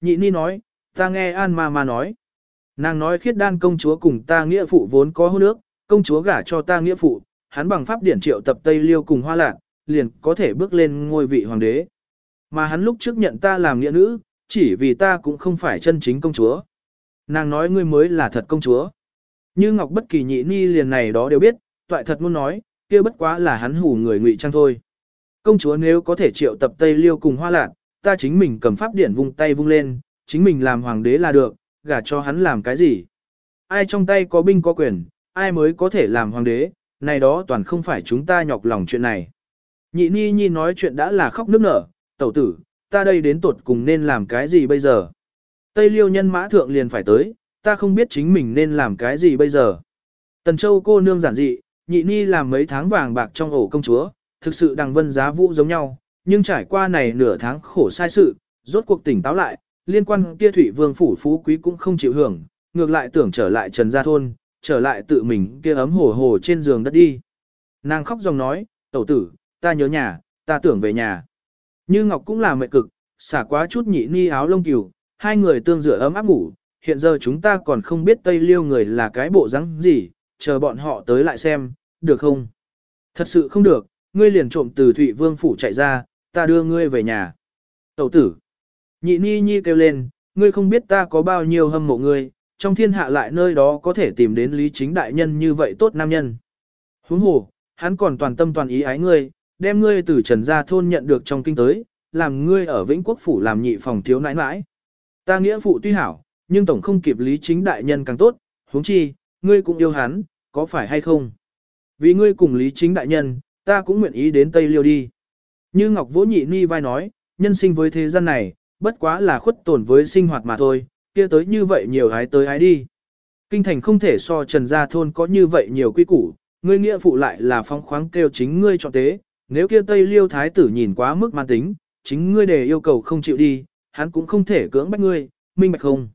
Nhị ni nói, ta nghe An ma ma nói. Nàng nói khiết đan công chúa cùng ta nghĩa phụ vốn có hôn nước, công chúa gả cho ta nghĩa phụ, hắn bằng pháp điển triệu tập Tây Liêu cùng hoa lạc, liền có thể bước lên ngôi vị hoàng đế. Mà hắn lúc trước nhận ta làm nghĩa nữ, chỉ vì ta cũng không phải chân chính công chúa. Nàng nói ngươi mới là thật công chúa. Như Ngọc bất kỳ nhị ni liền này đó đều biết, toại thật muốn nói, kia bất quá là hắn hủ người ngụy trang thôi. Công chúa nếu có thể triệu tập Tây Liêu cùng hoa lạc, ta chính mình cầm pháp điển vung tay vung lên, chính mình làm hoàng đế là được, gả cho hắn làm cái gì. Ai trong tay có binh có quyền, ai mới có thể làm hoàng đế, này đó toàn không phải chúng ta nhọc lòng chuyện này. Nhị ni nhi nói chuyện đã là khóc nức nở, tẩu tử, ta đây đến tuột cùng nên làm cái gì bây giờ. Tây liêu nhân mã thượng liền phải tới, ta không biết chính mình nên làm cái gì bây giờ. Tần châu cô nương giản dị, nhị ni làm mấy tháng vàng bạc trong ổ công chúa, thực sự đằng vân giá vũ giống nhau, nhưng trải qua này nửa tháng khổ sai sự, rốt cuộc tỉnh táo lại, liên quan kia thủy vương phủ phú quý cũng không chịu hưởng, ngược lại tưởng trở lại trần gia thôn, trở lại tự mình kia ấm hồ hồ trên giường đất đi. Nàng khóc dòng nói, tẩu tử, ta nhớ nhà, ta tưởng về nhà. Như Ngọc cũng là mệt cực, xả quá chút nhị ni áo lông cừu, hai người tương rửa ấm áp ngủ, hiện giờ chúng ta còn không biết Tây Liêu người là cái bộ rắn gì, chờ bọn họ tới lại xem, được không? Thật sự không được, ngươi liền trộm từ Thụy Vương phủ chạy ra, ta đưa ngươi về nhà. Tẩu tử. Nhị ni nhi kêu lên, ngươi không biết ta có bao nhiêu hâm mộ ngươi, trong thiên hạ lại nơi đó có thể tìm đến lý chính đại nhân như vậy tốt nam nhân. Huống hồ, hắn còn toàn tâm toàn ý ái ngươi, đem ngươi từ trần gia thôn nhận được trong kinh tới, làm ngươi ở Vĩnh Quốc Phủ làm nhị phòng thiếu nãi nãi. Ta nghĩa phụ tuy hảo, nhưng tổng không kịp lý chính đại nhân càng tốt, huống chi, ngươi cũng yêu hắn, có phải hay không? Vì ngươi cùng lý chính đại nhân, ta cũng nguyện ý đến Tây Liêu đi. Như Ngọc Vỗ Nhị Ni vai nói, nhân sinh với thế gian này, bất quá là khuất tổn với sinh hoạt mà thôi, kia tới như vậy nhiều hái tới hái đi. Kinh thành không thể so trần gia thôn có như vậy nhiều quy củ, ngươi nghĩa phụ lại là phong khoáng kêu chính ngươi chọn tế, nếu kia Tây Liêu thái tử nhìn quá mức man tính, chính ngươi để yêu cầu không chịu đi, hắn cũng không thể cưỡng bách ngươi, minh bạch không.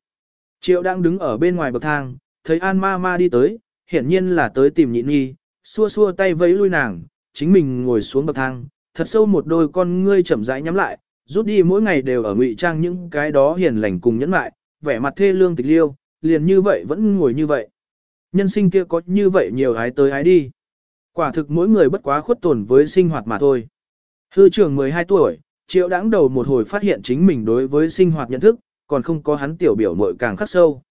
Triệu đang đứng ở bên ngoài bậc thang, thấy An ma ma đi tới, hiển nhiên là tới tìm nhịn nhi, xua xua tay vẫy lui nàng, chính mình ngồi xuống bậc thang, thật sâu một đôi con ngươi chậm rãi nhắm lại, rút đi mỗi ngày đều ở ngụy trang những cái đó hiền lành cùng nhẫn lại, vẻ mặt thê lương tịch liêu, liền như vậy vẫn ngồi như vậy. Nhân sinh kia có như vậy nhiều ái tới ái đi. Quả thực mỗi người bất quá khuất tồn với sinh hoạt mà thôi. Hư trường 12 tuổi, triệu đáng đầu một hồi phát hiện chính mình đối với sinh hoạt nhận thức, còn không có hắn tiểu biểu mội càng khắc sâu.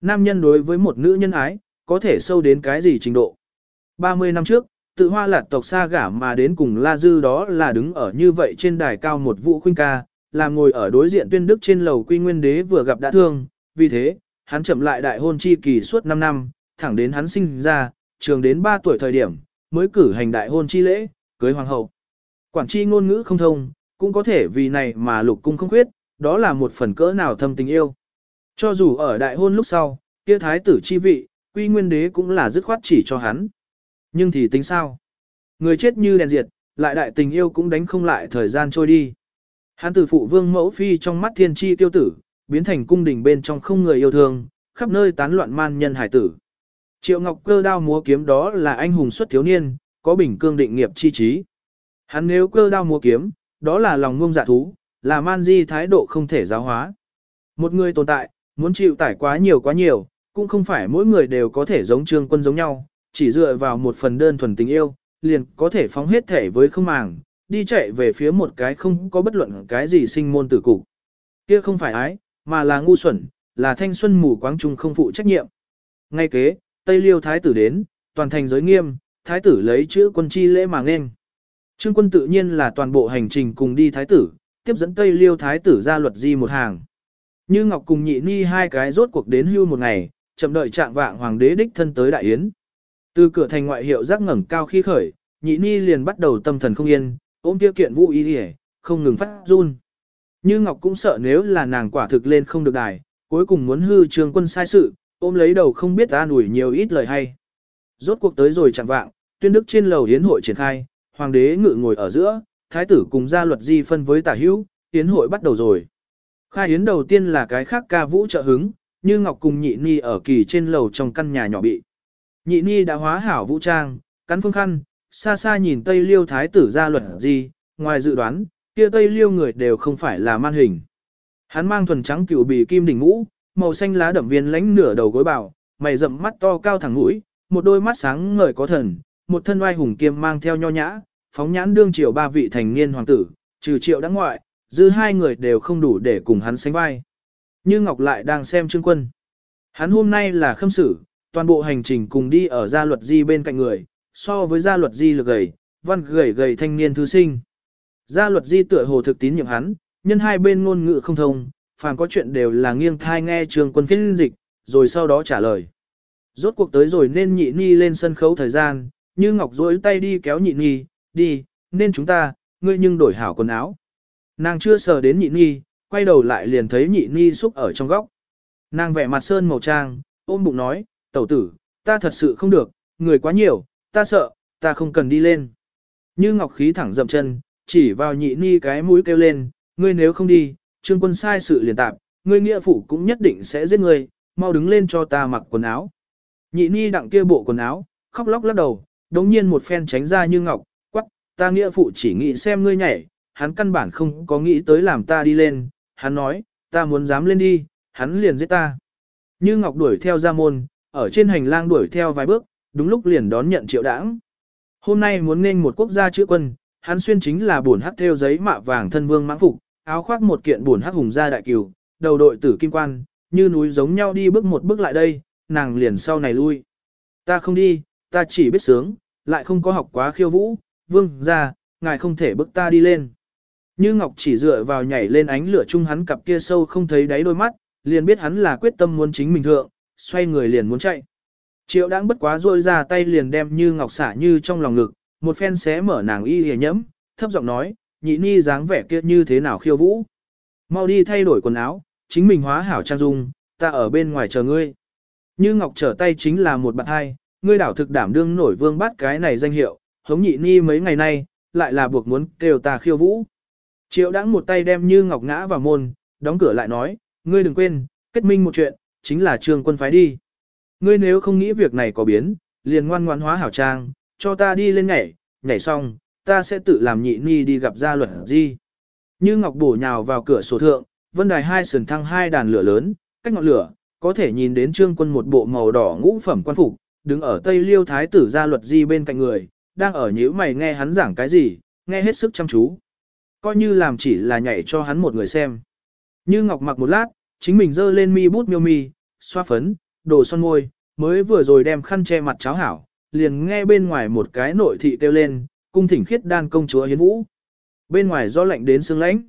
Nam nhân đối với một nữ nhân ái, có thể sâu đến cái gì trình độ. 30 năm trước, tự hoa lạt tộc xa gả mà đến cùng La Dư đó là đứng ở như vậy trên đài cao một vụ khuynh ca, là ngồi ở đối diện tuyên đức trên lầu quy nguyên đế vừa gặp đã thương, vì thế, hắn chậm lại đại hôn chi kỳ suốt 5 năm, thẳng đến hắn sinh ra, trường đến 3 tuổi thời điểm, mới cử hành đại hôn chi lễ, cưới hoàng hậu. Quản chi ngôn ngữ không thông, cũng có thể vì này mà lục cung không khuyết, đó là một phần cỡ nào thâm tình yêu. Cho dù ở đại hôn lúc sau, kia thái tử chi vị, quy nguyên đế cũng là dứt khoát chỉ cho hắn. Nhưng thì tính sao? Người chết như đèn diệt, lại đại tình yêu cũng đánh không lại thời gian trôi đi. Hắn từ phụ vương mẫu phi trong mắt thiên chi tiêu tử, biến thành cung đình bên trong không người yêu thương, khắp nơi tán loạn man nhân hải tử. Triệu Ngọc cơ đao múa kiếm đó là anh hùng xuất thiếu niên, có bình cương định nghiệp chi trí. Hắn nếu cơ đao múa kiếm, đó là lòng ngông dạ thú, là man di thái độ không thể giáo hóa. Một người tồn tại, muốn chịu tải quá nhiều quá nhiều, cũng không phải mỗi người đều có thể giống trương quân giống nhau, chỉ dựa vào một phần đơn thuần tình yêu, liền có thể phóng hết thể với không màng, đi chạy về phía một cái không có bất luận cái gì sinh môn tử cục. Kia không phải ái, mà là ngu xuẩn, là thanh xuân mù quáng trung không phụ trách nhiệm. Ngay kế, Tây Liêu Thái tử đến, toàn thành giới nghiêm, Thái tử lấy chữ quân chi lễ mà nên. Trương quân tự nhiên là toàn bộ hành trình cùng đi Thái tử, tiếp dẫn Tây Liêu Thái tử ra luật di một hàng. Như Ngọc cùng nhị ni hai cái rốt cuộc đến hưu một ngày, chậm đợi trạng vạng hoàng đế đích thân tới đại yến. Từ cửa thành ngoại hiệu giác ngẩng cao khi khởi, nhị ni liền bắt đầu tâm thần không yên, ôm tiêu kiện vũ y hề, không ngừng phát run. Như Ngọc cũng sợ nếu là nàng quả thực lên không được đài, cuối cùng muốn hư trường quân sai sự, ôm lấy đầu không biết an ủi nhiều ít lời hay. Rốt cuộc tới rồi chẳng vạng, tuyên đức trên lầu hiến hội triển khai, hoàng đế ngự ngồi ở giữa, thái tử cùng gia luật di phân với tả hữu, hiến hội bắt đầu rồi. Khai hiến đầu tiên là cái khác ca vũ trợ hứng, như Ngọc cùng nhị ni ở kỳ trên lầu trong căn nhà nhỏ bị. Nhị ni đã hóa hảo vũ trang, cắn phương khăn, xa xa nhìn Tây Liêu thái tử ra luật gì, ngoài dự đoán, kia Tây Liêu người đều không phải là man hình. Hắn mang thuần trắng cựu bì kim đỉnh ngũ, màu xanh lá đậm viên lánh nửa đầu gối bảo, mày rậm mắt to cao thẳng mũi, một đôi mắt sáng ngời có thần, một thân oai hùng kiêm mang theo nho nhã, phóng nhãn đương triều ba vị thành niên hoàng tử, trừ triệu đã ngoại, dư hai người đều không đủ để cùng hắn sánh vai. Như Ngọc lại đang xem Trương Quân. Hắn hôm nay là khâm sử, toàn bộ hành trình cùng đi ở gia luật di bên cạnh người, so với gia luật di lực gầy, văn gầy gầy thanh niên thư sinh. Gia luật di tựa hồ thực tín nhiệm hắn, nhân hai bên ngôn ngữ không thông, phàm có chuyện đều là nghiêng thai nghe trường Quân phiên dịch, rồi sau đó trả lời. Rốt cuộc tới rồi nên nhị ni lên sân khấu thời gian, như Ngọc dối tay đi kéo nhị ni, đi, nên chúng ta, ngươi nhưng đổi hảo quần áo. Nàng chưa sờ đến nhị ni, quay đầu lại liền thấy nhị ni xúc ở trong góc. Nàng vẻ mặt sơn màu trang, ôm bụng nói, tẩu tử, ta thật sự không được, người quá nhiều, ta sợ, ta không cần đi lên. Như Ngọc khí thẳng dậm chân, chỉ vào nhị ni cái mũi kêu lên, ngươi nếu không đi, trương quân sai sự liền tạp, ngươi nghĩa phụ cũng nhất định sẽ giết ngươi, mau đứng lên cho ta mặc quần áo. Nhị ni đặng kia bộ quần áo, khóc lóc lắc đầu, đống nhiên một phen tránh ra như ngọc, quắc, ta nghĩa phụ chỉ nghĩ xem ngươi nhảy, hắn căn bản không có nghĩ tới làm ta đi lên, hắn nói, ta muốn dám lên đi, hắn liền giết ta. Như ngọc đuổi theo ra môn, ở trên hành lang đuổi theo vài bước, đúng lúc liền đón nhận triệu đảng. Hôm nay muốn nên một quốc gia chữa quân, hắn xuyên chính là buồn hắc theo giấy mạ vàng thân vương mãng phục, áo khoác một kiện buồn hắc hùng gia đại cửu, đầu đội tử kim quan, như núi giống nhau đi bước một bước lại đây, nàng liền sau này lui. Ta không đi, ta chỉ biết sướng, lại không có học quá khiêu vũ, vương ra, ngài không thể bước ta đi lên. Như Ngọc chỉ dựa vào nhảy lên ánh lửa chung hắn cặp kia sâu không thấy đáy đôi mắt, liền biết hắn là quyết tâm muốn chính mình thượng, xoay người liền muốn chạy. Triệu đáng bất quá rôi ra tay liền đem Như Ngọc xả như trong lòng ngực, một phen xé mở nàng y hề nhẫm, thấp giọng nói, nhị ni dáng vẻ kia như thế nào khiêu vũ. Mau đi thay đổi quần áo, chính mình hóa hảo trang dung, ta ở bên ngoài chờ ngươi. Như Ngọc trở tay chính là một bạn hai, ngươi đảo thực đảm đương nổi vương bát cái này danh hiệu, hống nhị ni mấy ngày nay, lại là buộc muốn kêu ta khiêu vũ. Triệu đãng một tay đem Như Ngọc ngã vào môn, đóng cửa lại nói, ngươi đừng quên, kết minh một chuyện, chính là trương quân phái đi. Ngươi nếu không nghĩ việc này có biến, liền ngoan ngoãn hóa hảo trang, cho ta đi lên nhảy, nhảy xong, ta sẽ tự làm nhị ni đi gặp gia luật gì. Như Ngọc bổ nhào vào cửa sổ thượng, vân đài hai sườn thăng hai đàn lửa lớn, cách ngọn lửa, có thể nhìn đến trương quân một bộ màu đỏ ngũ phẩm quan phục, đứng ở tây liêu thái tử gia luật di bên cạnh người, đang ở nhíu mày nghe hắn giảng cái gì, nghe hết sức chăm chú. Coi như làm chỉ là nhảy cho hắn một người xem. Như Ngọc mặc một lát, chính mình dơ lên mi bút miêu mi, xoa phấn, đồ son môi, mới vừa rồi đem khăn che mặt cháo hảo, liền nghe bên ngoài một cái nội thị kêu lên, cung thỉnh khiết đan công chúa hiến vũ. Bên ngoài do lạnh đến sương lãnh.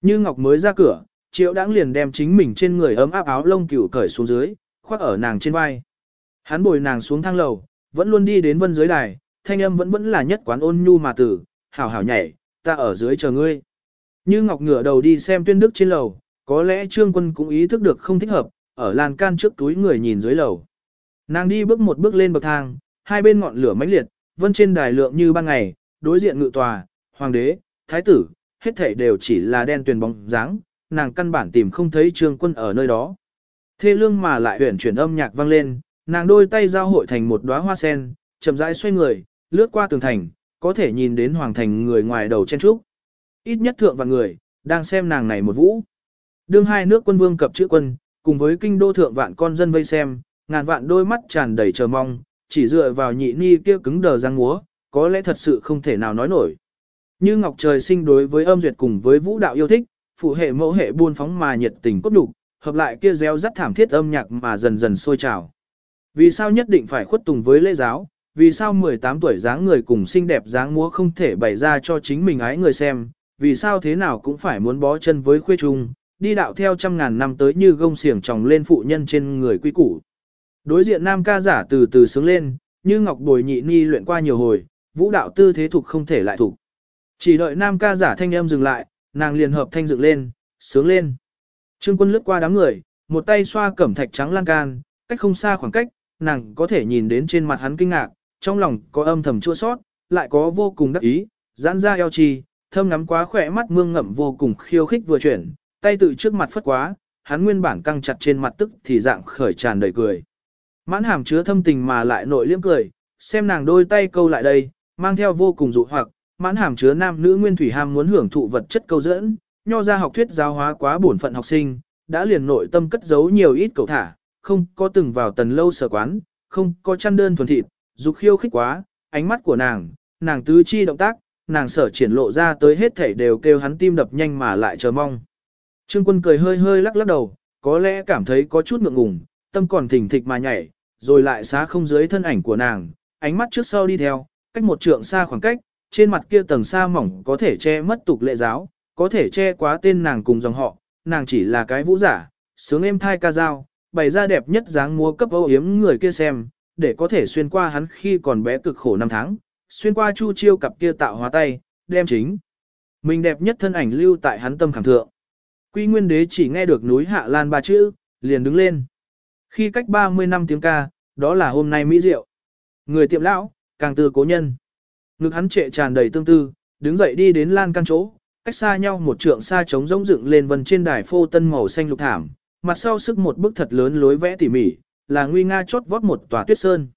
Như Ngọc mới ra cửa, triệu đãng liền đem chính mình trên người ấm áp áo lông cửu cởi xuống dưới, khoác ở nàng trên vai. Hắn bồi nàng xuống thang lầu, vẫn luôn đi đến vân dưới đài, thanh âm vẫn vẫn là nhất quán ôn nhu mà tử, hảo hảo nhảy, ta ở dưới chờ ngươi. Như Ngọc ngửa đầu đi xem tuyên đức trên lầu, có lẽ trương quân cũng ý thức được không thích hợp, ở lan can trước túi người nhìn dưới lầu. Nàng đi bước một bước lên bậc thang, hai bên ngọn lửa mãnh liệt, vân trên đài lượng như ban ngày, đối diện ngự tòa, hoàng đế, thái tử, hết thảy đều chỉ là đen tuyền bóng dáng, nàng căn bản tìm không thấy trương quân ở nơi đó. Thê lương mà lại huyển chuyển âm nhạc vang lên, nàng đôi tay giao hội thành một đóa hoa sen, chậm rãi xoay người, lướt qua tường thành, có thể nhìn đến hoàng thành người ngoài đầu chen trúc. Ít nhất thượng và người, đang xem nàng này một vũ. Đương hai nước quân vương cập chữ quân, cùng với kinh đô thượng vạn con dân vây xem, ngàn vạn đôi mắt tràn đầy chờ mong, chỉ dựa vào nhị ni kia cứng đờ răng múa, có lẽ thật sự không thể nào nói nổi. Như Ngọc Trời sinh đối với âm duyệt cùng với vũ đạo yêu thích, phụ hệ mẫu hệ buôn phóng mà nhiệt tình cốt đủ, hợp lại kia réo rắt thảm thiết âm nhạc mà dần dần sôi trào. Vì sao nhất định phải khuất tùng với lễ giáo, vì sao 18 tuổi dáng người cùng xinh đẹp dáng múa không thể bày ra cho chính mình ái người xem, vì sao thế nào cũng phải muốn bó chân với khuê trung, đi đạo theo trăm ngàn năm tới như gông xiềng tròng lên phụ nhân trên người quy củ. Đối diện nam ca giả từ từ sướng lên, như ngọc bồi nhị ni luyện qua nhiều hồi, vũ đạo tư thế thuộc không thể lại thuộc. Chỉ đợi nam ca giả thanh âm dừng lại, nàng liền hợp thanh dựng lên, sướng lên. Trương quân lướt qua đám người, một tay xoa cẩm thạch trắng lan can, cách không xa khoảng cách, nàng có thể nhìn đến trên mặt hắn kinh ngạc, trong lòng có âm thầm chua sót, lại có vô cùng đắc ý, giãn ra eo chi, thơm ngắm quá khỏe mắt mương ngậm vô cùng khiêu khích vừa chuyển, tay tự trước mặt phất quá, hắn nguyên bản căng chặt trên mặt tức thì dạng khởi tràn đầy cười. Mãn hàm chứa thâm tình mà lại nội liếm cười, xem nàng đôi tay câu lại đây, mang theo vô cùng dụ hoặc, mãn hàm chứa nam nữ nguyên thủy ham muốn hưởng thụ vật chất câu dẫn, nho ra học thuyết giáo hóa quá bổn phận học sinh, đã liền nội tâm cất giấu nhiều ít cầu thả, không có từng vào tần lâu sở quán, không có chăn đơn thuần thịt, dục khiêu khích quá, ánh mắt của nàng, nàng tứ chi động tác, nàng sở triển lộ ra tới hết thảy đều kêu hắn tim đập nhanh mà lại chờ mong. Trương quân cười hơi hơi lắc lắc đầu, có lẽ cảm thấy có chút ngượng ngùng, tâm còn thỉnh thịch mà nhảy, rồi lại xá không dưới thân ảnh của nàng, ánh mắt trước sau đi theo, cách một trượng xa khoảng cách, trên mặt kia tầng xa mỏng có thể che mất tục lệ giáo, có thể che quá tên nàng cùng dòng họ, nàng chỉ là cái vũ giả, sướng êm thai ca dao, bày ra đẹp nhất dáng múa cấp âu yếm người kia xem, để có thể xuyên qua hắn khi còn bé cực khổ năm tháng, xuyên qua chu chiêu cặp kia tạo hóa tay, đem chính. Mình đẹp nhất thân ảnh lưu tại hắn tâm khảm thượng. Quy nguyên đế chỉ nghe được núi hạ lan ba chữ, liền đứng lên. Khi cách 30 năm tiếng ca, đó là hôm nay Mỹ Diệu. Người tiệm lão, càng tư cố nhân. Ngực hắn trệ tràn đầy tương tư, đứng dậy đi đến lan căn chỗ, cách xa nhau một trượng xa trống rỗng dựng lên vân trên đài phô tân màu xanh lục thảm, mặt sau sức một bức thật lớn lối vẽ tỉ mỉ, là nguy nga chốt vót một tòa tuyết sơn.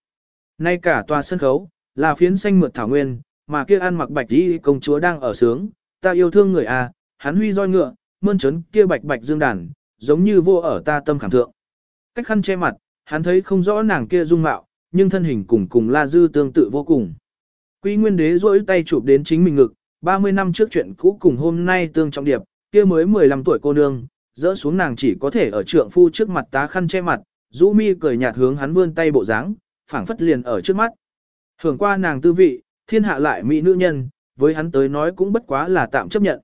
Nay cả tòa sân khấu, là phiến xanh mượt thảo nguyên, mà kia ăn mặc bạch y công chúa đang ở sướng, ta yêu thương người à, hắn huy roi ngựa, mơn trớn kia bạch bạch dương đàn, giống như vô ở ta tâm khảm thượng. Cách khăn che mặt, hắn thấy không rõ nàng kia dung mạo, nhưng thân hình cùng cùng La Dư tương tự vô cùng. quý Nguyên Đế duỗi tay chụp đến chính mình ngực, 30 năm trước chuyện cũ cùng hôm nay tương trọng điệp, kia mới 15 tuổi cô nương, dỡ xuống nàng chỉ có thể ở trượng phu trước mặt tá khăn che mặt, Dũ mi cười nhạt hướng hắn vươn tay bộ dáng, phảng phất liền ở trước mắt. Hưởng qua nàng tư vị, thiên hạ lại mỹ nữ nhân, với hắn tới nói cũng bất quá là tạm chấp nhận.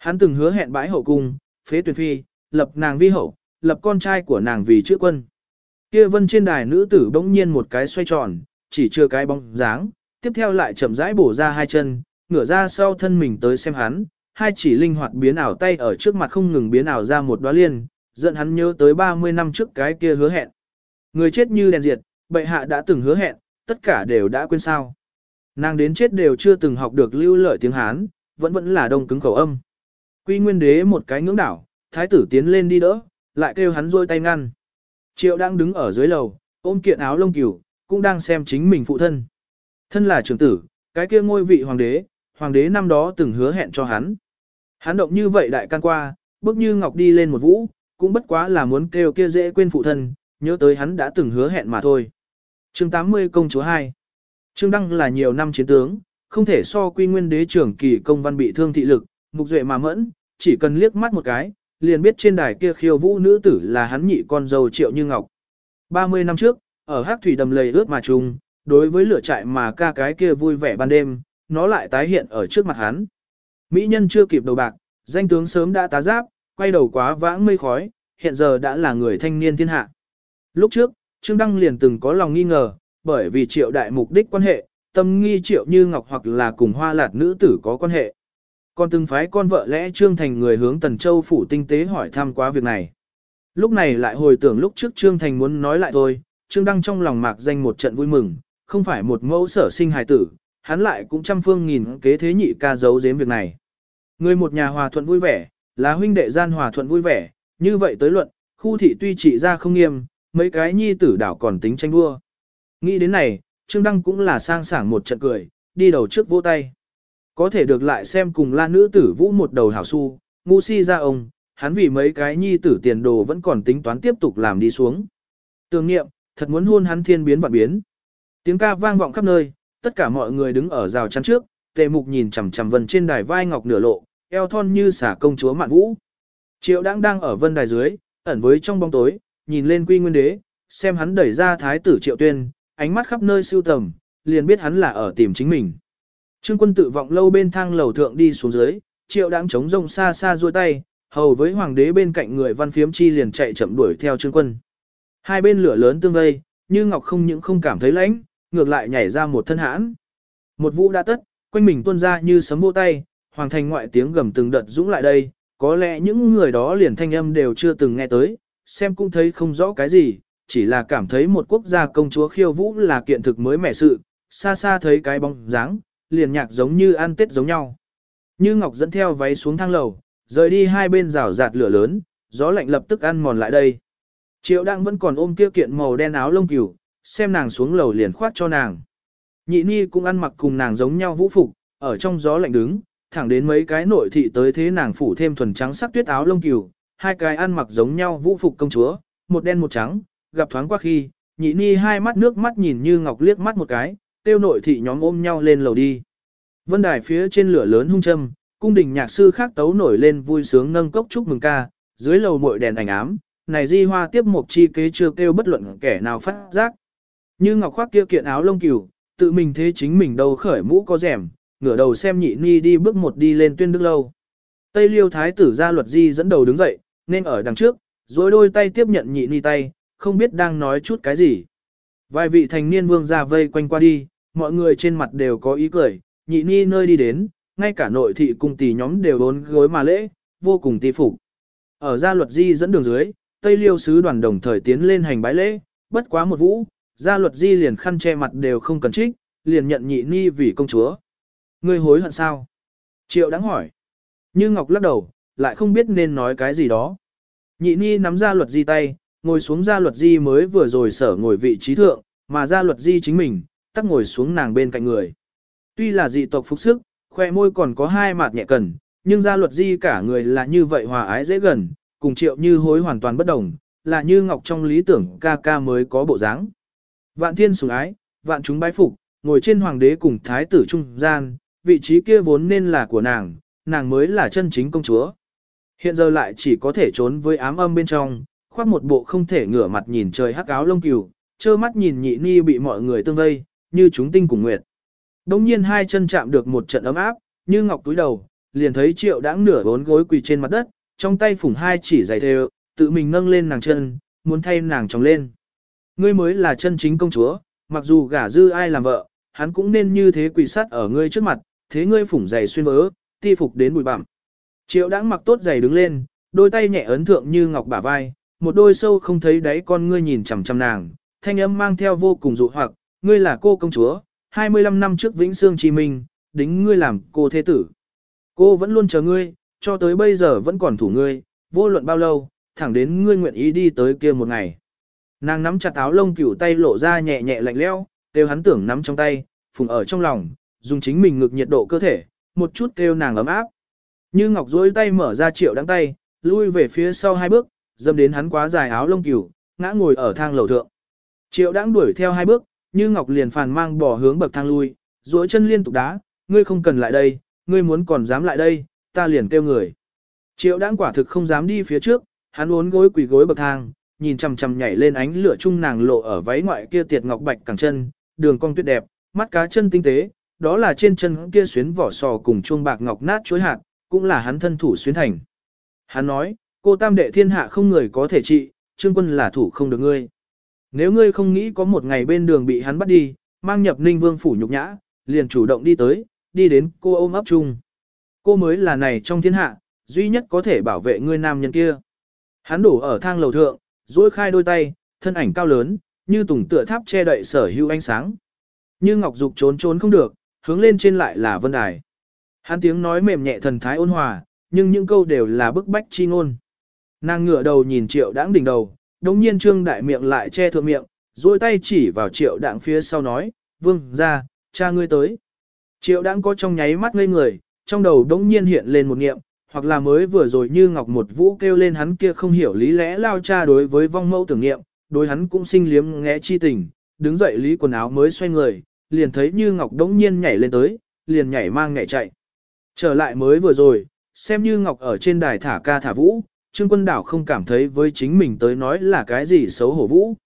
Hắn từng hứa hẹn bãi hậu cung, phế tuyển phi, lập nàng vi hậu, lập con trai của nàng vì chữ quân. Kia vân trên đài nữ tử bỗng nhiên một cái xoay tròn, chỉ chưa cái bóng dáng, tiếp theo lại chậm rãi bổ ra hai chân, ngửa ra sau thân mình tới xem hắn, hai chỉ linh hoạt biến ảo tay ở trước mặt không ngừng biến ảo ra một đóa liên, dẫn hắn nhớ tới 30 năm trước cái kia hứa hẹn. Người chết như đèn diệt, bệ hạ đã từng hứa hẹn, tất cả đều đã quên sao. Nàng đến chết đều chưa từng học được lưu lợi tiếng Hán, vẫn vẫn là đông cứng khẩu âm. Quy nguyên đế một cái ngưỡng đảo, thái tử tiến lên đi đỡ, lại kêu hắn rôi tay ngăn. Triệu đang đứng ở dưới lầu, ôm kiện áo lông cửu, cũng đang xem chính mình phụ thân. Thân là trưởng tử, cái kia ngôi vị hoàng đế, hoàng đế năm đó từng hứa hẹn cho hắn. Hắn động như vậy đại can qua, bước như ngọc đi lên một vũ, cũng bất quá là muốn kêu kia dễ quên phụ thân, nhớ tới hắn đã từng hứa hẹn mà thôi. Chương 80 công chúa 2 Trương Đăng là nhiều năm chiến tướng, không thể so quy nguyên đế trưởng kỳ công văn bị thương thị lực, mục duệ mà mẫn, chỉ cần liếc mắt một cái, liền biết trên đài kia khiêu vũ nữ tử là hắn nhị con dâu triệu như ngọc. 30 năm trước, ở hát thủy đầm lầy ướt mà trùng, đối với lửa trại mà ca cái kia vui vẻ ban đêm, nó lại tái hiện ở trước mặt hắn. Mỹ nhân chưa kịp đầu bạc, danh tướng sớm đã tá giáp, quay đầu quá vãng mây khói, hiện giờ đã là người thanh niên thiên hạ. Lúc trước, Trương Đăng liền từng có lòng nghi ngờ, bởi vì triệu đại mục đích quan hệ, tâm nghi triệu như ngọc hoặc là cùng hoa lạt nữ tử có quan hệ. Còn từng phái con vợ lẽ Trương Thành người hướng Tần Châu phủ tinh tế hỏi thăm quá việc này. Lúc này lại hồi tưởng lúc trước Trương Thành muốn nói lại thôi, Trương Đăng trong lòng mạc danh một trận vui mừng, không phải một mẫu sở sinh hài tử, hắn lại cũng trăm phương nghìn kế thế nhị ca giấu giếm việc này. Người một nhà hòa thuận vui vẻ, là huynh đệ gian hòa thuận vui vẻ, như vậy tới luận, khu thị tuy trị ra không nghiêm, mấy cái nhi tử đảo còn tính tranh đua. Nghĩ đến này, Trương Đăng cũng là sang sảng một trận cười, đi đầu trước vỗ tay. Có thể được lại xem cùng la nữ tử vũ một đầu hảo su, ngu si ra ông, hắn vì mấy cái nhi tử tiền đồ vẫn còn tính toán tiếp tục làm đi xuống. Tưởng nghiệm, thật muốn hôn hắn thiên biến vạn biến. Tiếng ca vang vọng khắp nơi, tất cả mọi người đứng ở rào chắn trước, tề mục nhìn chằm chằm vần trên đài vai ngọc nửa lộ, eo thon như xả công chúa mạn vũ. Triệu đang đang ở vân đài dưới, ẩn với trong bóng tối, nhìn lên quy nguyên đế, xem hắn đẩy ra thái tử triệu tuyên, ánh mắt khắp nơi siêu tầm, liền biết hắn là ở tìm chính mình. Trương quân tự vọng lâu bên thang lầu thượng đi xuống dưới, triệu đáng chống rông xa xa ruôi tay, hầu với hoàng đế bên cạnh người văn phiếm chi liền chạy chậm đuổi theo trương quân. Hai bên lửa lớn tương vây, như ngọc không những không cảm thấy lãnh, ngược lại nhảy ra một thân hãn. Một vũ đã tất, quanh mình tuôn ra như sấm vô tay, hoàng thành ngoại tiếng gầm từng đợt dũng lại đây, có lẽ những người đó liền thanh âm đều chưa từng nghe tới, xem cũng thấy không rõ cái gì, chỉ là cảm thấy một quốc gia công chúa khiêu vũ là kiện thực mới mẻ sự, xa xa thấy cái bóng dáng, liền nhạc giống như ăn tết giống nhau. Như Ngọc dẫn theo váy xuống thang lầu, rời đi hai bên rào rạt lửa lớn, gió lạnh lập tức ăn mòn lại đây. Triệu đang vẫn còn ôm kia kiện màu đen áo lông cừu, xem nàng xuống lầu liền khoát cho nàng. Nhị ni cũng ăn mặc cùng nàng giống nhau vũ phục, ở trong gió lạnh đứng, thẳng đến mấy cái nội thị tới thế nàng phủ thêm thuần trắng sắc tuyết áo lông cừu, hai cái ăn mặc giống nhau vũ phục công chúa, một đen một trắng, gặp thoáng qua khi, nhị ni hai mắt nước mắt nhìn như ngọc liếc mắt một cái, tiêu nội thị nhóm ôm nhau lên lầu đi. Vân đài phía trên lửa lớn hung châm, cung đình nhạc sư khác tấu nổi lên vui sướng nâng cốc chúc mừng ca, dưới lầu mội đèn ảnh ám, này di hoa tiếp một chi kế chưa kêu bất luận kẻ nào phát giác. Như ngọc khoác kia kiện áo lông cừu, tự mình thế chính mình đầu khởi mũ có rẻm, ngửa đầu xem nhị ni đi bước một đi lên tuyên đức lâu. Tây liêu thái tử gia luật di dẫn đầu đứng dậy, nên ở đằng trước, dối đôi tay tiếp nhận nhị ni tay, không biết đang nói chút cái gì. Vài vị thành niên vương ra vây quanh qua đi, mọi người trên mặt đều có ý cười, nhị ni nơi đi đến, ngay cả nội thị cung tỷ nhóm đều đốn gối mà lễ, vô cùng ti phục. Ở gia luật di dẫn đường dưới, Tây Liêu sứ đoàn đồng thời tiến lên hành bái lễ, bất quá một vũ, gia luật di liền khăn che mặt đều không cần trích, liền nhận nhị ni vì công chúa. Ngươi hối hận sao? Triệu đáng hỏi. Như Ngọc lắc đầu, lại không biết nên nói cái gì đó. Nhị ni nắm gia luật di tay, ngồi xuống gia luật di mới vừa rồi sở ngồi vị trí thượng, mà gia luật di chính mình, tắt ngồi xuống nàng bên cạnh người. Tuy là dị tộc phục sức, khoe môi còn có hai mạt nhẹ cần, nhưng gia luật di cả người là như vậy hòa ái dễ gần, cùng triệu như hối hoàn toàn bất đồng, là như ngọc trong lý tưởng ca ca mới có bộ dáng. Vạn thiên sủng ái, vạn chúng bái phục, ngồi trên hoàng đế cùng thái tử trung gian, vị trí kia vốn nên là của nàng, nàng mới là chân chính công chúa. Hiện giờ lại chỉ có thể trốn với ám âm bên trong, khoác một bộ không thể ngửa mặt nhìn trời hắc áo lông cừu, trơ mắt nhìn nhị ni bị mọi người tương vây, như chúng tinh cùng nguyệt. Đông nhiên hai chân chạm được một trận ấm áp, như ngọc túi đầu, liền thấy triệu đãng nửa bốn gối quỳ trên mặt đất, trong tay phủng hai chỉ giày thề tự mình nâng lên nàng chân, muốn thay nàng tròng lên. Ngươi mới là chân chính công chúa, mặc dù gả dư ai làm vợ, hắn cũng nên như thế quỳ sắt ở ngươi trước mặt, thế ngươi phủng giày xuyên vỡ, ti phục đến bụi bặm. Triệu đãng mặc tốt giày đứng lên, đôi tay nhẹ ấn thượng như ngọc bả vai, một đôi sâu không thấy đáy con ngươi nhìn chằm chằm nàng, thanh âm mang theo vô cùng dụ hoặc, ngươi là cô công chúa, 25 năm trước Vĩnh Sương Chi Minh, đính ngươi làm cô thế tử. Cô vẫn luôn chờ ngươi, cho tới bây giờ vẫn còn thủ ngươi, vô luận bao lâu, thẳng đến ngươi nguyện ý đi tới kia một ngày. Nàng nắm chặt áo lông cửu tay lộ ra nhẹ nhẹ lạnh lẽo, kêu hắn tưởng nắm trong tay, phùng ở trong lòng, dùng chính mình ngực nhiệt độ cơ thể, một chút kêu nàng ấm áp. Như Ngọc duỗi tay mở ra triệu đắng tay, lui về phía sau hai bước, dâm đến hắn quá dài áo lông cửu, ngã ngồi ở thang lầu thượng. Triệu đãng đuổi theo hai bước, như Ngọc liền phàn mang bỏ hướng bậc thang lui, duỗi chân liên tục đá, ngươi không cần lại đây, ngươi muốn còn dám lại đây, ta liền kêu người. Triệu Đãng quả thực không dám đi phía trước, hắn uốn gối quỳ gối bậc thang, nhìn chằm chằm nhảy lên ánh lửa chung nàng lộ ở váy ngoại kia tiệt ngọc bạch cẳng chân, đường cong tuyệt đẹp, mắt cá chân tinh tế, đó là trên chân kia xuyến vỏ sò cùng chuông bạc ngọc nát chuối hạt, cũng là hắn thân thủ xuyến thành. Hắn nói, cô tam đệ thiên hạ không người có thể trị, trương quân là thủ không được ngươi. Nếu ngươi không nghĩ có một ngày bên đường bị hắn bắt đi, mang nhập ninh vương phủ nhục nhã, liền chủ động đi tới, đi đến cô ôm ấp chung. Cô mới là này trong thiên hạ, duy nhất có thể bảo vệ ngươi nam nhân kia. Hắn đổ ở thang lầu thượng, duỗi khai đôi tay, thân ảnh cao lớn, như tùng tựa tháp che đậy sở hữu ánh sáng. Như ngọc dục trốn trốn không được, hướng lên trên lại là vân đài. Hắn tiếng nói mềm nhẹ thần thái ôn hòa, nhưng những câu đều là bức bách chi ngôn. Nàng ngửa đầu nhìn triệu đãng đỉnh đầu, đồng nhiên trương đại miệng lại che thượng miệng, duỗi tay chỉ vào triệu đãng phía sau nói, vương, ra, cha ngươi tới. Triệu đãng có trong nháy mắt ngây người, trong đầu đống nhiên hiện lên một niệm, hoặc là mới vừa rồi như ngọc một vũ kêu lên hắn kia không hiểu lý lẽ lao cha đối với vong mẫu tưởng niệm, đối hắn cũng sinh liếm ngẽ chi tình, đứng dậy lý quần áo mới xoay người, liền thấy như ngọc đống nhiên nhảy lên tới, liền nhảy mang nhảy chạy. Trở lại mới vừa rồi, xem như ngọc ở trên đài thả ca thả vũ, trương quân đảo không cảm thấy với chính mình tới nói là cái gì xấu hổ vũ.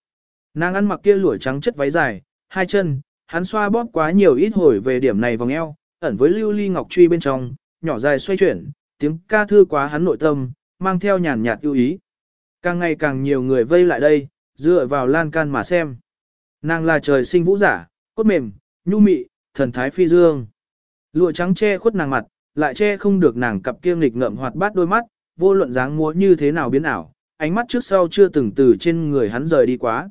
Nàng ăn mặc kia lụa trắng chất váy dài, hai chân, hắn xoa bóp quá nhiều ít hồi về điểm này vòng eo, ẩn với lưu ly ngọc truy bên trong, nhỏ dài xoay chuyển, tiếng ca thư quá hắn nội tâm, mang theo nhàn nhạt ưu ý. Càng ngày càng nhiều người vây lại đây, dựa vào lan can mà xem. Nàng là trời sinh vũ giả, cốt mềm, nhu mị, thần thái phi dương. Lụa trắng che khuất nàng mặt, lại che không được nàng cặp kiêng nghịch ngợm hoạt bát đôi mắt, vô luận dáng múa như thế nào biến ảo, ánh mắt trước sau chưa từng từ trên người hắn rời đi quá.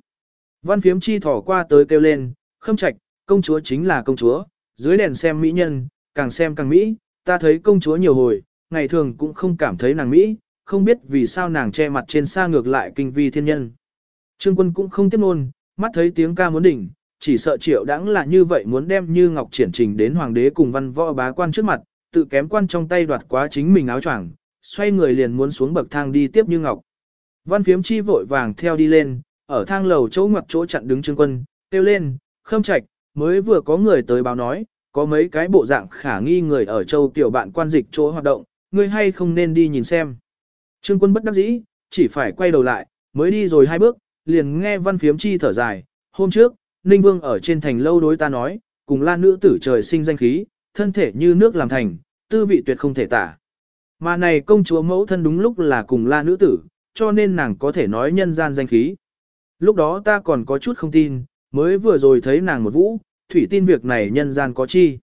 Văn phiếm chi thỏ qua tới kêu lên, khâm trạch, công chúa chính là công chúa, dưới đèn xem mỹ nhân, càng xem càng mỹ, ta thấy công chúa nhiều hồi, ngày thường cũng không cảm thấy nàng mỹ, không biết vì sao nàng che mặt trên xa ngược lại kinh vi thiên nhân. Trương quân cũng không tiếp nôn, mắt thấy tiếng ca muốn đỉnh, chỉ sợ triệu đãng là như vậy muốn đem như ngọc triển trình đến hoàng đế cùng văn võ bá quan trước mặt, tự kém quan trong tay đoạt quá chính mình áo choàng, xoay người liền muốn xuống bậc thang đi tiếp Như Ngọc. Văn phiếm chi vội vàng theo đi lên, ở thang lầu chỗ ngoặt chỗ chặn đứng Trương Quân, kêu lên, khâm trạch, mới vừa có người tới báo nói, có mấy cái bộ dạng khả nghi người ở châu tiểu bạn quan dịch chỗ hoạt động, ngươi hay không nên đi nhìn xem. Trương Quân bất đắc dĩ, chỉ phải quay đầu lại, mới đi rồi hai bước, liền nghe văn phiếm chi thở dài, hôm trước, Ninh Vương ở trên thành lâu đối ta nói, cùng lan nữ tử trời sinh danh khí, thân thể như nước làm thành, tư vị tuyệt không thể tả. Mà này công chúa mẫu thân đúng lúc là cùng la nữ tử, cho nên nàng có thể nói nhân gian danh khí. Lúc đó ta còn có chút không tin, mới vừa rồi thấy nàng một vũ, thủy tin việc này nhân gian có chi.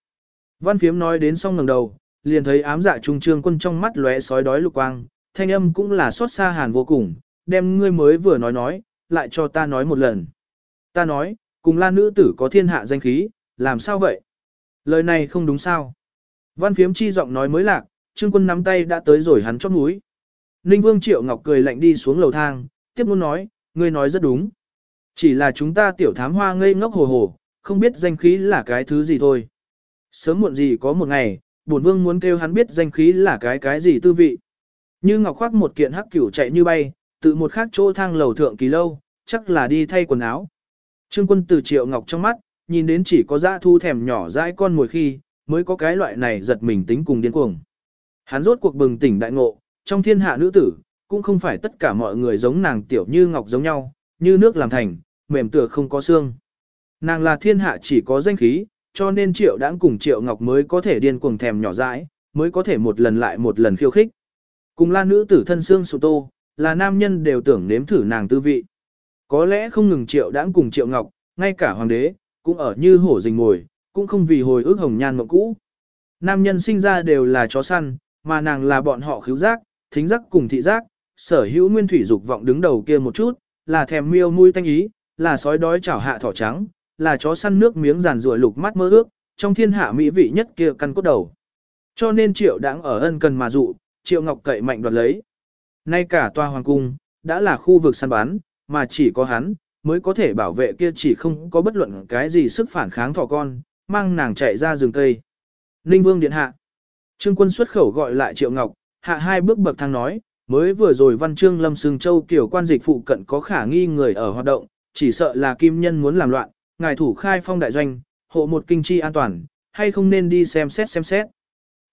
Văn phiếm nói đến xong ngẩng đầu, liền thấy ám dạ trung trương quân trong mắt lóe sói đói lục quang, thanh âm cũng là xót xa hàn vô cùng, đem ngươi mới vừa nói nói, lại cho ta nói một lần. Ta nói, cùng la nữ tử có thiên hạ danh khí, làm sao vậy? Lời này không đúng sao? Văn phiếm chi giọng nói mới lạc, trương quân nắm tay đã tới rồi hắn chót mũi. Ninh Vương Triệu Ngọc cười lạnh đi xuống lầu thang, tiếp muốn nói, ngươi nói rất đúng. Chỉ là chúng ta tiểu thám hoa ngây ngốc hồ hồ, không biết danh khí là cái thứ gì thôi. Sớm muộn gì có một ngày, bổn vương muốn kêu hắn biết danh khí là cái cái gì tư vị. Như Ngọc khoác một kiện hắc cửu chạy như bay, tự một khác chỗ thang lầu thượng kỳ lâu, chắc là đi thay quần áo. Trương quân từ Triệu Ngọc trong mắt, nhìn đến chỉ có dã thu thèm nhỏ dãi con mồi khi, mới có cái loại này giật mình tính cùng điên cuồng. Hắn rốt cuộc bừng tỉnh đại ngộ, trong thiên hạ nữ tử, cũng không phải tất cả mọi người giống nàng tiểu như ngọc giống nhau, như nước làm thành, mềm tựa không có xương. Nàng là thiên hạ chỉ có danh khí, cho nên triệu đãng cùng triệu ngọc mới có thể điên cuồng thèm nhỏ dãi, mới có thể một lần lại một lần khiêu khích. Cùng là nữ tử thân xương sụ tô, là nam nhân đều tưởng nếm thử nàng tư vị. Có lẽ không ngừng triệu đãng cùng triệu ngọc, ngay cả hoàng đế, cũng ở như hổ rình ngồi, cũng không vì hồi ức hồng nhan mộng cũ. Nam nhân sinh ra đều là chó săn, mà nàng là bọn họ khứu giác, thính giác cùng thị giác, sở hữu nguyên thủy dục vọng đứng đầu kia một chút, là thèm miêu mũi tanh ý, là sói đói chảo hạ thỏ trắng, là chó săn nước miếng giàn rủa lục mắt mơ ước, trong thiên hạ mỹ vị nhất kia căn cốt đầu. Cho nên triệu đáng ở ân cần mà dụ, triệu ngọc cậy mạnh đoạt lấy. Nay cả tòa hoàng cung, đã là khu vực săn bắn, mà chỉ có hắn, mới có thể bảo vệ kia chỉ không có bất luận cái gì sức phản kháng thỏ con, mang nàng chạy ra rừng cây. Ninh Vương Điện Hạ. Trương quân xuất khẩu gọi lại Triệu Ngọc, hạ hai bước bậc thang nói, mới vừa rồi văn trương lâm sừng châu kiểu quan dịch phụ cận có khả nghi người ở hoạt động, chỉ sợ là kim nhân muốn làm loạn, ngài thủ khai phong đại doanh, hộ một kinh chi an toàn, hay không nên đi xem xét xem xét.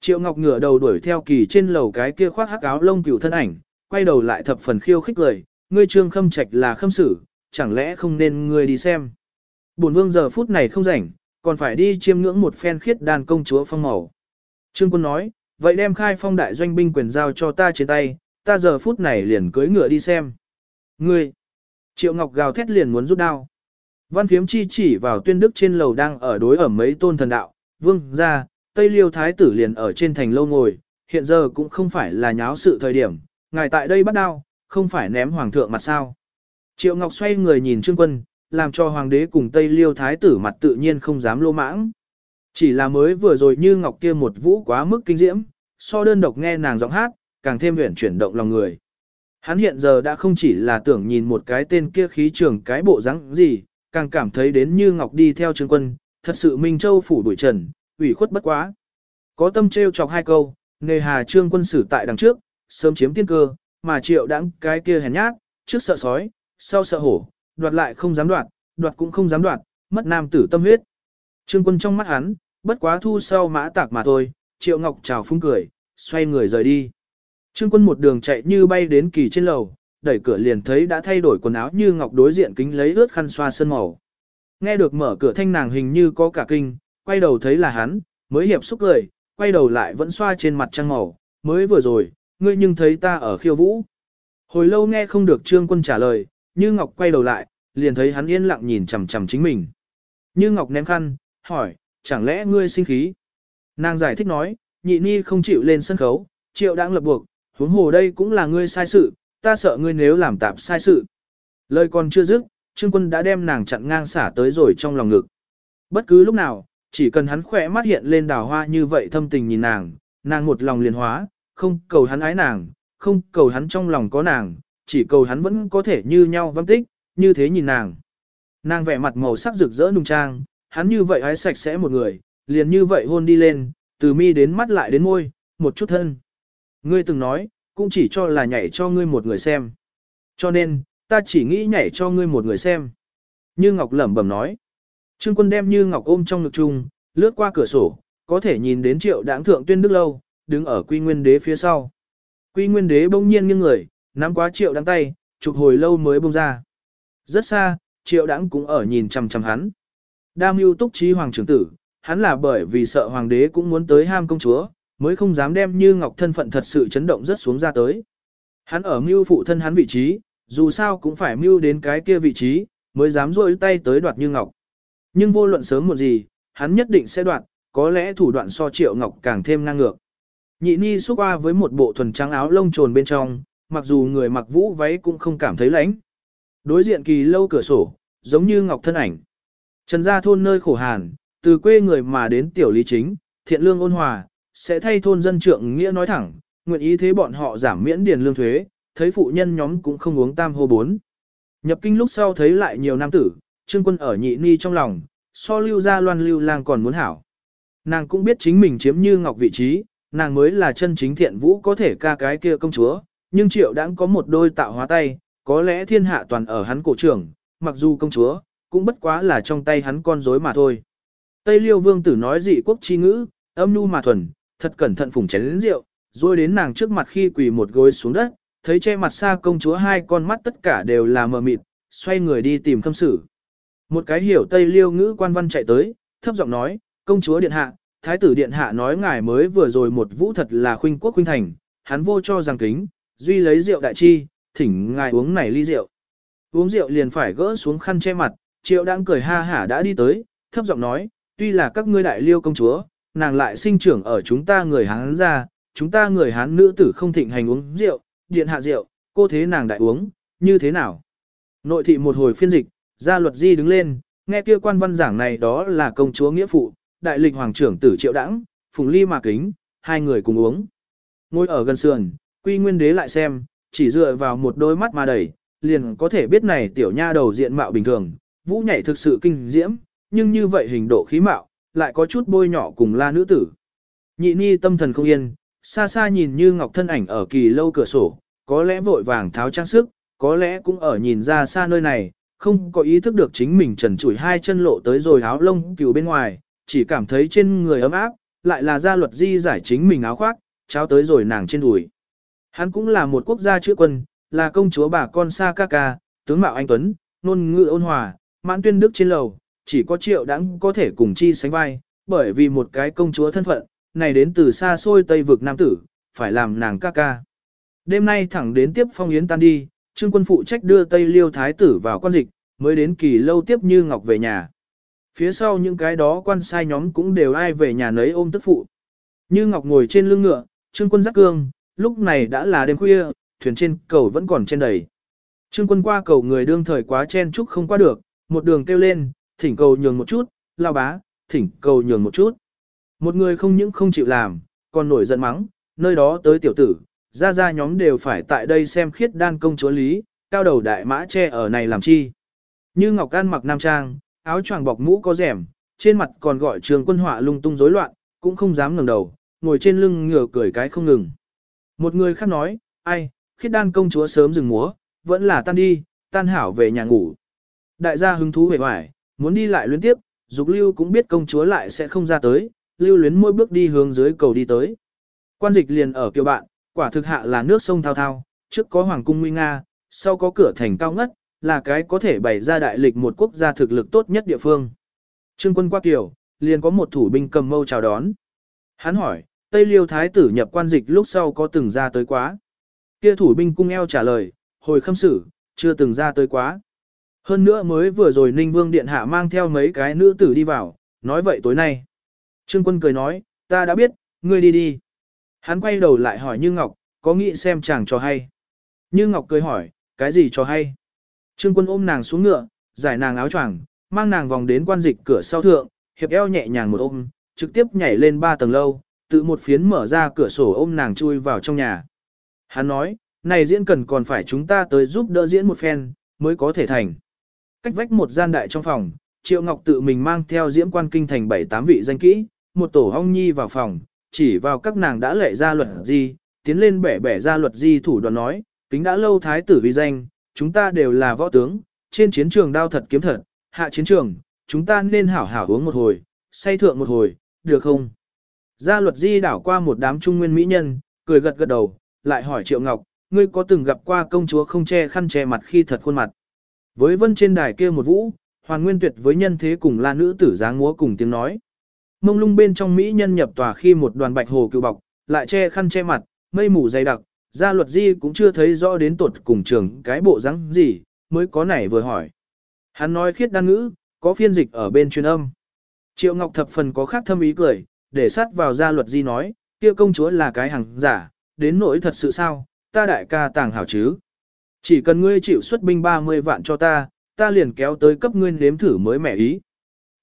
Triệu Ngọc ngửa đầu đuổi theo kỳ trên lầu cái kia khoác hắc áo lông cửu thân ảnh, quay đầu lại thập phần khiêu khích lời, ngươi trương khâm trạch là khâm sử, chẳng lẽ không nên ngươi đi xem. Bổn vương giờ phút này không rảnh, còn phải đi chiêm ngưỡng một phen khiết đàn công chúa phong màu. Trương quân nói, vậy đem khai phong đại doanh binh quyền giao cho ta trên tay, ta giờ phút này liền cưới ngựa đi xem. Ngươi! Triệu Ngọc gào thét liền muốn rút đao. Văn phiếm chi chỉ vào tuyên đức trên lầu đang ở đối ở mấy tôn thần đạo, vương, ra, Tây Liêu Thái tử liền ở trên thành lâu ngồi, hiện giờ cũng không phải là nháo sự thời điểm, ngài tại đây bắt đao, không phải ném hoàng thượng mặt sao. Triệu Ngọc xoay người nhìn Trương Quân, làm cho hoàng đế cùng Tây Liêu Thái tử mặt tự nhiên không dám lô mãng. Chỉ là mới vừa rồi như Ngọc kia một vũ quá mức kinh diễm, so đơn độc nghe nàng giọng hát, càng thêm huyền chuyển động lòng người. Hắn hiện giờ đã không chỉ là tưởng nhìn một cái tên kia khí trường cái bộ dáng gì, càng cảm thấy đến như Ngọc đi theo Trương Quân, thật sự Minh Châu phủ đuổi trần, ủy khuất bất quá. Có tâm trêu chọc hai câu, nghề hà Trương Quân xử tại đằng trước, sớm chiếm tiên cơ, mà triệu đãng cái kia hèn nhát, trước sợ sói, sau sợ hổ, đoạt lại không dám đoạt, đoạt cũng không dám đoạt, mất nam tử tâm huyết. Trương quân trong mắt hắn, bất quá thu sau mã tạc mà thôi, triệu ngọc chào phúng cười, xoay người rời đi. Trương quân một đường chạy như bay đến kỳ trên lầu, đẩy cửa liền thấy đã thay đổi quần áo như ngọc đối diện kính lấy ướt khăn xoa sơn màu. Nghe được mở cửa thanh nàng hình như có cả kinh, quay đầu thấy là hắn, mới hiệp xúc cười, quay đầu lại vẫn xoa trên mặt trăng màu, mới vừa rồi, ngươi nhưng thấy ta ở khiêu vũ. Hồi lâu nghe không được trương quân trả lời, như ngọc quay đầu lại, liền thấy hắn yên lặng nhìn chằm chằm chính mình. Như ngọc ném khăn, hỏi, chẳng lẽ ngươi sinh khí? Nàng giải thích nói, nhị ni không chịu lên sân khấu, triệu đang lập buộc, huống hồ đây cũng là ngươi sai sự, ta sợ ngươi nếu làm tạp sai sự. Lời còn chưa dứt, trương quân đã đem nàng chặn ngang xả tới rồi trong lòng ngực. Bất cứ lúc nào, chỉ cần hắn khỏe mắt hiện lên đào hoa như vậy thâm tình nhìn nàng, nàng một lòng liền hóa, không cầu hắn ái nàng, không cầu hắn trong lòng có nàng, chỉ cầu hắn vẫn có thể như nhau văn tích, như thế nhìn nàng. Nàng vẻ mặt màu sắc rực rỡ nung trang, hắn như vậy hái sạch sẽ một người, liền như vậy hôn đi lên, từ mi đến mắt lại đến môi, một chút thân. Ngươi từng nói, cũng chỉ cho là nhảy cho ngươi một người xem. Cho nên, ta chỉ nghĩ nhảy cho ngươi một người xem. Như Ngọc lẩm bẩm nói. Trương quân đem Như Ngọc ôm trong ngực chung, lướt qua cửa sổ, có thể nhìn đến triệu đáng thượng tuyên đức lâu, đứng ở quy nguyên đế phía sau. Quy nguyên đế bỗng nhiên nghiêng người, nắm quá triệu đáng tay, chụp hồi lâu mới bông ra. Rất xa, triệu đáng cũng ở nhìn chằm chằm hắn. Đa mưu túc trí hoàng trưởng tử, hắn là bởi vì sợ hoàng đế cũng muốn tới ham công chúa, mới không dám đem như ngọc thân phận thật sự chấn động rất xuống ra tới. Hắn ở mưu phụ thân hắn vị trí, dù sao cũng phải mưu đến cái kia vị trí, mới dám rôi tay tới đoạt như ngọc. Nhưng vô luận sớm một gì, hắn nhất định sẽ đoạt, có lẽ thủ đoạn so triệu ngọc càng thêm ngang ngược. Nhị ni xúc qua với một bộ thuần trắng áo lông trồn bên trong, mặc dù người mặc vũ váy cũng không cảm thấy lạnh. Đối diện kỳ lâu cửa sổ, giống như ngọc thân ảnh. Trần gia thôn nơi khổ hàn, từ quê người mà đến tiểu lý chính, thiện lương ôn hòa, sẽ thay thôn dân trượng nghĩa nói thẳng, nguyện ý thế bọn họ giảm miễn điền lương thuế, thấy phụ nhân nhóm cũng không uống tam hô bốn. Nhập kinh lúc sau thấy lại nhiều nam tử, trương quân ở nhị ni trong lòng, so lưu gia loan lưu lang còn muốn hảo. Nàng cũng biết chính mình chiếm như ngọc vị trí, nàng mới là chân chính thiện vũ có thể ca cái kia công chúa, nhưng triệu đã có một đôi tạo hóa tay, có lẽ thiên hạ toàn ở hắn cổ trưởng, mặc dù công chúa, cũng bất quá là trong tay hắn con rối mà thôi. Tây liêu vương tử nói dị quốc chi ngữ, âm nu mà thuần, thật cẩn thận phùng chén đến rượu, rồi đến nàng trước mặt khi quỳ một gối xuống đất, thấy che mặt xa công chúa hai con mắt tất cả đều là mờ mịt, xoay người đi tìm khâm sử. Một cái hiểu Tây liêu ngữ quan văn chạy tới, thấp giọng nói, công chúa điện hạ, thái tử điện hạ nói ngài mới vừa rồi một vũ thật là khuynh quốc khuynh thành, hắn vô cho rằng kính, duy lấy rượu đại chi, thỉnh ngài uống này ly rượu. Uống rượu liền phải gỡ xuống khăn che mặt, triệu đang cười ha hả đã đi tới, thấp giọng nói, tuy là các ngươi đại liêu công chúa, nàng lại sinh trưởng ở chúng ta người Hán ra, chúng ta người Hán nữ tử không thịnh hành uống rượu, điện hạ rượu, cô thế nàng đại uống, như thế nào? Nội thị một hồi phiên dịch, gia luật di đứng lên, nghe kia quan văn giảng này đó là công chúa nghĩa phụ, đại lịch hoàng trưởng tử triệu đãng, phùng ly mà kính, hai người cùng uống. Ngồi ở gần sườn, quy nguyên đế lại xem, chỉ dựa vào một đôi mắt mà đẩy, liền có thể biết này tiểu nha đầu diện mạo bình thường, vũ nhảy thực sự kinh diễm, nhưng như vậy hình độ khí mạo, lại có chút bôi nhỏ cùng la nữ tử. Nhị ni tâm thần không yên, xa xa nhìn như ngọc thân ảnh ở kỳ lâu cửa sổ, có lẽ vội vàng tháo trang sức, có lẽ cũng ở nhìn ra xa nơi này, không có ý thức được chính mình trần trụi hai chân lộ tới rồi áo lông cừu bên ngoài, chỉ cảm thấy trên người ấm áp, lại là gia luật di giải chính mình áo khoác, trao tới rồi nàng trên đùi. Hắn cũng là một quốc gia chữ quân, là công chúa bà con Sa Ca Ca, tướng mạo anh Tuấn, nôn ngữ ôn hòa, mãn tuyên đức trên lầu, chỉ có triệu đáng có thể cùng chi sánh vai, bởi vì một cái công chúa thân phận, này đến từ xa xôi Tây vực Nam Tử, phải làm nàng ca ca. Đêm nay thẳng đến tiếp phong yến tan đi, trương quân phụ trách đưa Tây Liêu Thái tử vào quan dịch, mới đến kỳ lâu tiếp như ngọc về nhà. Phía sau những cái đó quan sai nhóm cũng đều ai về nhà nấy ôm tức phụ. Như ngọc ngồi trên lưng ngựa, trương quân giác cương, lúc này đã là đêm khuya, thuyền trên cầu vẫn còn trên đầy. Trương quân qua cầu người đương thời quá chen chúc không qua được, một đường kêu lên, thỉnh cầu nhường một chút, lao bá, thỉnh cầu nhường một chút. Một người không những không chịu làm, còn nổi giận mắng, nơi đó tới tiểu tử, ra ra nhóm đều phải tại đây xem khiết đan công chúa lý, cao đầu đại mã che ở này làm chi. Như Ngọc An mặc nam trang, áo choàng bọc mũ có rèm, trên mặt còn gọi trường quân họa lung tung rối loạn, cũng không dám ngẩng đầu, ngồi trên lưng ngửa cười cái không ngừng. Một người khác nói, ai, khiết đan công chúa sớm dừng múa, vẫn là tan đi, tan hảo về nhà ngủ. Đại gia hứng thú vẻ vải, muốn đi lại luyến tiếp, dục lưu cũng biết công chúa lại sẽ không ra tới, lưu luyến mỗi bước đi hướng dưới cầu đi tới. Quan dịch liền ở kiều bạn, quả thực hạ là nước sông thao thao, trước có hoàng cung nguy nga, sau có cửa thành cao ngất, là cái có thể bày ra đại lịch một quốc gia thực lực tốt nhất địa phương. Trương quân qua kiều, liền có một thủ binh cầm mâu chào đón. Hắn hỏi, Tây Liêu Thái tử nhập quan dịch lúc sau có từng ra tới quá. Kia thủ binh cung eo trả lời, hồi khâm sử, chưa từng ra tới quá. Hơn nữa mới vừa rồi Ninh Vương Điện Hạ mang theo mấy cái nữ tử đi vào, nói vậy tối nay. Trương quân cười nói, ta đã biết, ngươi đi đi. Hắn quay đầu lại hỏi Như Ngọc, có nghĩ xem chàng cho hay. Như Ngọc cười hỏi, cái gì cho hay. Trương quân ôm nàng xuống ngựa, giải nàng áo choàng, mang nàng vòng đến quan dịch cửa sau thượng, hiệp eo nhẹ nhàng một ôm, trực tiếp nhảy lên ba tầng lâu, tự một phiến mở ra cửa sổ ôm nàng chui vào trong nhà. Hắn nói, này diễn cần còn phải chúng ta tới giúp đỡ diễn một phen, mới có thể thành. Cách vách một gian đại trong phòng, Triệu Ngọc tự mình mang theo diễm quan kinh thành bảy tám vị danh kỹ, một tổ hong nhi vào phòng, chỉ vào các nàng đã lệ ra luật gì, tiến lên bẻ bẻ ra luật di thủ đoàn nói, kính đã lâu thái tử vi danh, chúng ta đều là võ tướng, trên chiến trường đao thật kiếm thật, hạ chiến trường, chúng ta nên hảo hảo uống một hồi, say thượng một hồi, được không? Gia luật di đảo qua một đám trung nguyên mỹ nhân, cười gật gật đầu, lại hỏi Triệu Ngọc, ngươi có từng gặp qua công chúa không che khăn che mặt khi thật khuôn mặt? Với vân trên đài kia một vũ, hoàn nguyên tuyệt với nhân thế cùng la nữ tử dáng múa cùng tiếng nói. Mông lung bên trong mỹ nhân nhập tòa khi một đoàn bạch hồ cựu bọc, lại che khăn che mặt, mây mù dày đặc, gia luật di cũng chưa thấy rõ đến tuột cùng trường cái bộ dáng gì, mới có nảy vừa hỏi. Hắn nói khiết đan ngữ, có phiên dịch ở bên truyền âm. Triệu Ngọc thập phần có khác thâm ý cười, để sát vào gia luật di nói, kia công chúa là cái hàng giả, đến nỗi thật sự sao, ta đại ca tàng hảo chứ. Chỉ cần ngươi chịu xuất binh 30 vạn cho ta, ta liền kéo tới cấp ngươi nếm thử mới mẻ ý.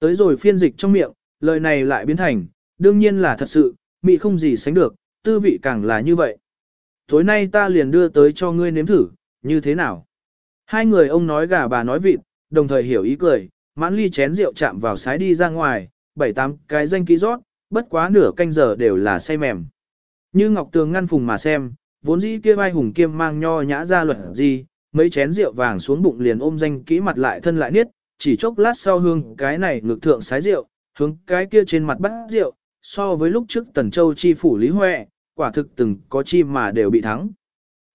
Tới rồi phiên dịch trong miệng, lời này lại biến thành, đương nhiên là thật sự, mị không gì sánh được, tư vị càng là như vậy. Tối nay ta liền đưa tới cho ngươi nếm thử, như thế nào? Hai người ông nói gà bà nói vịt, đồng thời hiểu ý cười, mãn ly chén rượu chạm vào sái đi ra ngoài, bảy tám cái danh ký rót, bất quá nửa canh giờ đều là say mềm. Như Ngọc Tường ngăn phùng mà xem, vốn dĩ kia vai hùng kiêm mang nho nhã ra luật gì, mấy chén rượu vàng xuống bụng liền ôm danh kỹ mặt lại thân lại niết, chỉ chốc lát sau hương cái này ngược thượng sái rượu, hướng cái kia trên mặt bắt rượu, so với lúc trước Tần Châu chi phủ Lý Huệ, quả thực từng có chi mà đều bị thắng.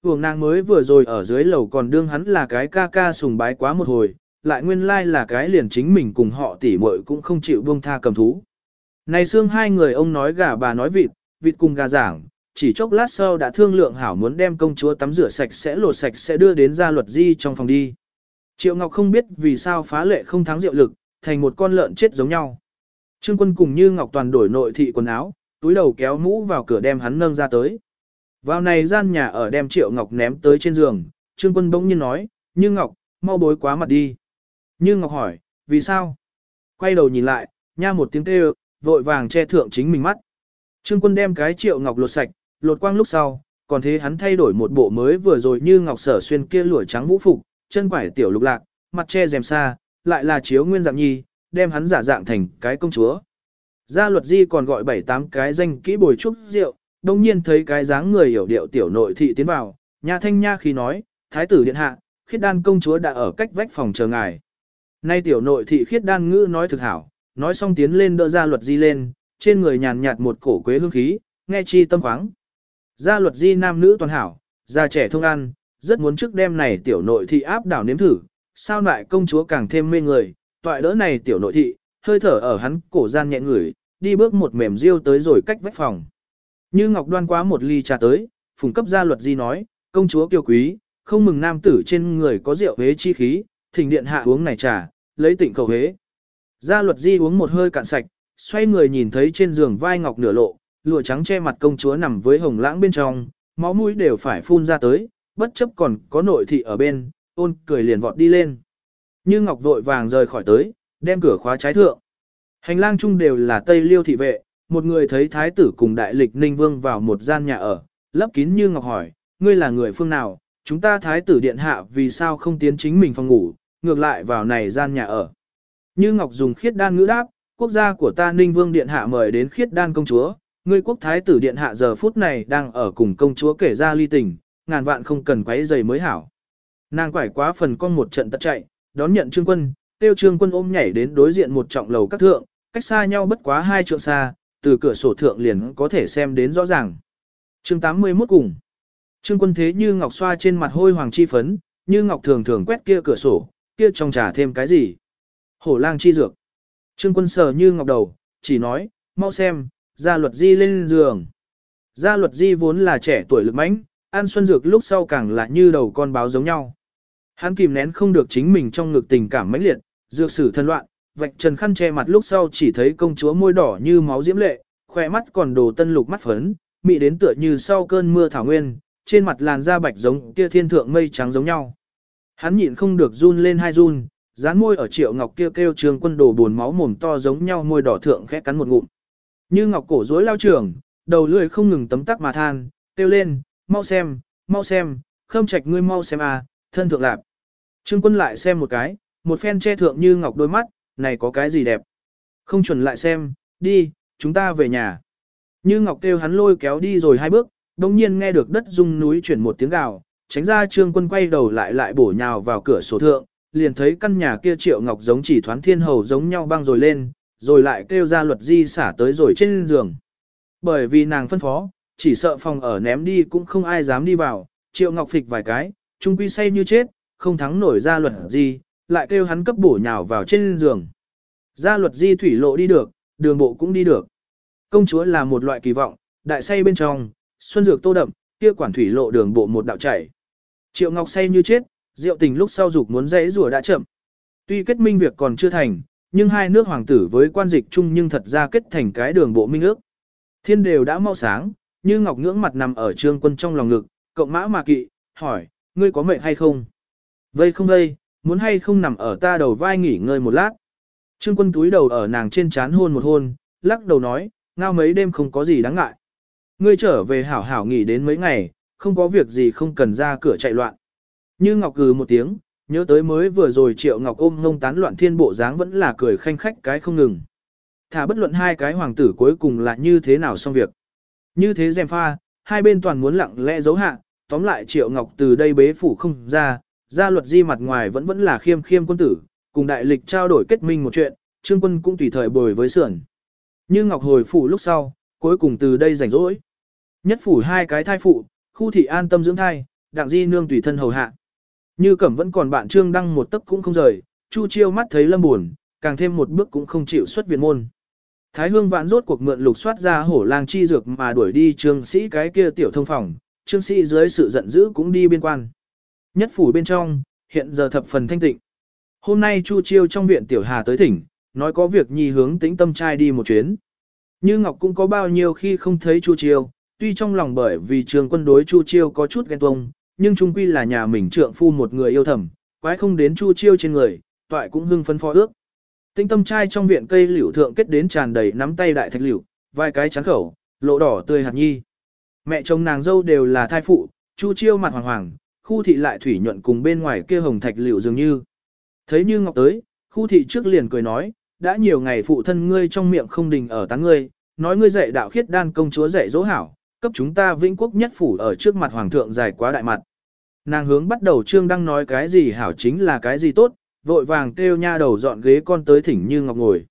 Vương nàng mới vừa rồi ở dưới lầu còn đương hắn là cái ca ca sùng bái quá một hồi, lại nguyên lai là cái liền chính mình cùng họ tỉ muội cũng không chịu buông tha cầm thú. Này xương hai người ông nói gà bà nói vịt, vịt cùng gà giảng, chỉ chốc lát sau đã thương lượng hảo muốn đem công chúa tắm rửa sạch sẽ lột sạch sẽ đưa đến gia luật di trong phòng đi. Triệu Ngọc không biết vì sao phá lệ không thắng diệu lực, thành một con lợn chết giống nhau. Trương quân cùng như Ngọc toàn đổi nội thị quần áo, túi đầu kéo mũ vào cửa đem hắn nâng ra tới. Vào này gian nhà ở đem Triệu Ngọc ném tới trên giường, Trương quân bỗng nhiên nói, như Ngọc, mau bối quá mặt đi. Như Ngọc hỏi, vì sao? Quay đầu nhìn lại, nha một tiếng kêu, vội vàng che thượng chính mình mắt. Trương quân đem cái Triệu Ngọc lột sạch, lột quang lúc sau, còn thế hắn thay đổi một bộ mới vừa rồi như Ngọc sở xuyên kia lụa trắng vũ phục, chân quải tiểu lục lạc, mặt che rèm xa, lại là chiếu nguyên dạng nhi, đem hắn giả dạng thành cái công chúa. Gia luật di còn gọi bảy tám cái danh kỹ bồi trúc rượu, đồng nhiên thấy cái dáng người hiểu điệu tiểu nội thị tiến vào, nhà thanh nha khi nói, thái tử điện hạ, khiết đan công chúa đã ở cách vách phòng chờ ngài. Nay tiểu nội thị khiết đan ngữ nói thực hảo, nói xong tiến lên đỡ gia luật di lên, trên người nhàn nhạt một cổ quế hương khí, nghe chi tâm khoáng. Gia luật di nam nữ toàn hảo, già trẻ thông ăn, rất muốn trước đêm này tiểu nội thị áp đảo nếm thử, sao lại công chúa càng thêm mê người, toại đỡ này tiểu nội thị, hơi thở ở hắn cổ gian nhẹ ngửi, đi bước một mềm riêu tới rồi cách vách phòng. Như Ngọc đoan quá một ly trà tới, phùng cấp gia luật di nói, công chúa kiêu quý, không mừng nam tử trên người có rượu hế chi khí, thỉnh điện hạ uống này trà, lấy tịnh cầu hế. Gia luật di uống một hơi cạn sạch, xoay người nhìn thấy trên giường vai ngọc nửa lộ, lụa trắng che mặt công chúa nằm với hồng lãng bên trong, máu mũi đều phải phun ra tới, bất chấp còn có nội thị ở bên, ôn cười liền vọt đi lên. Như ngọc vội vàng rời khỏi tới, đem cửa khóa trái thượng. Hành lang chung đều là Tây Liêu thị vệ, một người thấy thái tử cùng đại lịch Ninh Vương vào một gian nhà ở, lấp kín như ngọc hỏi, ngươi là người phương nào, chúng ta thái tử điện hạ vì sao không tiến chính mình phòng ngủ, ngược lại vào này gian nhà ở. Như ngọc dùng khiết đan ngữ đáp, quốc gia của ta Ninh Vương điện hạ mời đến khiết đan công chúa, ngươi quốc thái tử điện hạ giờ phút này đang ở cùng công chúa kể ra ly tình, ngàn vạn không cần quấy giày mới hảo. Nàng quải quá phần con một trận tất chạy, đón nhận trương quân, tiêu trương quân ôm nhảy đến đối diện một trọng lầu các thượng, cách xa nhau bất quá hai trượng xa, từ cửa sổ thượng liền có thể xem đến rõ ràng. Chương 81 cùng. Trương quân thế như ngọc xoa trên mặt hôi hoàng chi phấn, như ngọc thường thường quét kia cửa sổ, kia trong trà thêm cái gì. Hổ lang chi dược. Trương quân sờ như ngọc đầu, chỉ nói, mau xem, gia luật di lên giường. Gia luật di vốn là trẻ tuổi lực mãnh, ăn xuân dược lúc sau càng là như đầu con báo giống nhau. Hắn kìm nén không được chính mình trong ngực tình cảm mãnh liệt, dược sử thân loạn, vạch trần khăn che mặt lúc sau chỉ thấy công chúa môi đỏ như máu diễm lệ, khỏe mắt còn đồ tân lục mắt phấn, mị đến tựa như sau cơn mưa thảo nguyên, trên mặt làn da bạch giống kia thiên thượng mây trắng giống nhau. Hắn nhịn không được run lên hai run, dán môi ở triệu ngọc kia kêu, kêu trường quân đồ buồn máu mồm to giống nhau môi đỏ thượng khẽ cắn một ngụm. Như ngọc cổ rối lao trường, đầu lưỡi không ngừng tấm tắc mà than, kêu lên, mau xem, mau xem, khâm trạch ngươi mau xem à, thân thượng lạp. Trương quân lại xem một cái, một phen che thượng như ngọc đôi mắt, này có cái gì đẹp. Không chuẩn lại xem, đi, chúng ta về nhà. Như Ngọc kêu hắn lôi kéo đi rồi hai bước, đồng nhiên nghe được đất rung núi chuyển một tiếng gào, tránh ra trương quân quay đầu lại lại bổ nhào vào cửa sổ thượng, liền thấy căn nhà kia triệu ngọc giống chỉ thoán thiên hầu giống nhau băng rồi lên, rồi lại kêu ra luật di xả tới rồi trên giường. Bởi vì nàng phân phó, chỉ sợ phòng ở ném đi cũng không ai dám đi vào, triệu ngọc phịch vài cái, trung quy say như chết, không thắng nổi ra luật di, lại kêu hắn cấp bổ nhào vào trên giường. Ra luật di thủy lộ đi được, đường bộ cũng đi được. Công chúa là một loại kỳ vọng, đại say bên trong, xuân dược tô đậm, kia quản thủy lộ đường bộ một đạo chảy. Triệu Ngọc say như chết, rượu tình lúc sau dục muốn dãy rùa đã chậm. Tuy kết minh việc còn chưa thành, nhưng hai nước hoàng tử với quan dịch chung nhưng thật ra kết thành cái đường bộ minh ước. Thiên đều đã mau sáng, như ngọc ngưỡng mặt nằm ở trương quân trong lòng ngực, cộng mã mà kỵ, hỏi, ngươi có mệt hay không? Vây không vây, muốn hay không nằm ở ta đầu vai nghỉ ngơi một lát. Trương quân túi đầu ở nàng trên chán hôn một hôn, lắc đầu nói, ngao mấy đêm không có gì đáng ngại. Ngươi trở về hảo hảo nghỉ đến mấy ngày, không có việc gì không cần ra cửa chạy loạn. Như Ngọc cừ một tiếng, nhớ tới mới vừa rồi Triệu Ngọc ôm ngông tán loạn thiên bộ dáng vẫn là cười khanh khách cái không ngừng. Thả bất luận hai cái hoàng tử cuối cùng là như thế nào xong việc. Như thế dèm pha, hai bên toàn muốn lặng lẽ giấu hạ, tóm lại Triệu Ngọc từ đây bế phủ không ra, gia luật di mặt ngoài vẫn vẫn là khiêm khiêm quân tử, cùng đại lịch trao đổi kết minh một chuyện, trương quân cũng tùy thời bồi với sườn. Như Ngọc hồi phủ lúc sau, cuối cùng từ đây rảnh rỗi. Nhất phủ hai cái thai phụ, khu thị an tâm dưỡng thai, đặng di nương tùy thân hầu hạ. Như Cẩm vẫn còn bạn Trương Đăng một tấc cũng không rời, Chu Chiêu mắt thấy Lâm buồn, càng thêm một bước cũng không chịu xuất viện môn. Thái Hương vạn rốt cuộc mượn lục soát ra hổ lang chi dược mà đuổi đi trương sĩ cái kia tiểu thông phòng, trương sĩ dưới sự giận dữ cũng đi biên quan. Nhất phủ bên trong, hiện giờ thập phần thanh tịnh. Hôm nay Chu Chiêu trong viện tiểu hà tới thỉnh, nói có việc nhi hướng tĩnh tâm trai đi một chuyến. Như Ngọc cũng có bao nhiêu khi không thấy Chu Chiêu, tuy trong lòng bởi vì trường quân đối Chu Chiêu có chút ghen tuông, nhưng trung quy là nhà mình trượng phu một người yêu thầm, quái không đến chu chiêu trên người, toại cũng hưng phấn phó ước. Tinh tâm trai trong viện cây liễu thượng kết đến tràn đầy nắm tay đại thạch liễu, vài cái trắng khẩu, lộ đỏ tươi hạt nhi. Mẹ chồng nàng dâu đều là thai phụ, chu chiêu mặt hoàng hoàng, khu thị lại thủy nhuận cùng bên ngoài kia hồng thạch liễu dường như. Thấy như ngọc tới, khu thị trước liền cười nói, đã nhiều ngày phụ thân ngươi trong miệng không đình ở tán ngươi, nói ngươi dạy đạo khiết đan công chúa dạy dỗ hảo, cấp chúng ta vĩnh quốc nhất phủ ở trước mặt hoàng thượng dài quá đại mặt. Nàng hướng bắt đầu trương đang nói cái gì hảo chính là cái gì tốt, vội vàng kêu nha đầu dọn ghế con tới thỉnh Như Ngọc ngồi.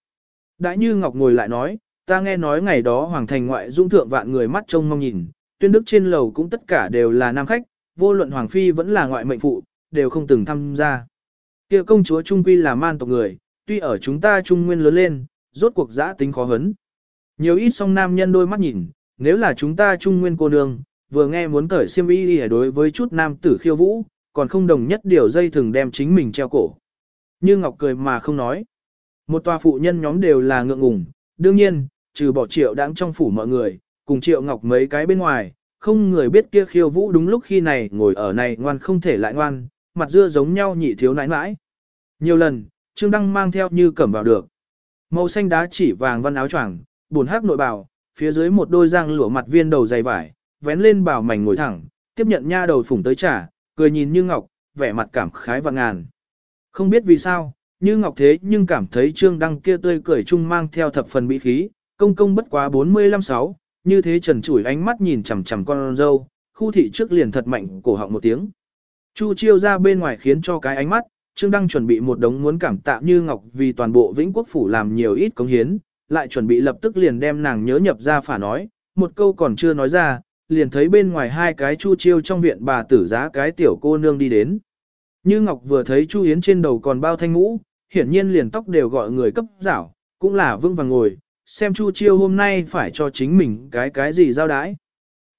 Đã Như Ngọc ngồi lại nói, ta nghe nói ngày đó hoàng thành ngoại dung thượng vạn người mắt trông mong nhìn, tuyên đức trên lầu cũng tất cả đều là nam khách, vô luận hoàng phi vẫn là ngoại mệnh phụ, đều không từng tham gia. Kia công chúa trung quy là man tộc người, tuy ở chúng ta trung nguyên lớn lên, rốt cuộc giã tính khó hấn. Nhiều ít song nam nhân đôi mắt nhìn, nếu là chúng ta trung nguyên cô nương, vừa nghe muốn cởi xiêm y đi đối với chút nam tử khiêu vũ, còn không đồng nhất điều dây thường đem chính mình treo cổ. Như Ngọc cười mà không nói. Một tòa phụ nhân nhóm đều là ngượng ngùng, đương nhiên, trừ bỏ triệu đáng trong phủ mọi người, cùng triệu Ngọc mấy cái bên ngoài, không người biết kia khiêu vũ đúng lúc khi này ngồi ở này ngoan không thể lại ngoan, mặt dưa giống nhau nhị thiếu nãi nãi. Nhiều lần, Trương Đăng mang theo như cẩm vào được. Màu xanh đá chỉ vàng văn áo choàng, buồn hắc nội bào, phía dưới một đôi răng lửa mặt viên đầu dày vải, vén lên bảo mảnh ngồi thẳng, tiếp nhận nha đầu phủng tới trả, cười nhìn như ngọc, vẻ mặt cảm khái và ngàn. Không biết vì sao, như ngọc thế nhưng cảm thấy trương đăng kia tươi cười chung mang theo thập phần bị khí, công công bất quá 45-6, như thế trần chủi ánh mắt nhìn chằm chằm con dâu, khu thị trước liền thật mạnh cổ họng một tiếng. Chu chiêu ra bên ngoài khiến cho cái ánh mắt, Trương Đăng chuẩn bị một đống muốn cảm tạ như Ngọc vì toàn bộ Vĩnh Quốc Phủ làm nhiều ít công hiến, lại chuẩn bị lập tức liền đem nàng nhớ nhập ra phả nói, một câu còn chưa nói ra, liền thấy bên ngoài hai cái chu chiêu trong viện bà tử giá cái tiểu cô nương đi đến. Như Ngọc vừa thấy Chu Yến trên đầu còn bao thanh ngũ, hiển nhiên liền tóc đều gọi người cấp rảo, cũng là vương vàng ngồi, xem Chu Chiêu hôm nay phải cho chính mình cái cái gì giao đái.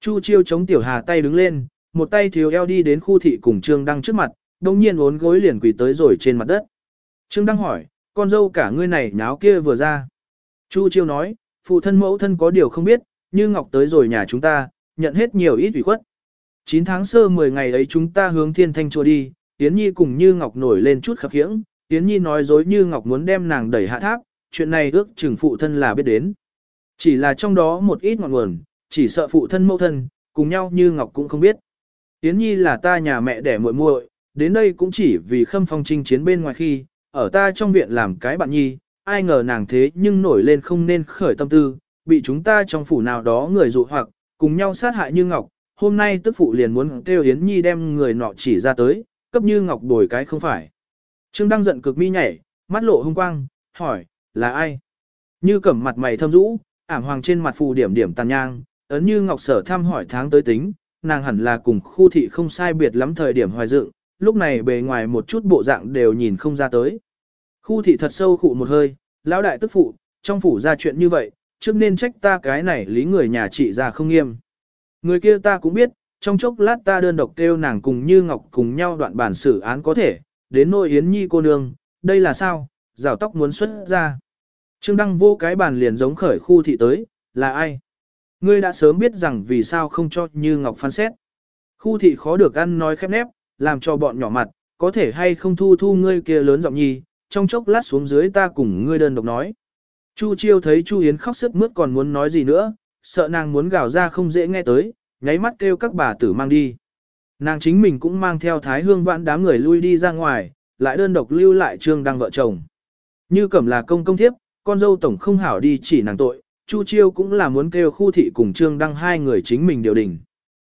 Chu Chiêu chống tiểu hà tay đứng lên, một tay thiếu eo đi đến khu thị cùng Trương Đăng trước mặt, đồng nhiên uốn gối liền quỳ tới rồi trên mặt đất. Trương Đăng hỏi, con dâu cả ngươi này nháo kia vừa ra. Chu Chiêu nói, phụ thân mẫu thân có điều không biết, như Ngọc tới rồi nhà chúng ta, nhận hết nhiều ít ủy khuất. 9 tháng sơ 10 ngày ấy chúng ta hướng thiên thanh chùa đi, Yến Nhi cùng Như Ngọc nổi lên chút khập khiễng, Yến Nhi nói dối Như Ngọc muốn đem nàng đẩy hạ tháp, chuyện này ước chừng phụ thân là biết đến. Chỉ là trong đó một ít ngọn nguồn, chỉ sợ phụ thân mẫu thân, cùng nhau Như Ngọc cũng không biết. Yến Nhi là ta nhà mẹ đẻ muội muội, đến đây cũng chỉ vì khâm phong trinh chiến bên ngoài khi, ở ta trong viện làm cái bạn nhi, ai ngờ nàng thế nhưng nổi lên không nên khởi tâm tư, bị chúng ta trong phủ nào đó người dụ hoặc, cùng nhau sát hại Như Ngọc, hôm nay tức phụ liền muốn kêu Yến Nhi đem người nọ chỉ ra tới, cấp Như Ngọc đổi cái không phải. Trương Đăng giận cực mi nhảy, mắt lộ hung quang, hỏi, là ai? Như cẩm mặt mày thâm rũ, ảm hoàng trên mặt phù điểm điểm tàn nhang, ấn như Ngọc Sở thăm hỏi tháng tới tính, nàng hẳn là cùng khu thị không sai biệt lắm thời điểm hoài dựng, lúc này bề ngoài một chút bộ dạng đều nhìn không ra tới. Khu thị thật sâu khụ một hơi, lão đại tức phụ, trong phủ ra chuyện như vậy, trước nên trách ta cái này lý người nhà chị già không nghiêm. Người kia ta cũng biết, trong chốc lát ta đơn độc kêu nàng cùng như ngọc cùng nhau đoạn bản xử án có thể, đến nội yến nhi cô nương, đây là sao, rào tóc muốn xuất ra. Trương Đăng vô cái bàn liền giống khởi khu thị tới, là ai? Ngươi đã sớm biết rằng vì sao không cho như ngọc phán xét. Khu thị khó được ăn nói khép nép, làm cho bọn nhỏ mặt, có thể hay không thu thu ngươi kia lớn giọng nhi, trong chốc lát xuống dưới ta cùng ngươi đơn độc nói. Chu Chiêu thấy Chu Yến khóc sức mướt còn muốn nói gì nữa, sợ nàng muốn gào ra không dễ nghe tới, nháy mắt kêu các bà tử mang đi. Nàng chính mình cũng mang theo thái hương vãn đám người lui đi ra ngoài, lại đơn độc lưu lại trương đăng vợ chồng. Như cẩm là công công thiếp, con dâu tổng không hảo đi chỉ nàng tội, Chu Chiêu cũng là muốn kêu khu thị cùng trương đăng hai người chính mình điều đình.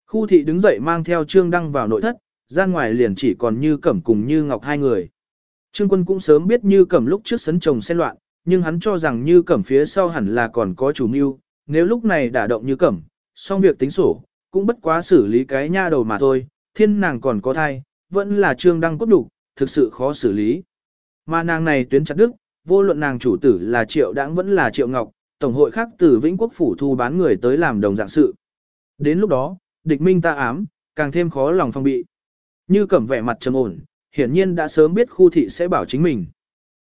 Khu thị đứng dậy mang theo trương đăng vào nội thất, gian ngoài liền chỉ còn như cẩm cùng như ngọc hai người. Trương quân cũng sớm biết như cẩm lúc trước sấn chồng xen loạn, nhưng hắn cho rằng như cẩm phía sau hẳn là còn có chủ mưu, nếu lúc này đả động như cẩm, xong việc tính sổ, cũng bất quá xử lý cái nha đầu mà thôi, thiên nàng còn có thai, vẫn là trương đăng cốt đủ, thực sự khó xử lý. Mà nàng này tuyến chặt đức, vô luận nàng chủ tử là triệu đãng vẫn là triệu ngọc, tổng hội khác từ Vĩnh Quốc phủ thu bán người tới làm đồng dạng sự. Đến lúc đó, địch minh ta ám, càng thêm khó lòng phong bị. Như cẩm vẻ mặt trầm ổn, hiển nhiên đã sớm biết khu thị sẽ bảo chính mình.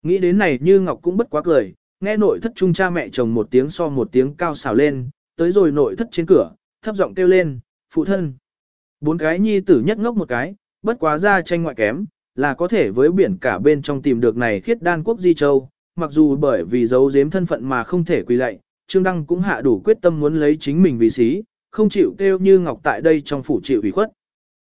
Nghĩ đến này như Ngọc cũng bất quá cười, nghe nội thất trung cha mẹ chồng một tiếng so một tiếng cao xào lên, tới rồi nội thất trên cửa, thấp giọng kêu lên, phụ thân. Bốn cái nhi tử nhất ngốc một cái, bất quá ra tranh ngoại kém, là có thể với biển cả bên trong tìm được này khiết đan quốc di châu, mặc dù bởi vì giấu giếm thân phận mà không thể quỳ lạy, Trương Đăng cũng hạ đủ quyết tâm muốn lấy chính mình vì xí, không chịu kêu như Ngọc tại đây trong phủ chịu ủy khuất.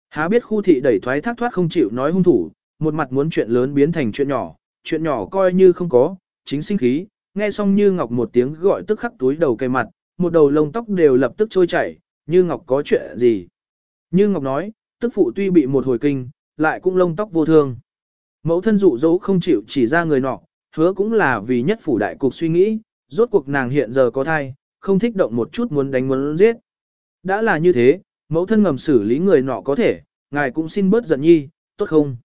Há biết khu thị đẩy thoái thác thoát không chịu nói hung thủ, một mặt muốn chuyện lớn biến thành chuyện nhỏ, chuyện nhỏ coi như không có, chính sinh khí, nghe xong như Ngọc một tiếng gọi tức khắc túi đầu cây mặt, một đầu lông tóc đều lập tức trôi chảy, như Ngọc có chuyện gì. Như Ngọc nói, tức phụ tuy bị một hồi kinh, lại cũng lông tóc vô thương. Mẫu thân dụ dỗ không chịu chỉ ra người nọ, hứa cũng là vì nhất phủ đại cục suy nghĩ, rốt cuộc nàng hiện giờ có thai, không thích động một chút muốn đánh muốn giết. Đã là như thế, mẫu thân ngầm xử lý người nọ có thể, ngài cũng xin bớt giận nhi, tốt không?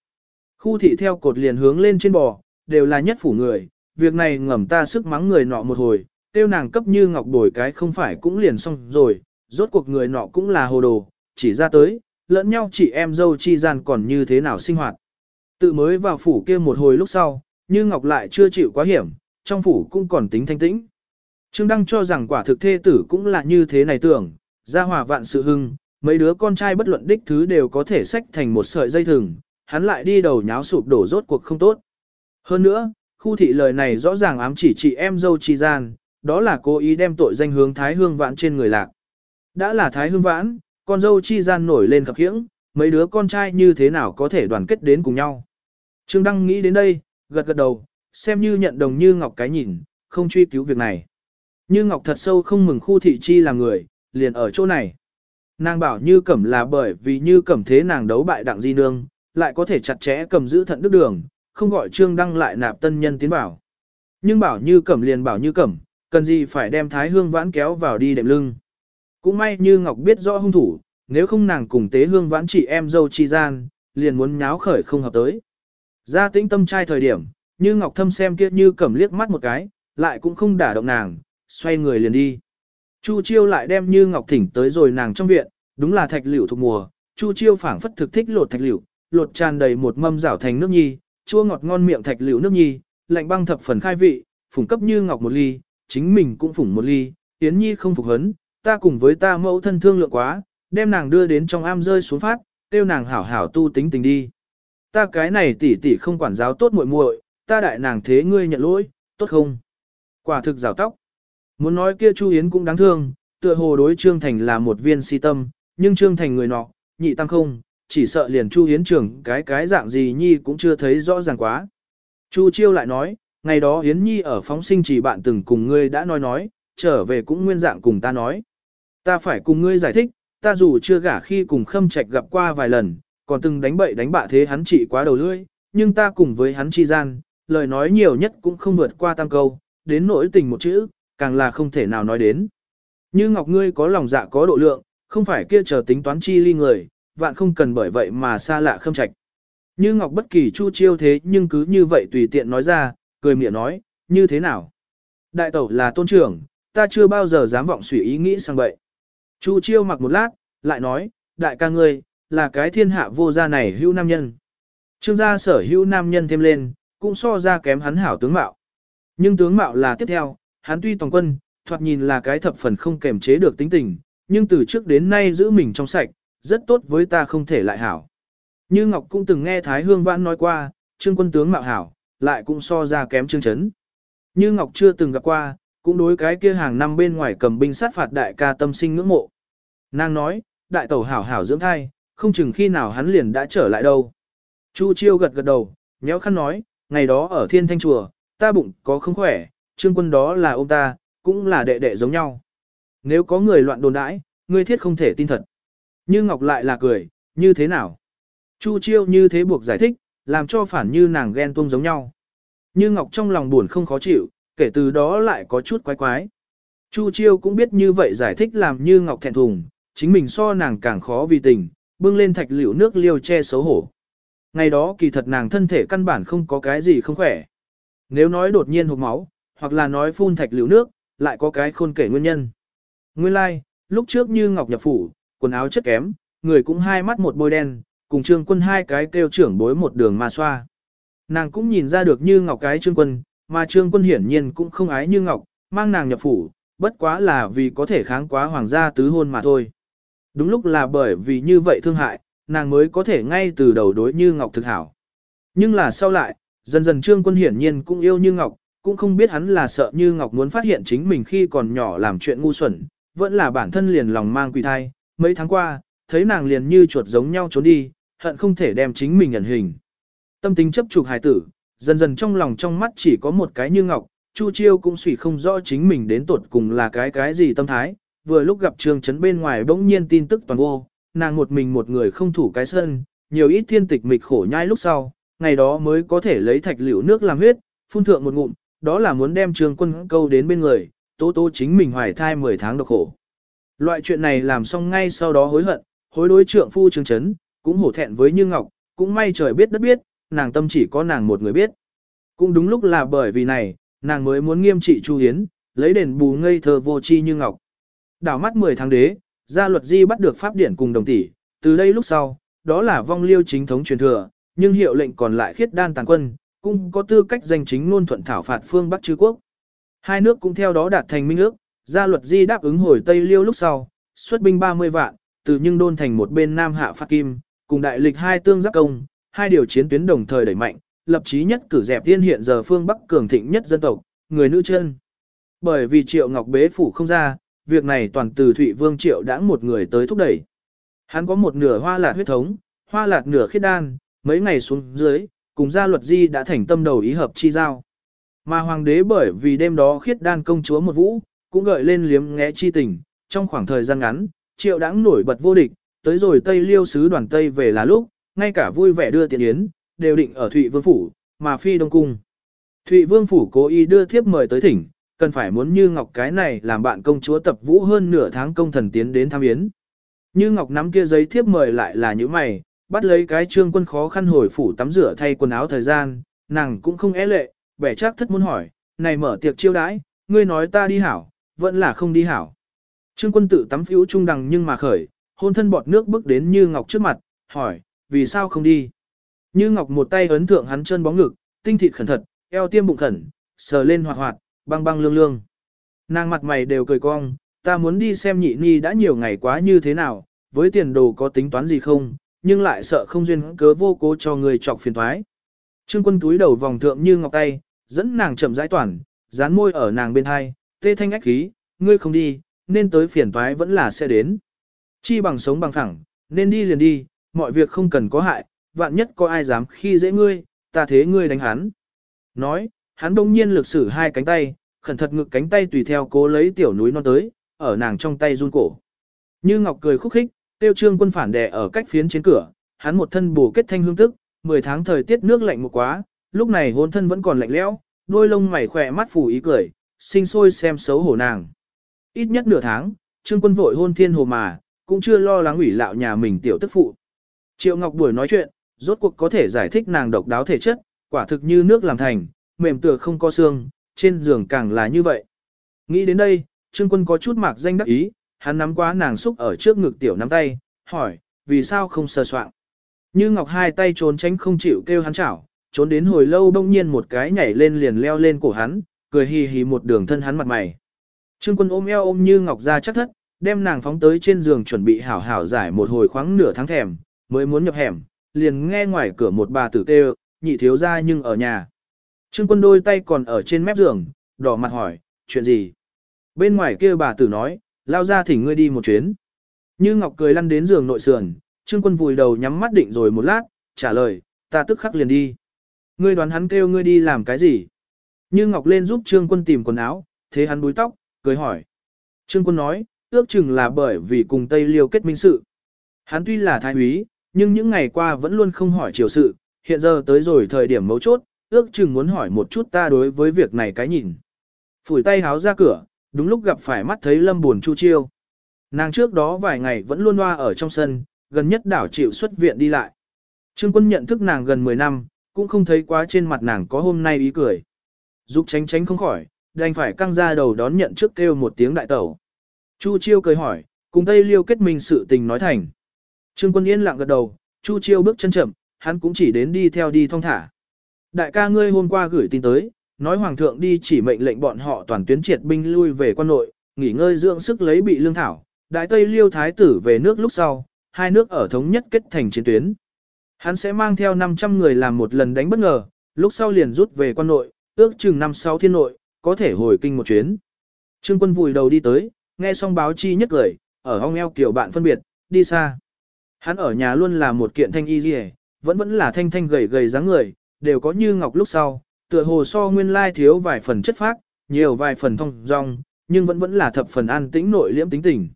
Khu thị theo cột liền hướng lên trên bò, đều là nhất phủ người, việc này ngầm ta sức mắng người nọ một hồi, tiêu nàng cấp như ngọc bồi cái không phải cũng liền xong rồi, rốt cuộc người nọ cũng là hồ đồ, chỉ ra tới, lẫn nhau chị em dâu chi gian còn như thế nào sinh hoạt. Tự mới vào phủ kia một hồi lúc sau, như ngọc lại chưa chịu quá hiểm, trong phủ cũng còn tính thanh tĩnh. Trương Đăng cho rằng quả thực thê tử cũng là như thế này tưởng, gia hòa vạn sự hưng, mấy đứa con trai bất luận đích thứ đều có thể xách thành một sợi dây thừng, hắn lại đi đầu nháo sụp đổ rốt cuộc không tốt. Hơn nữa, khu thị lời này rõ ràng ám chỉ chị em dâu chi gian, đó là cố ý đem tội danh hướng Thái Hương Vãn trên người lạc. Đã là Thái Hương Vãn, con dâu chi gian nổi lên khập khiễng, mấy đứa con trai như thế nào có thể đoàn kết đến cùng nhau. Trương Đăng nghĩ đến đây, gật gật đầu, xem như nhận đồng như Ngọc cái nhìn, không truy cứu việc này. Như Ngọc thật sâu không mừng khu thị chi là người, liền ở chỗ này. Nàng bảo như cẩm là bởi vì như cẩm thế nàng đấu bại đặng di nương, lại có thể chặt chẽ cầm giữ thận đức đường, không gọi trương đăng lại nạp tân nhân tiến bảo. Nhưng bảo như cẩm liền bảo như cẩm, cần gì phải đem thái hương vãn kéo vào đi đệm lưng. Cũng may như Ngọc biết rõ hung thủ, nếu không nàng cùng tế hương vãn chị em dâu chi gian, liền muốn nháo khởi không hợp tới. Ra tĩnh tâm trai thời điểm, như Ngọc thâm xem kia như cẩm liếc mắt một cái, lại cũng không đả động nàng, xoay người liền đi. Chu Chiêu lại đem Như Ngọc thỉnh tới rồi nàng trong viện, đúng là thạch liễu thuộc mùa, Chu Chiêu phảng phất thực thích lột thạch liễu, lột tràn đầy một mâm rảo thành nước nhi, chua ngọt ngon miệng thạch liễu nước nhi, lạnh băng thập phần khai vị, phủng cấp Như Ngọc một ly, chính mình cũng phủng một ly, Yến Nhi không phục hấn, ta cùng với ta mẫu thân thương lượng quá, đem nàng đưa đến trong am rơi xuống phát, tiêu nàng hảo hảo tu tính tình đi. Ta cái này tỷ tỷ không quản giáo tốt muội muội, ta đại nàng thế ngươi nhận lỗi, tốt không? Quả thực rào tóc. Muốn nói kia Chu Yến cũng đáng thương, tựa hồ đối Trương Thành là một viên si tâm, nhưng Trương Thành người nọ, nhị tăng không, chỉ sợ liền Chu hiến trưởng cái cái dạng gì Nhi cũng chưa thấy rõ ràng quá. Chu Chiêu lại nói, ngày đó hiến Nhi ở phóng sinh chỉ bạn từng cùng ngươi đã nói nói, trở về cũng nguyên dạng cùng ta nói. Ta phải cùng ngươi giải thích, ta dù chưa gả khi cùng khâm trạch gặp qua vài lần, còn từng đánh bậy đánh bạ thế hắn chỉ quá đầu lưỡi, nhưng ta cùng với hắn chi gian, lời nói nhiều nhất cũng không vượt qua tam câu, đến nỗi tình một chữ, càng là không thể nào nói đến. Như Ngọc ngươi có lòng dạ có độ lượng, không phải kia chờ tính toán chi ly người, vạn không cần bởi vậy mà xa lạ khâm trạch. Như Ngọc bất kỳ chu chiêu thế nhưng cứ như vậy tùy tiện nói ra, cười miệng nói, như thế nào? Đại tẩu là tôn trưởng, ta chưa bao giờ dám vọng suy ý nghĩ sang vậy. Chu chiêu mặc một lát, lại nói, đại ca ngươi, là cái thiên hạ vô gia này hữu nam nhân. Trương gia sở hữu nam nhân thêm lên, cũng so ra kém hắn hảo tướng mạo. Nhưng tướng mạo là tiếp theo, hắn tuy toàn quân, thoạt nhìn là cái thập phần không kềm chế được tính tình, nhưng từ trước đến nay giữ mình trong sạch, rất tốt với ta không thể lại hảo. Như Ngọc cũng từng nghe Thái Hương Vãn nói qua, trương quân tướng mạo hảo, lại cũng so ra kém trương chấn. Như Ngọc chưa từng gặp qua, cũng đối cái kia hàng năm bên ngoài cầm binh sát phạt đại ca tâm sinh ngưỡng mộ. Nàng nói, đại tẩu hảo hảo dưỡng thai, không chừng khi nào hắn liền đã trở lại đâu. Chu Chiêu gật gật đầu, nhéo khăn nói, ngày đó ở thiên thanh chùa, ta bụng có không khỏe, trương quân đó là ông ta, cũng là đệ đệ giống nhau. Nếu có người loạn đồn đãi, ngươi thiết không thể tin thật. Như Ngọc lại là cười, như thế nào? Chu Chiêu như thế buộc giải thích, làm cho phản như nàng ghen tuông giống nhau. Như Ngọc trong lòng buồn không khó chịu, kể từ đó lại có chút quái quái. Chu Chiêu cũng biết như vậy giải thích làm như Ngọc thẹn thùng, chính mình so nàng càng khó vì tình, bưng lên thạch liễu nước liêu che xấu hổ. Ngày đó kỳ thật nàng thân thể căn bản không có cái gì không khỏe. Nếu nói đột nhiên hụt máu, hoặc là nói phun thạch liễu nước, lại có cái khôn kể nguyên nhân. Nguyên lai, like, lúc trước như Ngọc nhập phủ, quần áo chất kém, người cũng hai mắt một bôi đen, cùng trương quân hai cái kêu trưởng bối một đường mà xoa. Nàng cũng nhìn ra được như Ngọc cái trương quân, mà trương quân hiển nhiên cũng không ái như Ngọc, mang nàng nhập phủ, bất quá là vì có thể kháng quá hoàng gia tứ hôn mà thôi. Đúng lúc là bởi vì như vậy thương hại, nàng mới có thể ngay từ đầu đối như Ngọc thực hảo. Nhưng là sau lại, dần dần trương quân hiển nhiên cũng yêu như Ngọc, cũng không biết hắn là sợ như Ngọc muốn phát hiện chính mình khi còn nhỏ làm chuyện ngu xuẩn, vẫn là bản thân liền lòng mang quỷ thai, mấy tháng qua, thấy nàng liền như chuột giống nhau trốn đi, hận không thể đem chính mình nhận hình. Tâm tính chấp trục hài tử, dần dần trong lòng trong mắt chỉ có một cái như Ngọc, Chu Chiêu cũng suy không rõ chính mình đến tuột cùng là cái cái gì tâm thái, vừa lúc gặp Trương Trấn bên ngoài bỗng nhiên tin tức toàn vô, nàng một mình một người không thủ cái sân, nhiều ít thiên tịch mịch khổ nhai lúc sau, ngày đó mới có thể lấy thạch liễu nước làm huyết, phun thượng một ngụm, đó là muốn đem Trương Quân câu đến bên người, tố tố chính mình hoài thai 10 tháng độc khổ. Loại chuyện này làm xong ngay sau đó hối hận, hối đối trượng phu Trương Chấn, cũng hổ thẹn với Như Ngọc, cũng may trời biết đất biết, nàng tâm chỉ có nàng một người biết. Cũng đúng lúc là bởi vì này, nàng mới muốn nghiêm trị Chu Hiến, lấy đền bù ngây thơ vô chi Như Ngọc. Đảo mắt 10 tháng đế, gia luật di bắt được pháp điển cùng đồng tỷ, từ đây lúc sau, đó là vong liêu chính thống truyền thừa, nhưng hiệu lệnh còn lại khiết đan tàn quân, cũng có tư cách danh chính luôn thuận thảo phạt phương Bắc chư quốc. Hai nước cũng theo đó đạt thành minh ước, gia luật di đáp ứng hồi Tây Liêu lúc sau, xuất binh 30 vạn, từ nhưng đôn thành một bên Nam Hạ Phát Kim, cùng đại lịch hai tương giáp công, hai điều chiến tuyến đồng thời đẩy mạnh, lập chí nhất cử dẹp tiên hiện giờ phương Bắc cường thịnh nhất dân tộc, người nữ chân. Bởi vì Triệu Ngọc bế phủ không ra, việc này toàn từ Thụy Vương Triệu đã một người tới thúc đẩy. Hắn có một nửa hoa lạt huyết thống, hoa lạt nửa khiết đan, mấy ngày xuống dưới, cùng gia luật di đã thành tâm đầu ý hợp chi giao. Mà hoàng đế bởi vì đêm đó khiết đan công chúa một vũ, cũng gợi lên liếm ngẽ chi tình, trong khoảng thời gian ngắn, triệu đãng nổi bật vô địch, tới rồi Tây Liêu sứ đoàn Tây về là lúc, ngay cả vui vẻ đưa tiền yến, đều định ở Thụy Vương Phủ, mà phi Đông Cung. Thụy Vương Phủ cố ý đưa thiếp mời tới thỉnh, cần phải muốn như Ngọc cái này làm bạn công chúa tập vũ hơn nửa tháng công thần tiến đến tham yến. Như Ngọc nắm kia giấy thiếp mời lại là những mày, bắt lấy cái trương quân khó khăn hồi phủ tắm rửa thay quần áo thời gian, nàng cũng không é lệ, bẻ chắc thất muốn hỏi, này mở tiệc chiêu đãi, ngươi nói ta đi hảo, vẫn là không đi hảo. Trương quân tự tắm phiếu trung đằng nhưng mà khởi, hôn thân bọt nước bước đến Như Ngọc trước mặt, hỏi, vì sao không đi? Như Ngọc một tay ấn thượng hắn chân bóng ngực, tinh thịt khẩn thật, eo tiêm bụng khẩn, sờ lên hoạt hoạt, băng băng lương lương. Nàng mặt mày đều cười cong, ta muốn đi xem nhị ni đã nhiều ngày quá như thế nào, với tiền đồ có tính toán gì không, nhưng lại sợ không duyên cớ vô cố cho người chọc phiền thoái. Trương quân túi đầu vòng thượng như ngọc tay, dẫn nàng chậm rãi toàn, dán môi ở nàng bên hai, tê thanh ách khí, ngươi không đi, nên tới phiền toái vẫn là sẽ đến. Chi bằng sống bằng phẳng, nên đi liền đi, mọi việc không cần có hại, vạn nhất có ai dám khi dễ ngươi, ta thế ngươi đánh hắn. Nói, hắn đông nhiên lực sử hai cánh tay, khẩn thật ngực cánh tay tùy theo cố lấy tiểu núi non tới, ở nàng trong tay run cổ. Như Ngọc cười khúc khích, tiêu trương quân phản đè ở cách phiến trên cửa, hắn một thân bổ kết thanh hương tức, 10 tháng thời tiết nước lạnh một quá, lúc này hôn thân vẫn còn lạnh lẽo, đôi lông mày khỏe mắt phủ ý cười, sinh sôi xem xấu hổ nàng. Ít nhất nửa tháng, trương quân vội hôn thiên hồ mà, cũng chưa lo lắng ủy lạo nhà mình tiểu tức phụ. Triệu Ngọc buổi nói chuyện, rốt cuộc có thể giải thích nàng độc đáo thể chất, quả thực như nước làm thành, mềm tựa không có xương, trên giường càng là như vậy. Nghĩ đến đây, Trương Quân có chút mạc danh đắc ý, hắn nắm quá nàng xúc ở trước ngực tiểu nắm tay, hỏi, vì sao không sờ soạn. Như Ngọc hai tay trốn tránh không chịu kêu hắn chảo, trốn đến hồi lâu bỗng nhiên một cái nhảy lên liền leo lên cổ hắn, cười hì hì một đường thân hắn mặt mày. Trương Quân ôm eo ôm Như Ngọc ra chắc thất, đem nàng phóng tới trên giường chuẩn bị hảo hảo giải một hồi khoáng nửa tháng thèm, mới muốn nhập hẻm, liền nghe ngoài cửa một bà tử kêu, nhị thiếu ra nhưng ở nhà. Trương quân đôi tay còn ở trên mép giường, đỏ mặt hỏi, chuyện gì? Bên ngoài kia bà tử nói, lao ra thỉnh ngươi đi một chuyến. Như Ngọc cười lăn đến giường nội sườn, Trương quân vùi đầu nhắm mắt định rồi một lát, trả lời, ta tức khắc liền đi. Ngươi đoán hắn kêu ngươi đi làm cái gì? Như Ngọc lên giúp Trương quân tìm quần áo, thế hắn búi tóc, cười hỏi. Trương quân nói, ước chừng là bởi vì cùng Tây Liêu kết minh sự. Hắn tuy là thái úy, nhưng những ngày qua vẫn luôn không hỏi chiều sự, hiện giờ tới rồi thời điểm mấu chốt, ước chừng muốn hỏi một chút ta đối với việc này cái nhìn. Phủi tay háo ra cửa, đúng lúc gặp phải mắt thấy lâm buồn chu chiêu. Nàng trước đó vài ngày vẫn luôn loa ở trong sân, gần nhất đảo chịu xuất viện đi lại. Trương quân nhận thức nàng gần 10 năm, cũng không thấy quá trên mặt nàng có hôm nay ý cười. Dục tránh tránh không khỏi, đành phải căng ra đầu đón nhận trước kêu một tiếng đại tẩu. Chu chiêu cười hỏi, cùng Tây Liêu kết minh sự tình nói thành. Trương quân yên lặng gật đầu, Chu chiêu bước chân chậm, hắn cũng chỉ đến đi theo đi thong thả. Đại ca ngươi hôm qua gửi tin tới, nói hoàng thượng đi chỉ mệnh lệnh bọn họ toàn tuyến triệt binh lui về quan nội, nghỉ ngơi dưỡng sức lấy bị lương thảo. Đại Tây Liêu Thái tử về nước lúc sau, hai nước ở thống nhất kết thành chiến tuyến. Hắn sẽ mang theo 500 người làm một lần đánh bất ngờ, lúc sau liền rút về quan nội, ước chừng năm sáu thiên nội, có thể hồi kinh một chuyến. Trương quân vùi đầu đi tới, nghe xong báo chi nhất lời, ở hong eo kiểu bạn phân biệt, đi xa. Hắn ở nhà luôn là một kiện thanh y dì vẫn vẫn là thanh thanh gầy gầy dáng người, đều có như ngọc lúc sau, tựa hồ so nguyên lai thiếu vài phần chất phác, nhiều vài phần thông dong, nhưng vẫn vẫn là thập phần an tĩnh nội liễm tính tình.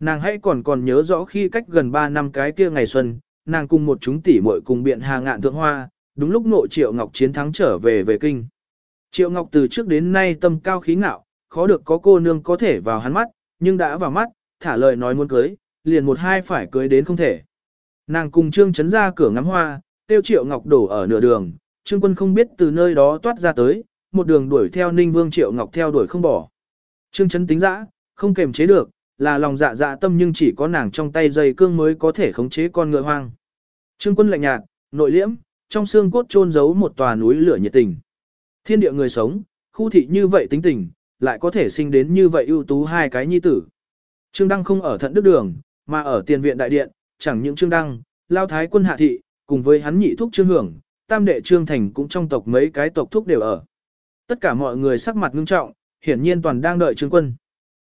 Nàng hãy còn còn nhớ rõ khi cách gần 3 năm cái kia ngày xuân, nàng cùng một chúng tỷ muội cùng biện hà ngạn thượng hoa, đúng lúc nội Triệu Ngọc chiến thắng trở về về kinh. Triệu Ngọc từ trước đến nay tâm cao khí ngạo, khó được có cô nương có thể vào hắn mắt, nhưng đã vào mắt, thả lời nói muốn cưới, liền một hai phải cưới đến không thể. Nàng cùng Trương Chấn ra cửa ngắm hoa, tiêu Triệu Ngọc đổ ở nửa đường, Trương Quân không biết từ nơi đó toát ra tới, một đường đuổi theo Ninh Vương Triệu Ngọc theo đuổi không bỏ. Trương Chấn tính dã, không kềm chế được, là lòng dạ dạ tâm nhưng chỉ có nàng trong tay dây cương mới có thể khống chế con ngựa hoang. Trương Quân lạnh nhạt, nội liễm, trong xương cốt chôn giấu một tòa núi lửa nhiệt tình. Thiên địa người sống, khu thị như vậy tính tình, lại có thể sinh đến như vậy ưu tú hai cái nhi tử. Trương Đăng không ở thận đức đường, mà ở tiền viện đại điện, chẳng những Trương Đăng, Lao Thái quân hạ thị, cùng với hắn nhị thúc Trương Hưởng, tam đệ Trương Thành cũng trong tộc mấy cái tộc thúc đều ở. Tất cả mọi người sắc mặt ngưng trọng, hiển nhiên toàn đang đợi Trương quân.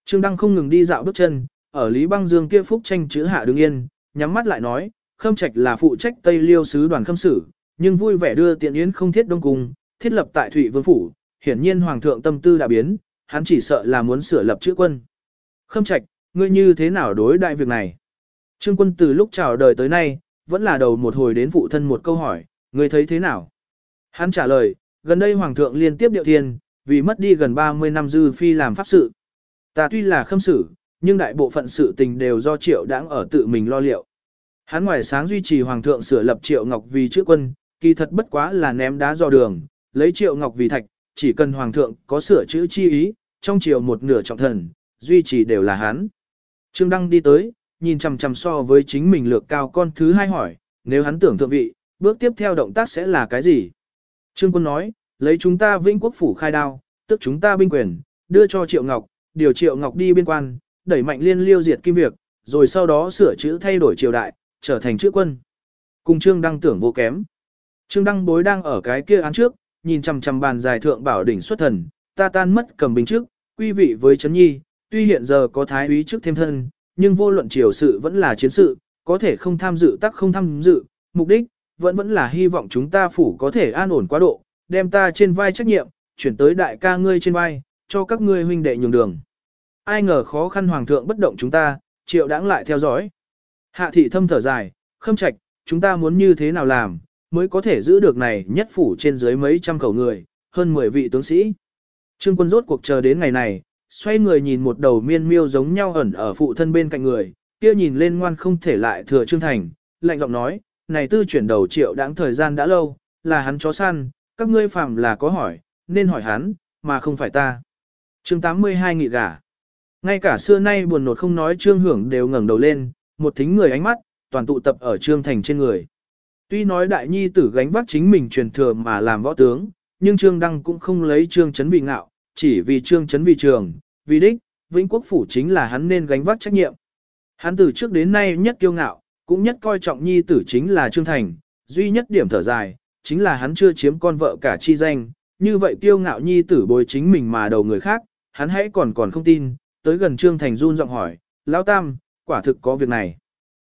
Trương Đăng không ngừng đi dạo bước chân, ở Lý Băng Dương kia phúc tranh chữ hạ đứng yên, nhắm mắt lại nói, Khâm Trạch là phụ trách Tây Liêu sứ đoàn khâm sử, nhưng vui vẻ đưa tiện yến không thiết đông cùng thiết lập tại Thụy Vương phủ, hiển nhiên hoàng thượng tâm tư đã biến, hắn chỉ sợ là muốn sửa lập chữ quân. Khâm Trạch, ngươi như thế nào đối đại việc này? Trương quân từ lúc chào đời tới nay, vẫn là đầu một hồi đến phụ thân một câu hỏi, ngươi thấy thế nào? Hắn trả lời, gần đây hoàng thượng liên tiếp điệu thiên, vì mất đi gần 30 năm dư phi làm pháp sự. Ta tuy là khâm sử, nhưng đại bộ phận sự tình đều do triệu đã ở tự mình lo liệu. Hắn ngoài sáng duy trì hoàng thượng sửa lập triệu ngọc vì chữ quân, kỳ thật bất quá là ném đá do đường, lấy triệu ngọc vì thạch, chỉ cần hoàng thượng có sửa chữ chi ý, trong triều một nửa trọng thần, duy trì đều là hắn. Trương Đăng đi tới, nhìn chằm chằm so với chính mình lược cao con thứ hai hỏi, nếu hắn tưởng thượng vị, bước tiếp theo động tác sẽ là cái gì? Trương Quân nói, lấy chúng ta vĩnh quốc phủ khai đao, tức chúng ta binh quyền, đưa cho Triệu Ngọc, điều Triệu Ngọc đi biên quan, đẩy mạnh liên liêu diệt kim việc, rồi sau đó sửa chữ thay đổi triều đại, trở thành chữ quân. Cùng Trương Đăng tưởng vô kém. Trương Đăng bối đang ở cái kia án trước, nhìn chằm chằm bàn dài thượng bảo đỉnh xuất thần, ta tan mất cầm bình trước, quy vị với chấn nhi, tuy hiện giờ có thái úy trước thêm thân, nhưng vô luận triều sự vẫn là chiến sự, có thể không tham dự tắc không tham dự, mục đích, vẫn vẫn là hy vọng chúng ta phủ có thể an ổn quá độ, đem ta trên vai trách nhiệm, chuyển tới đại ca ngươi trên vai, cho các ngươi huynh đệ nhường đường. Ai ngờ khó khăn hoàng thượng bất động chúng ta, triệu đãng lại theo dõi. Hạ thị thâm thở dài, khâm trạch, chúng ta muốn như thế nào làm, mới có thể giữ được này nhất phủ trên dưới mấy trăm khẩu người, hơn 10 vị tướng sĩ. Trương quân rốt cuộc chờ đến ngày này, xoay người nhìn một đầu miên miêu giống nhau ẩn ở phụ thân bên cạnh người, kia nhìn lên ngoan không thể lại thừa Trương Thành, lạnh giọng nói, này tư chuyển đầu triệu đáng thời gian đã lâu, là hắn chó săn, các ngươi phạm là có hỏi, nên hỏi hắn, mà không phải ta. chương 82 nghị gả. Ngay cả xưa nay buồn nột không nói Trương Hưởng đều ngẩng đầu lên, một thính người ánh mắt, toàn tụ tập ở Trương Thành trên người. Tuy nói đại nhi tử gánh vác chính mình truyền thừa mà làm võ tướng, nhưng Trương Đăng cũng không lấy Trương Chấn vì ngạo, chỉ vì Trương Chấn vì trường, vì đích, Vĩnh Quốc Phủ chính là hắn nên gánh vác trách nhiệm. Hắn từ trước đến nay nhất kiêu ngạo, cũng nhất coi trọng nhi tử chính là Trương Thành, duy nhất điểm thở dài, chính là hắn chưa chiếm con vợ cả chi danh, như vậy kiêu ngạo nhi tử bồi chính mình mà đầu người khác, hắn hãy còn còn không tin, tới gần Trương Thành run giọng hỏi, Lão Tam, quả thực có việc này.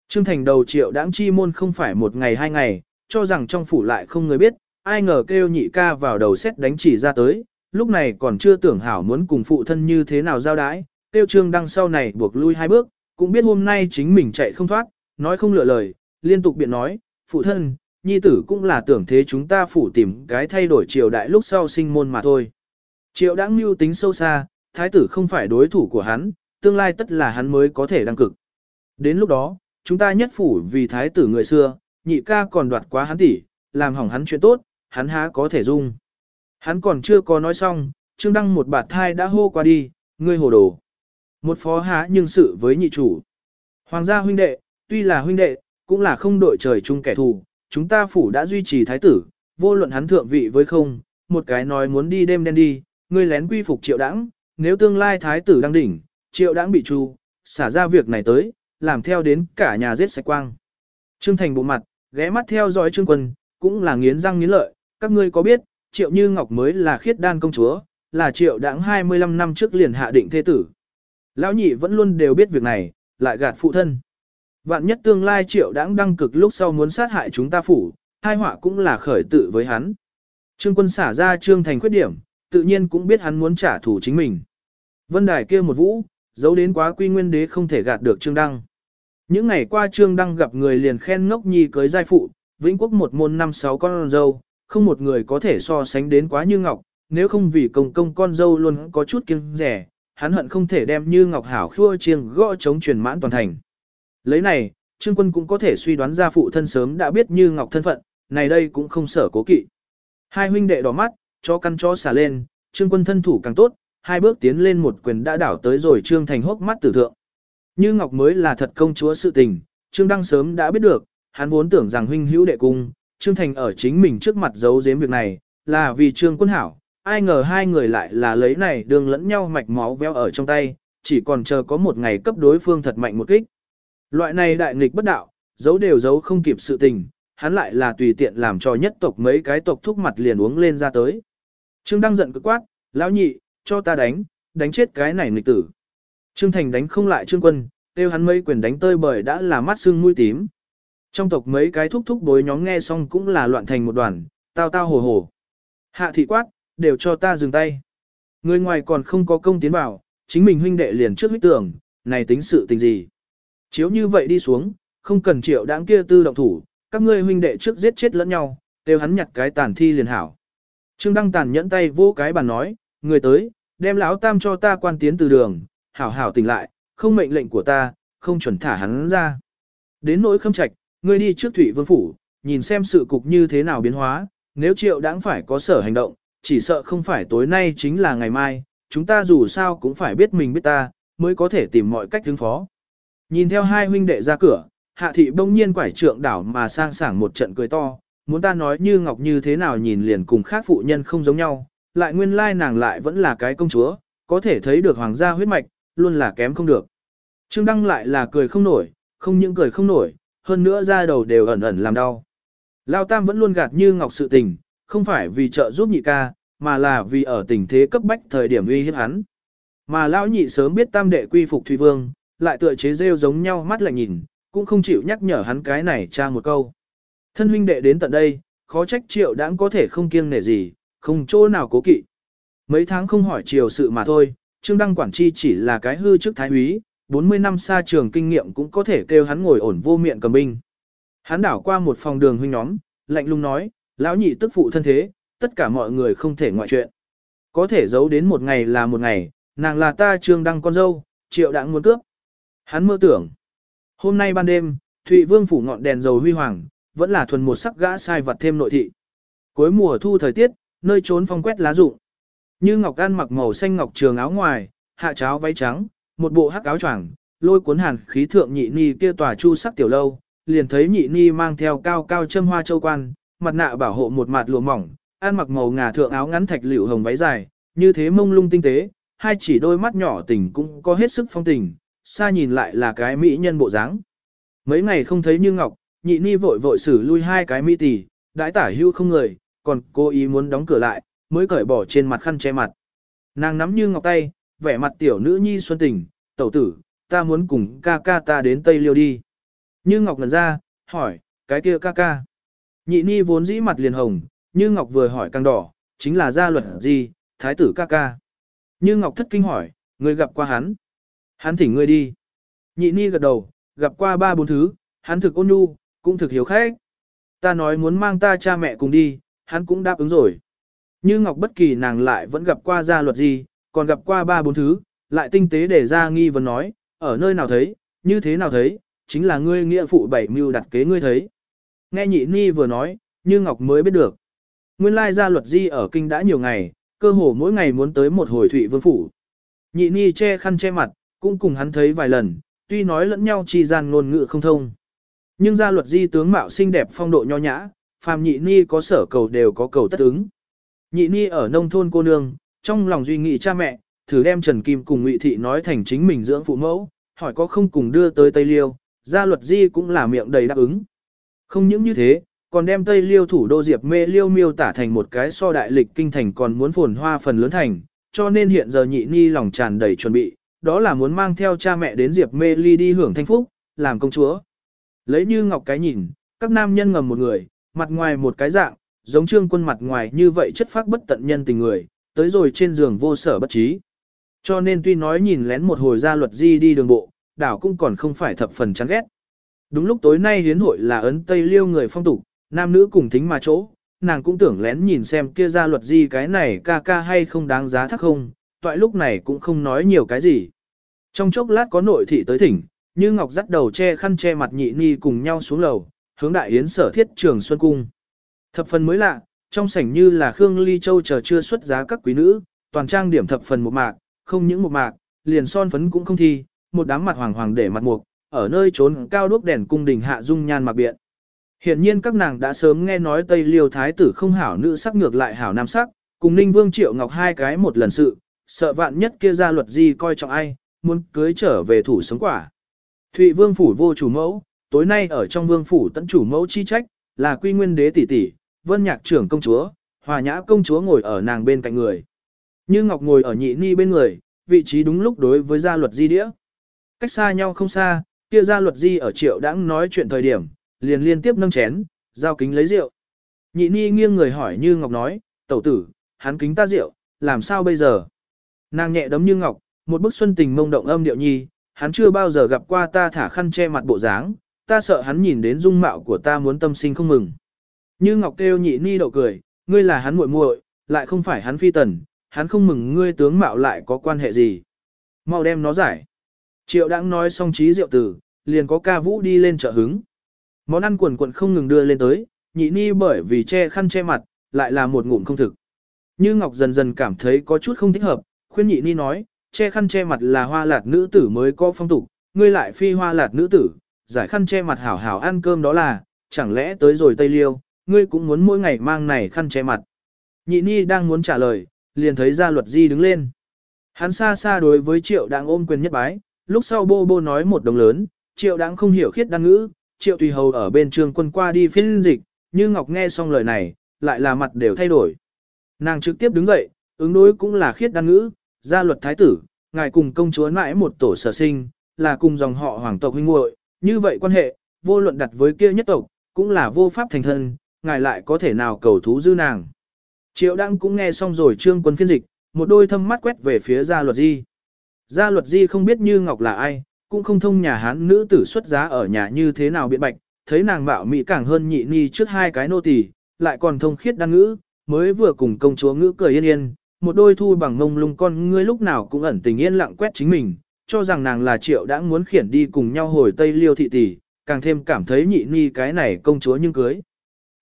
Trương Thành đầu triệu đãng chi môn không phải một ngày hai ngày, cho rằng trong phủ lại không người biết, ai ngờ kêu nhị ca vào đầu xét đánh chỉ ra tới, lúc này còn chưa tưởng hảo muốn cùng phụ thân như thế nào giao đái, kêu trương đăng sau này buộc lui hai bước, cũng biết hôm nay chính mình chạy không thoát, nói không lựa lời, liên tục biện nói, phụ thân, nhi tử cũng là tưởng thế chúng ta phủ tìm cái thay đổi triều đại lúc sau sinh môn mà thôi. Triệu đãng mưu tính sâu xa, thái tử không phải đối thủ của hắn, tương lai tất là hắn mới có thể đăng cực. Đến lúc đó, chúng ta nhất phủ vì thái tử người xưa, nhị ca còn đoạt quá hắn tỷ, làm hỏng hắn chuyện tốt, hắn há có thể dung. Hắn còn chưa có nói xong, Trương Đăng một bạt thai đã hô qua đi, ngươi hồ đồ. Một phó há nhưng sự với nhị chủ. Hoàng gia huynh đệ, tuy là huynh đệ, cũng là không đội trời chung kẻ thù, chúng ta phủ đã duy trì thái tử, vô luận hắn thượng vị với không, một cái nói muốn đi đêm đen đi, ngươi lén quy phục triệu đãng, nếu tương lai thái tử đang đỉnh, triệu đãng bị tru, xả ra việc này tới, làm theo đến cả nhà giết sạch quang. Trương Thành bộ mặt, ghé mắt theo dõi Trương Quân, cũng là nghiến răng nghiến lợi, các ngươi có biết, Triệu Như Ngọc mới là khiết đan công chúa, là Triệu đãng 25 năm trước liền hạ định thế tử. Lão nhị vẫn luôn đều biết việc này, lại gạt phụ thân. Vạn nhất tương lai Triệu đãng đăng cực lúc sau muốn sát hại chúng ta phủ, hai họa cũng là khởi tự với hắn. Trương Quân xả ra Trương Thành khuyết điểm, tự nhiên cũng biết hắn muốn trả thù chính mình. Vân Đài kia một vũ, giấu đến quá quy nguyên đế không thể gạt được Trương Đăng. Những ngày qua Trương Đăng gặp người liền khen ngốc nhi cưới giai phụ, vĩnh quốc một môn năm sáu con dâu, không một người có thể so sánh đến quá như ngọc, nếu không vì công công con dâu luôn có chút kiêng rẻ, hắn hận không thể đem như ngọc hảo khua chiêng gõ chống truyền mãn toàn thành. Lấy này, Trương Quân cũng có thể suy đoán ra phụ thân sớm đã biết như ngọc thân phận, này đây cũng không sở cố kỵ. Hai huynh đệ đỏ mắt, cho căn chó xả lên, Trương Quân thân thủ càng tốt, hai bước tiến lên một quyền đã đảo tới rồi Trương Thành hốc mắt tử thượng. Như Ngọc mới là thật công chúa sự tình, Trương Đăng sớm đã biết được, hắn vốn tưởng rằng huynh hữu đệ cung, Trương Thành ở chính mình trước mặt giấu giếm việc này, là vì Trương Quân Hảo, ai ngờ hai người lại là lấy này đường lẫn nhau mạch máu véo ở trong tay, chỉ còn chờ có một ngày cấp đối phương thật mạnh một kích. Loại này đại nghịch bất đạo, giấu đều giấu không kịp sự tình, hắn lại là tùy tiện làm cho nhất tộc mấy cái tộc thúc mặt liền uống lên ra tới. Trương Đăng giận cực quát, lão nhị, cho ta đánh, đánh chết cái này nghịch tử. Trương Thành đánh không lại Trương Quân, tiêu hắn mấy quyền đánh tơi bởi đã là mắt xương mũi tím. Trong tộc mấy cái thúc thúc bối nhóm nghe xong cũng là loạn thành một đoàn, tao tao hồ hồ. Hạ thị quát, đều cho ta dừng tay. Người ngoài còn không có công tiến vào, chính mình huynh đệ liền trước huyết tưởng, này tính sự tình gì. Chiếu như vậy đi xuống, không cần triệu đáng kia tư động thủ, các ngươi huynh đệ trước giết chết lẫn nhau, đều hắn nhặt cái tàn thi liền hảo. Trương Đăng tàn nhẫn tay vô cái bàn nói, người tới, đem lão tam cho ta quan tiến từ đường, hảo hảo tỉnh lại, không mệnh lệnh của ta, không chuẩn thả hắn ra. Đến nỗi khâm trạch, ngươi đi trước thủy vương phủ, nhìn xem sự cục như thế nào biến hóa, nếu triệu đáng phải có sở hành động, chỉ sợ không phải tối nay chính là ngày mai, chúng ta dù sao cũng phải biết mình biết ta, mới có thể tìm mọi cách ứng phó. Nhìn theo hai huynh đệ ra cửa, hạ thị bỗng nhiên quải trượng đảo mà sang sảng một trận cười to, muốn ta nói như ngọc như thế nào nhìn liền cùng khác phụ nhân không giống nhau, lại nguyên lai nàng lại vẫn là cái công chúa, có thể thấy được hoàng gia huyết mạch, luôn là kém không được. Trương Đăng lại là cười không nổi, không những cười không nổi, hơn nữa ra đầu đều ẩn ẩn làm đau. Lao Tam vẫn luôn gạt như ngọc sự tình, không phải vì trợ giúp nhị ca, mà là vì ở tình thế cấp bách thời điểm uy hiếp hắn. Mà lão nhị sớm biết Tam đệ quy phục Thủy Vương, lại tựa chế rêu giống nhau mắt lại nhìn, cũng không chịu nhắc nhở hắn cái này cha một câu. Thân huynh đệ đến tận đây, khó trách triệu đãng có thể không kiêng nể gì, không chỗ nào cố kỵ. mấy tháng không hỏi chiều sự mà thôi, Trương Đăng Quản Chi chỉ là cái hư chức thái úy, 40 năm xa trường kinh nghiệm cũng có thể kêu hắn ngồi ổn vô miệng cầm binh. Hắn đảo qua một phòng đường huynh nhóm, lạnh lùng nói, lão nhị tức phụ thân thế, tất cả mọi người không thể ngoại chuyện. Có thể giấu đến một ngày là một ngày, nàng là ta trương đăng con dâu, triệu đặng muốn cướp. Hắn mơ tưởng. Hôm nay ban đêm, Thụy Vương phủ ngọn đèn dầu huy hoàng, vẫn là thuần một sắc gã sai vật thêm nội thị. Cuối mùa thu thời tiết, nơi trốn phong quét lá rụng. Như Ngọc An mặc màu xanh ngọc trường áo ngoài, hạ cháo váy trắng, một bộ hắc áo choàng, lôi cuốn hàn khí thượng nhị ni kia tòa chu sắc tiểu lâu, liền thấy nhị ni mang theo cao cao châm hoa châu quan, mặt nạ bảo hộ một mặt lụa mỏng, ăn mặc màu ngà thượng áo ngắn thạch liễu hồng váy dài, như thế mông lung tinh tế, hai chỉ đôi mắt nhỏ tình cũng có hết sức phong tình, xa nhìn lại là cái mỹ nhân bộ dáng. Mấy ngày không thấy Như Ngọc, nhị ni vội vội xử lui hai cái mỹ tỷ, đãi tả hưu không người, còn cố ý muốn đóng cửa lại, mới cởi bỏ trên mặt khăn che mặt. Nàng nắm Như Ngọc tay, vẻ mặt tiểu nữ nhi xuân tình, tẩu tử, ta muốn cùng ca ca ta đến Tây Liêu đi. Như Ngọc ngần ra, hỏi, cái kia ca ca. Nhị ni vốn dĩ mặt liền hồng, Như Ngọc vừa hỏi càng đỏ, chính là gia luật gì, thái tử ca ca. Như Ngọc thất kinh hỏi, người gặp qua hắn. Hắn thỉnh ngươi đi. Nhị ni gật đầu, gặp qua ba bốn thứ, hắn thực ôn nhu, cũng thực hiếu khách. Ta nói muốn mang ta cha mẹ cùng đi, hắn cũng đáp ứng rồi. Như Ngọc bất kỳ nàng lại vẫn gặp qua gia luật gì, còn gặp qua ba bốn thứ, lại tinh tế để ra nghi vấn nói, ở nơi nào thấy, như thế nào thấy, chính là ngươi nghĩa phụ bảy mưu đặt kế ngươi thấy. Nghe nhị ni vừa nói, như Ngọc mới biết được. Nguyên lai gia luật di ở kinh đã nhiều ngày, cơ hồ mỗi ngày muốn tới một hồi thụy vương phủ. Nhị ni che khăn che mặt, cũng cùng hắn thấy vài lần, tuy nói lẫn nhau chi gian ngôn ngữ không thông. Nhưng gia luật di tướng mạo xinh đẹp phong độ nho nhã, phàm nhị ni có sở cầu đều có cầu tất ứng. Nhị ni ở nông thôn cô nương, trong lòng duy nghĩ cha mẹ, thử đem Trần Kim cùng Ngụy Thị nói thành chính mình dưỡng phụ mẫu, hỏi có không cùng đưa tới Tây Liêu, gia luật di cũng là miệng đầy đáp ứng. Không những như thế, còn đem Tây Liêu thủ đô Diệp Mê Liêu miêu tả thành một cái so đại lịch kinh thành còn muốn phồn hoa phần lớn thành, cho nên hiện giờ nhị ni lòng tràn đầy chuẩn bị, đó là muốn mang theo cha mẹ đến Diệp Mê Ly đi hưởng thanh phúc, làm công chúa. Lấy như ngọc cái nhìn, các nam nhân ngầm một người, mặt ngoài một cái dạng, giống trương quân mặt ngoài như vậy chất phác bất tận nhân tình người, tới rồi trên giường vô sở bất trí. Cho nên tuy nói nhìn lén một hồi ra luật di đi đường bộ, đảo cũng còn không phải thập phần chán ghét. Đúng lúc tối nay hiến hội là ấn Tây Liêu người phong tục, nam nữ cùng thính mà chỗ, nàng cũng tưởng lén nhìn xem kia ra luật di cái này ca ca hay không đáng giá thắc không, toại lúc này cũng không nói nhiều cái gì. Trong chốc lát có nội thị tới thỉnh, như Ngọc dắt đầu che khăn che mặt nhị ni cùng nhau xuống lầu, hướng đại yến sở thiết trường xuân cung. Thập phần mới lạ, trong sảnh như là Khương Ly Châu chờ chưa xuất giá các quý nữ, toàn trang điểm thập phần một mạc, không những một mạc, liền son phấn cũng không thi, một đám mặt hoàng hoàng để mặt mục, ở nơi trốn cao đuốc đèn cung đình hạ dung nhan mặc biện. Hiện nhiên các nàng đã sớm nghe nói Tây Liêu Thái tử không hảo nữ sắc ngược lại hảo nam sắc, cùng Ninh Vương Triệu Ngọc hai cái một lần sự, sợ vạn nhất kia ra luật gì coi trọng ai, muốn cưới trở về thủ sống quả. Thụy Vương phủ vô chủ mẫu, tối nay ở trong Vương phủ tận chủ mẫu chi trách, là Quy Nguyên đế tỷ tỷ, Vân Nhạc trưởng công chúa, Hòa Nhã công chúa ngồi ở nàng bên cạnh người. Như Ngọc ngồi ở nhị ni bên người, vị trí đúng lúc đối với gia luật di đĩa. Cách xa nhau không xa, kia gia luật di ở triệu đãng nói chuyện thời điểm, liền liên tiếp nâng chén, giao kính lấy rượu. Nhị ni nghiêng người hỏi Như Ngọc nói, tẩu tử, hắn kính ta rượu, làm sao bây giờ? Nàng nhẹ đấm Như Ngọc, một bức xuân tình mông động âm điệu nhi, hắn chưa bao giờ gặp qua ta thả khăn che mặt bộ dáng, ta sợ hắn nhìn đến dung mạo của ta muốn tâm sinh không mừng. Như Ngọc kêu nhị ni đậu cười, ngươi là hắn muội muội, lại không phải hắn phi tần, hắn không mừng ngươi tướng mạo lại có quan hệ gì. Mau đem nó giải. Triệu đãng nói xong trí diệu tử, liền có ca vũ đi lên chợ hứng. Món ăn quần quần không ngừng đưa lên tới, nhị ni bởi vì che khăn che mặt, lại là một ngụm không thực. Như Ngọc dần dần cảm thấy có chút không thích hợp, khuyên nhị ni nói, che khăn che mặt là hoa lạt nữ tử mới có phong tục, ngươi lại phi hoa lạt nữ tử, giải khăn che mặt hảo hảo ăn cơm đó là, chẳng lẽ tới rồi Tây Liêu, ngươi cũng muốn mỗi ngày mang này khăn che mặt. Nhị ni đang muốn trả lời, liền thấy ra luật di đứng lên. Hắn xa xa đối với triệu đang ôm quyền nhất bái, lúc sau bô bô nói một đồng lớn, triệu đang không hiểu khiết đăng ngữ, triệu tùy hầu ở bên trường quân qua đi phiên dịch, như Ngọc nghe xong lời này, lại là mặt đều thay đổi. Nàng trực tiếp đứng dậy, ứng đối cũng là khiết đăng ngữ, gia luật thái tử, ngài cùng công chúa mãi một tổ sở sinh, là cùng dòng họ hoàng tộc huynh muội, như vậy quan hệ, vô luận đặt với kia nhất tộc, cũng là vô pháp thành thân, ngài lại có thể nào cầu thú dư nàng. Triệu Đăng cũng nghe xong rồi trương quân phiên dịch, một đôi thâm mắt quét về phía gia luật di. Gia luật di không biết như ngọc là ai, cũng không thông nhà hán nữ tử xuất giá ở nhà như thế nào biện bạch, thấy nàng mạo mỹ càng hơn nhị ni trước hai cái nô tỳ, lại còn thông khiết đăng ngữ, mới vừa cùng công chúa ngữ cười yên yên, một đôi thu bằng ngông lung con ngươi lúc nào cũng ẩn tình yên lặng quét chính mình, cho rằng nàng là triệu đã muốn khiển đi cùng nhau hồi Tây Liêu thị tỷ, càng thêm cảm thấy nhị ni cái này công chúa nhưng cưới.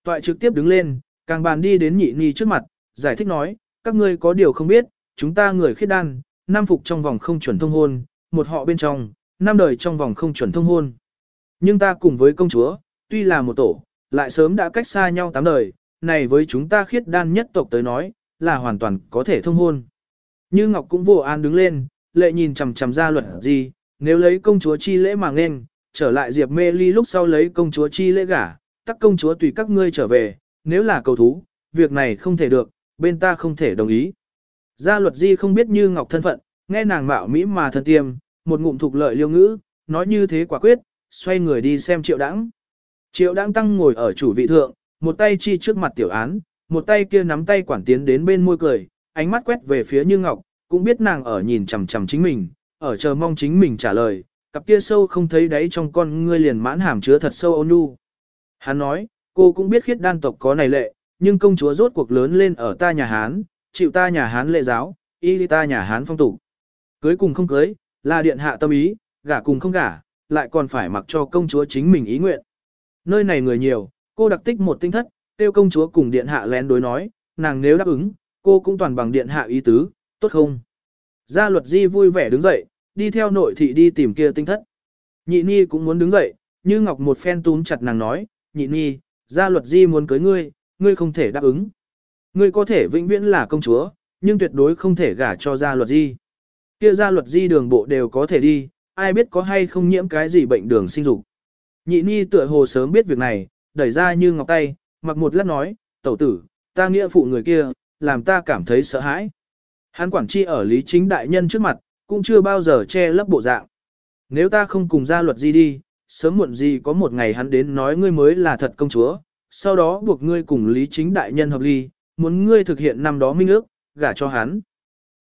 Toại trực tiếp đứng lên, càng bàn đi đến nhị ni trước mặt, giải thích nói, các ngươi có điều không biết, chúng ta người khiết đan, nam phục trong vòng không chuẩn thông hôn, một họ bên trong, năm đời trong vòng không chuẩn thông hôn. Nhưng ta cùng với công chúa, tuy là một tổ, lại sớm đã cách xa nhau tám đời, này với chúng ta khiết đan nhất tộc tới nói, là hoàn toàn có thể thông hôn. Như Ngọc cũng vô an đứng lên, lệ nhìn chằm chằm ra luật gì, nếu lấy công chúa chi lễ mà nên, trở lại Diệp Mê Ly lúc sau lấy công chúa chi lễ gả, tắc công chúa tùy các ngươi trở về, nếu là cầu thú, việc này không thể được, bên ta không thể đồng ý. Gia luật di không biết như Ngọc thân phận, nghe nàng mạo mỹ mà thân tiêm, một ngụm thục lợi liêu ngữ, nói như thế quả quyết, xoay người đi xem triệu đãng. Triệu đãng tăng ngồi ở chủ vị thượng, một tay chi trước mặt tiểu án, một tay kia nắm tay quản tiến đến bên môi cười, ánh mắt quét về phía Như Ngọc, cũng biết nàng ở nhìn chằm chằm chính mình, ở chờ mong chính mình trả lời, cặp kia sâu không thấy đáy trong con ngươi liền mãn hàm chứa thật sâu ôn nhu. Hắn nói, cô cũng biết khiết đan tộc có này lệ, nhưng công chúa rốt cuộc lớn lên ở ta nhà Hán, chịu ta nhà Hán lệ giáo, y ta nhà Hán phong tục. Cưới cùng không cưới, là điện hạ tâm ý, gả cùng không gả, lại còn phải mặc cho công chúa chính mình ý nguyện. Nơi này người nhiều, cô đặc tích một tinh thất, tiêu công chúa cùng điện hạ lén đối nói, nàng nếu đáp ứng, cô cũng toàn bằng điện hạ ý tứ, tốt không? Gia luật di vui vẻ đứng dậy, đi theo nội thị đi tìm kia tinh thất. Nhị ni cũng muốn đứng dậy, như ngọc một phen túm chặt nàng nói, nhị ni, gia luật di muốn cưới ngươi, ngươi không thể đáp ứng. Ngươi có thể vĩnh viễn là công chúa, nhưng tuyệt đối không thể gả cho gia luật di. Kia gia luật di đường bộ đều có thể đi, ai biết có hay không nhiễm cái gì bệnh đường sinh dục. Nhị ni tựa hồ sớm biết việc này, đẩy ra như ngọc tay, mặc một lát nói, tẩu tử, ta nghĩa phụ người kia, làm ta cảm thấy sợ hãi. Hắn quản chi ở lý chính đại nhân trước mặt, cũng chưa bao giờ che lấp bộ dạng. Nếu ta không cùng gia luật gì đi, sớm muộn gì có một ngày hắn đến nói ngươi mới là thật công chúa, sau đó buộc ngươi cùng lý chính đại nhân hợp ly, muốn ngươi thực hiện năm đó minh ước, gả cho hắn.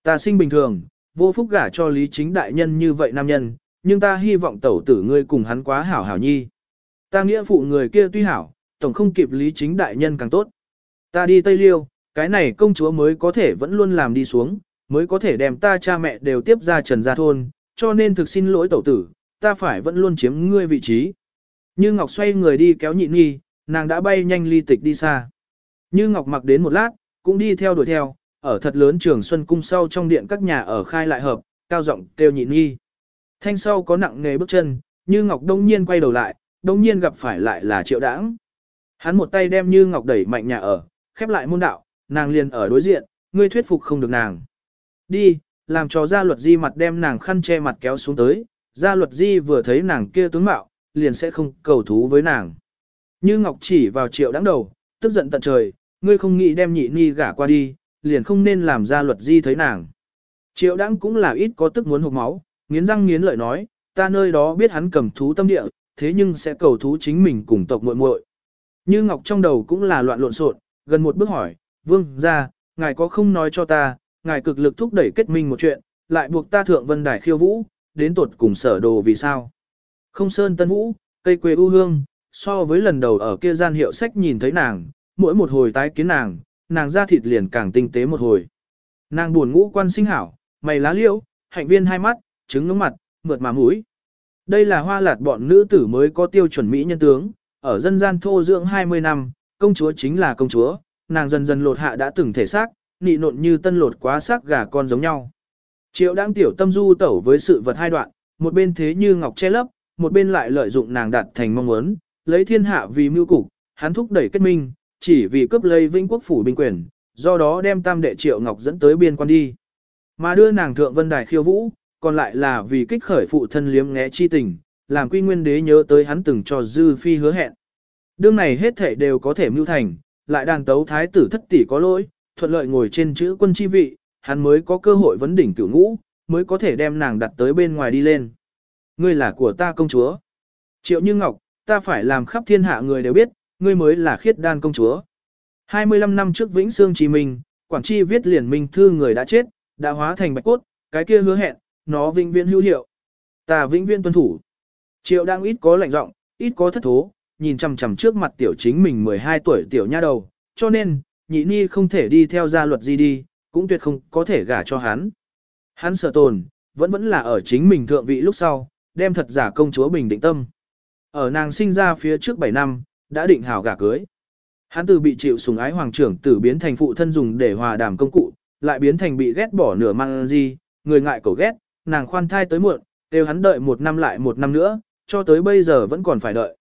Ta sinh bình thường, vô phúc gả cho lý chính đại nhân như vậy nam nhân, nhưng ta hy vọng tẩu tử ngươi cùng hắn quá hảo hảo nhi. Ta nghĩa phụ người kia tuy hảo, tổng không kịp lý chính đại nhân càng tốt. Ta đi Tây Liêu, cái này công chúa mới có thể vẫn luôn làm đi xuống, mới có thể đem ta cha mẹ đều tiếp ra trần gia thôn, cho nên thực xin lỗi tẩu tử, ta phải vẫn luôn chiếm ngươi vị trí. Như Ngọc xoay người đi kéo nhịn nghi, nàng đã bay nhanh ly tịch đi xa. Như Ngọc mặc đến một lát, cũng đi theo đuổi theo, ở thật lớn trường Xuân Cung sau trong điện các nhà ở khai lại hợp, cao giọng kêu nhịn nghi. Thanh sau có nặng nghề bước chân, Như Ngọc đông nhiên quay đầu lại, đông nhiên gặp phải lại là triệu đãng. Hắn một tay đem Như Ngọc đẩy mạnh nhà ở, khép lại môn đạo, nàng liền ở đối diện, ngươi thuyết phục không được nàng. Đi, làm cho gia luật di mặt đem nàng khăn che mặt kéo xuống tới, gia luật di vừa thấy nàng kia tướng mạo, liền sẽ không cầu thú với nàng. Như Ngọc chỉ vào triệu đáng đầu, tức giận tận trời, ngươi không nghĩ đem nhị ni gả qua đi, liền không nên làm gia luật di thấy nàng. Triệu đáng cũng là ít có tức muốn hụt máu, nghiến răng nghiến lợi nói, ta nơi đó biết hắn cầm thú tâm địa, thế nhưng sẽ cầu thú chính mình cùng tộc muội muội. Như Ngọc trong đầu cũng là loạn lộn xộn, gần một bước hỏi, vương ra, ngài có không nói cho ta, ngài cực lực thúc đẩy kết minh một chuyện, lại buộc ta thượng vân đài khiêu vũ, đến tuột cùng sở đồ vì sao. Không sơn tân vũ, cây quê u hương, so với lần đầu ở kia gian hiệu sách nhìn thấy nàng, mỗi một hồi tái kiến nàng, nàng ra thịt liền càng tinh tế một hồi. Nàng buồn ngũ quan sinh hảo, mày lá liễu, hạnh viên hai mắt, trứng ngưỡng mặt, mượt mà mũi. Đây là hoa lạt bọn nữ tử mới có tiêu chuẩn mỹ nhân tướng, ở dân gian thô dưỡng 20 năm, công chúa chính là công chúa, nàng dần dần lột hạ đã từng thể xác, nị nộn như tân lột quá xác gà con giống nhau. Triệu đang tiểu tâm du tẩu với sự vật hai đoạn, một bên thế như ngọc che lấp, một bên lại lợi dụng nàng đạt thành mong muốn, lấy thiên hạ vì mưu cục, hắn thúc đẩy kết minh, chỉ vì cướp lấy vĩnh quốc phủ binh quyền, do đó đem tam đệ triệu ngọc dẫn tới biên quan đi. Mà đưa nàng thượng vân đài khiêu vũ, còn lại là vì kích khởi phụ thân liếm ngẽ chi tình, làm quy nguyên đế nhớ tới hắn từng cho dư phi hứa hẹn. Đương này hết thể đều có thể mưu thành, lại đàn tấu thái tử thất tỷ có lỗi, thuận lợi ngồi trên chữ quân chi vị, hắn mới có cơ hội vấn đỉnh cửu ngũ, mới có thể đem nàng đặt tới bên ngoài đi lên. Ngươi là của ta công chúa. Triệu Như Ngọc, ta phải làm khắp thiên hạ người đều biết, ngươi mới là khiết đan công chúa. 25 năm trước Vĩnh Sương Chí Minh, Quảng Chi viết liền minh thư người đã chết, đã hóa thành bạch cốt, cái kia hứa hẹn, nó vĩnh viễn hữu hiệu. Ta vĩnh viễn tuân thủ. Triệu đang ít có lạnh giọng, ít có thất thố, nhìn chằm chằm trước mặt tiểu chính mình 12 tuổi tiểu nha đầu, cho nên, nhị ni không thể đi theo gia luật gì đi, cũng tuyệt không có thể gả cho hắn. Hắn sợ tồn, vẫn vẫn là ở chính mình thượng vị lúc sau, đem thật giả công chúa bình định tâm. Ở nàng sinh ra phía trước 7 năm, đã định hảo gả cưới. Hắn từ bị chịu sùng ái hoàng trưởng tử biến thành phụ thân dùng để hòa đàm công cụ, lại biến thành bị ghét bỏ nửa mang gì, người ngại cầu ghét, nàng khoan thai tới muộn, đều hắn đợi một năm lại một năm nữa, cho tới bây giờ vẫn còn phải đợi.